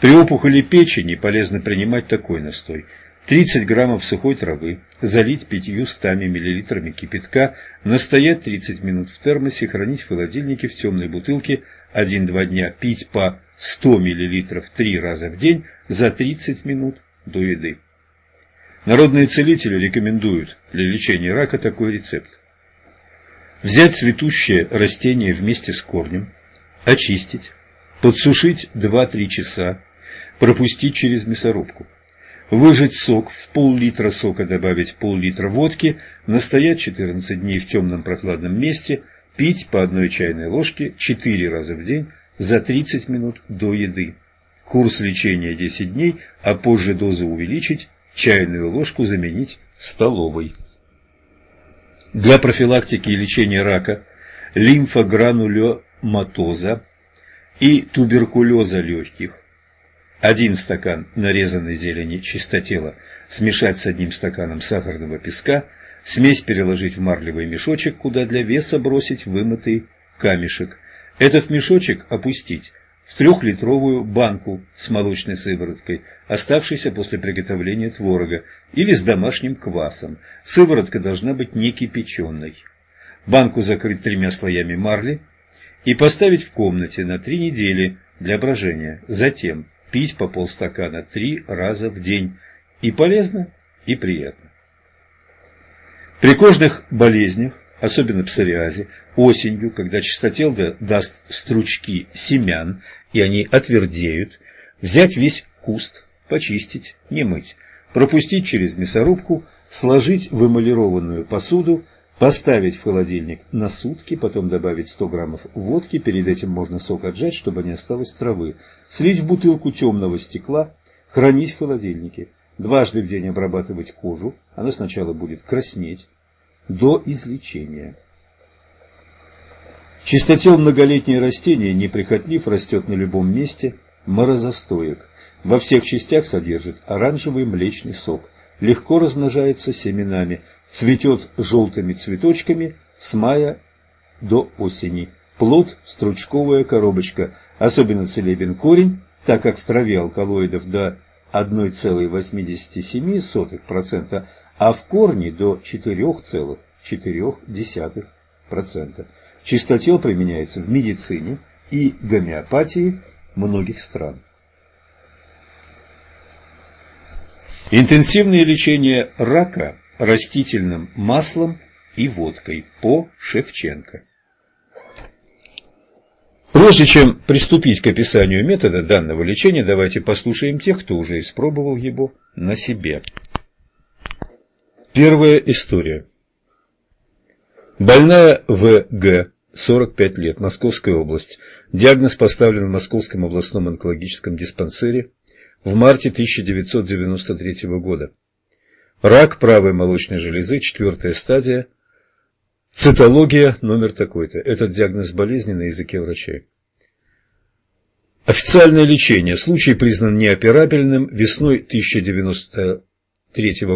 При опухоли печени полезно принимать такой настой. 30 граммов сухой травы, залить 500 миллилитрами кипятка, настоять 30 минут в термосе, хранить в холодильнике в темной бутылке 1-2 дня, пить по 100 миллилитров 3 раза в день за 30 минут до еды. Народные целители рекомендуют для лечения рака такой рецепт. Взять цветущее растение вместе с корнем, очистить, подсушить 2-3 часа, пропустить через мясорубку. Выжать сок, в пол-литра сока добавить пол-литра водки, настоять 14 дней в темном прохладном месте, пить по одной чайной ложке 4 раза в день за 30 минут до еды. Курс лечения 10 дней, а позже дозу увеличить, чайную ложку заменить столовой. Для профилактики и лечения рака, лимфогранулематоза и туберкулеза легких один стакан нарезанной зелени чистотела смешать с одним стаканом сахарного песка, смесь переложить в марлевый мешочек, куда для веса бросить вымытый камешек. Этот мешочек опустить в трехлитровую банку с молочной сывороткой, оставшейся после приготовления творога, или с домашним квасом. Сыворотка должна быть не кипяченой. Банку закрыть тремя слоями марли и поставить в комнате на три недели для брожения. Затем пить по полстакана три раза в день. И полезно, и приятно. При кожных болезнях, особенно псориазе, осенью, когда чистотел даст стручки семян, и они отвердеют, взять весь куст, почистить, не мыть, пропустить через мясорубку, сложить в эмалированную посуду, Поставить в холодильник на сутки, потом добавить 100 граммов водки, перед этим можно сок отжать, чтобы не осталось травы. Слить в бутылку темного стекла, хранить в холодильнике. Дважды в день обрабатывать кожу, она сначала будет краснеть, до излечения. Чистотел многолетнее растение, неприхотлив, растет на любом месте, морозостоек. Во всех частях содержит оранжевый млечный сок, легко размножается семенами – Цветет желтыми цветочками с мая до осени. Плод – стручковая коробочка. Особенно целебен корень, так как в траве алкалоидов до 1,87%, а в корне до 4,4%. Чистотел применяется в медицине и гомеопатии многих стран. Интенсивное лечение рака растительным маслом и водкой по Шевченко. Прежде чем приступить к описанию метода данного лечения, давайте послушаем тех, кто уже испробовал его на себе. Первая история. Больная В.Г., 45 лет, Московская область. Диагноз поставлен в Московском областном онкологическом диспансере в марте 1993 года. Рак правой молочной железы, четвертая стадия. Цитология номер такой-то. Этот диагноз болезни на языке врачей. Официальное лечение. Случай признан неоперабельным. Весной 1093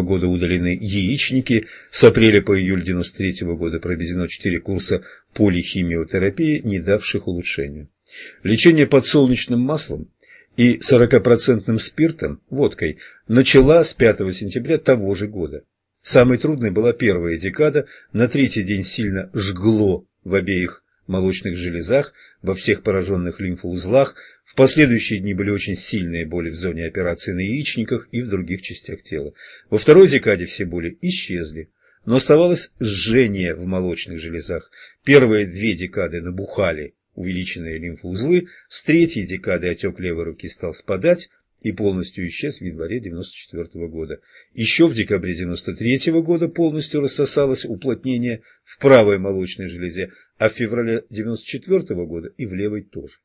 года удалены яичники. С апреля по июль 93 года проведено 4 курса полихимиотерапии, не давших улучшения. Лечение подсолнечным маслом и 40% спиртом, водкой, начала с 5 сентября того же года. Самой трудной была первая декада, на третий день сильно жгло в обеих молочных железах, во всех пораженных лимфоузлах, в последующие дни были очень сильные боли в зоне операции на яичниках и в других частях тела. Во второй декаде все боли исчезли, но оставалось жжение в молочных железах. Первые две декады набухали увеличенные лимфоузлы, с третьей декады отек левой руки стал спадать и полностью исчез в январе 1994 года. Еще в декабре 1993 года полностью рассосалось уплотнение в правой молочной железе, а в феврале 1994 года и в левой тоже.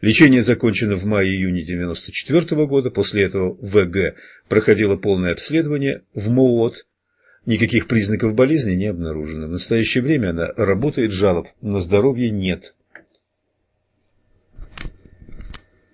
Лечение закончено в мае-июне 1994 года, после этого ВГ проходило полное обследование в МООТ, никаких признаков болезни не обнаружено. В настоящее время она работает, жалоб на здоровье нет.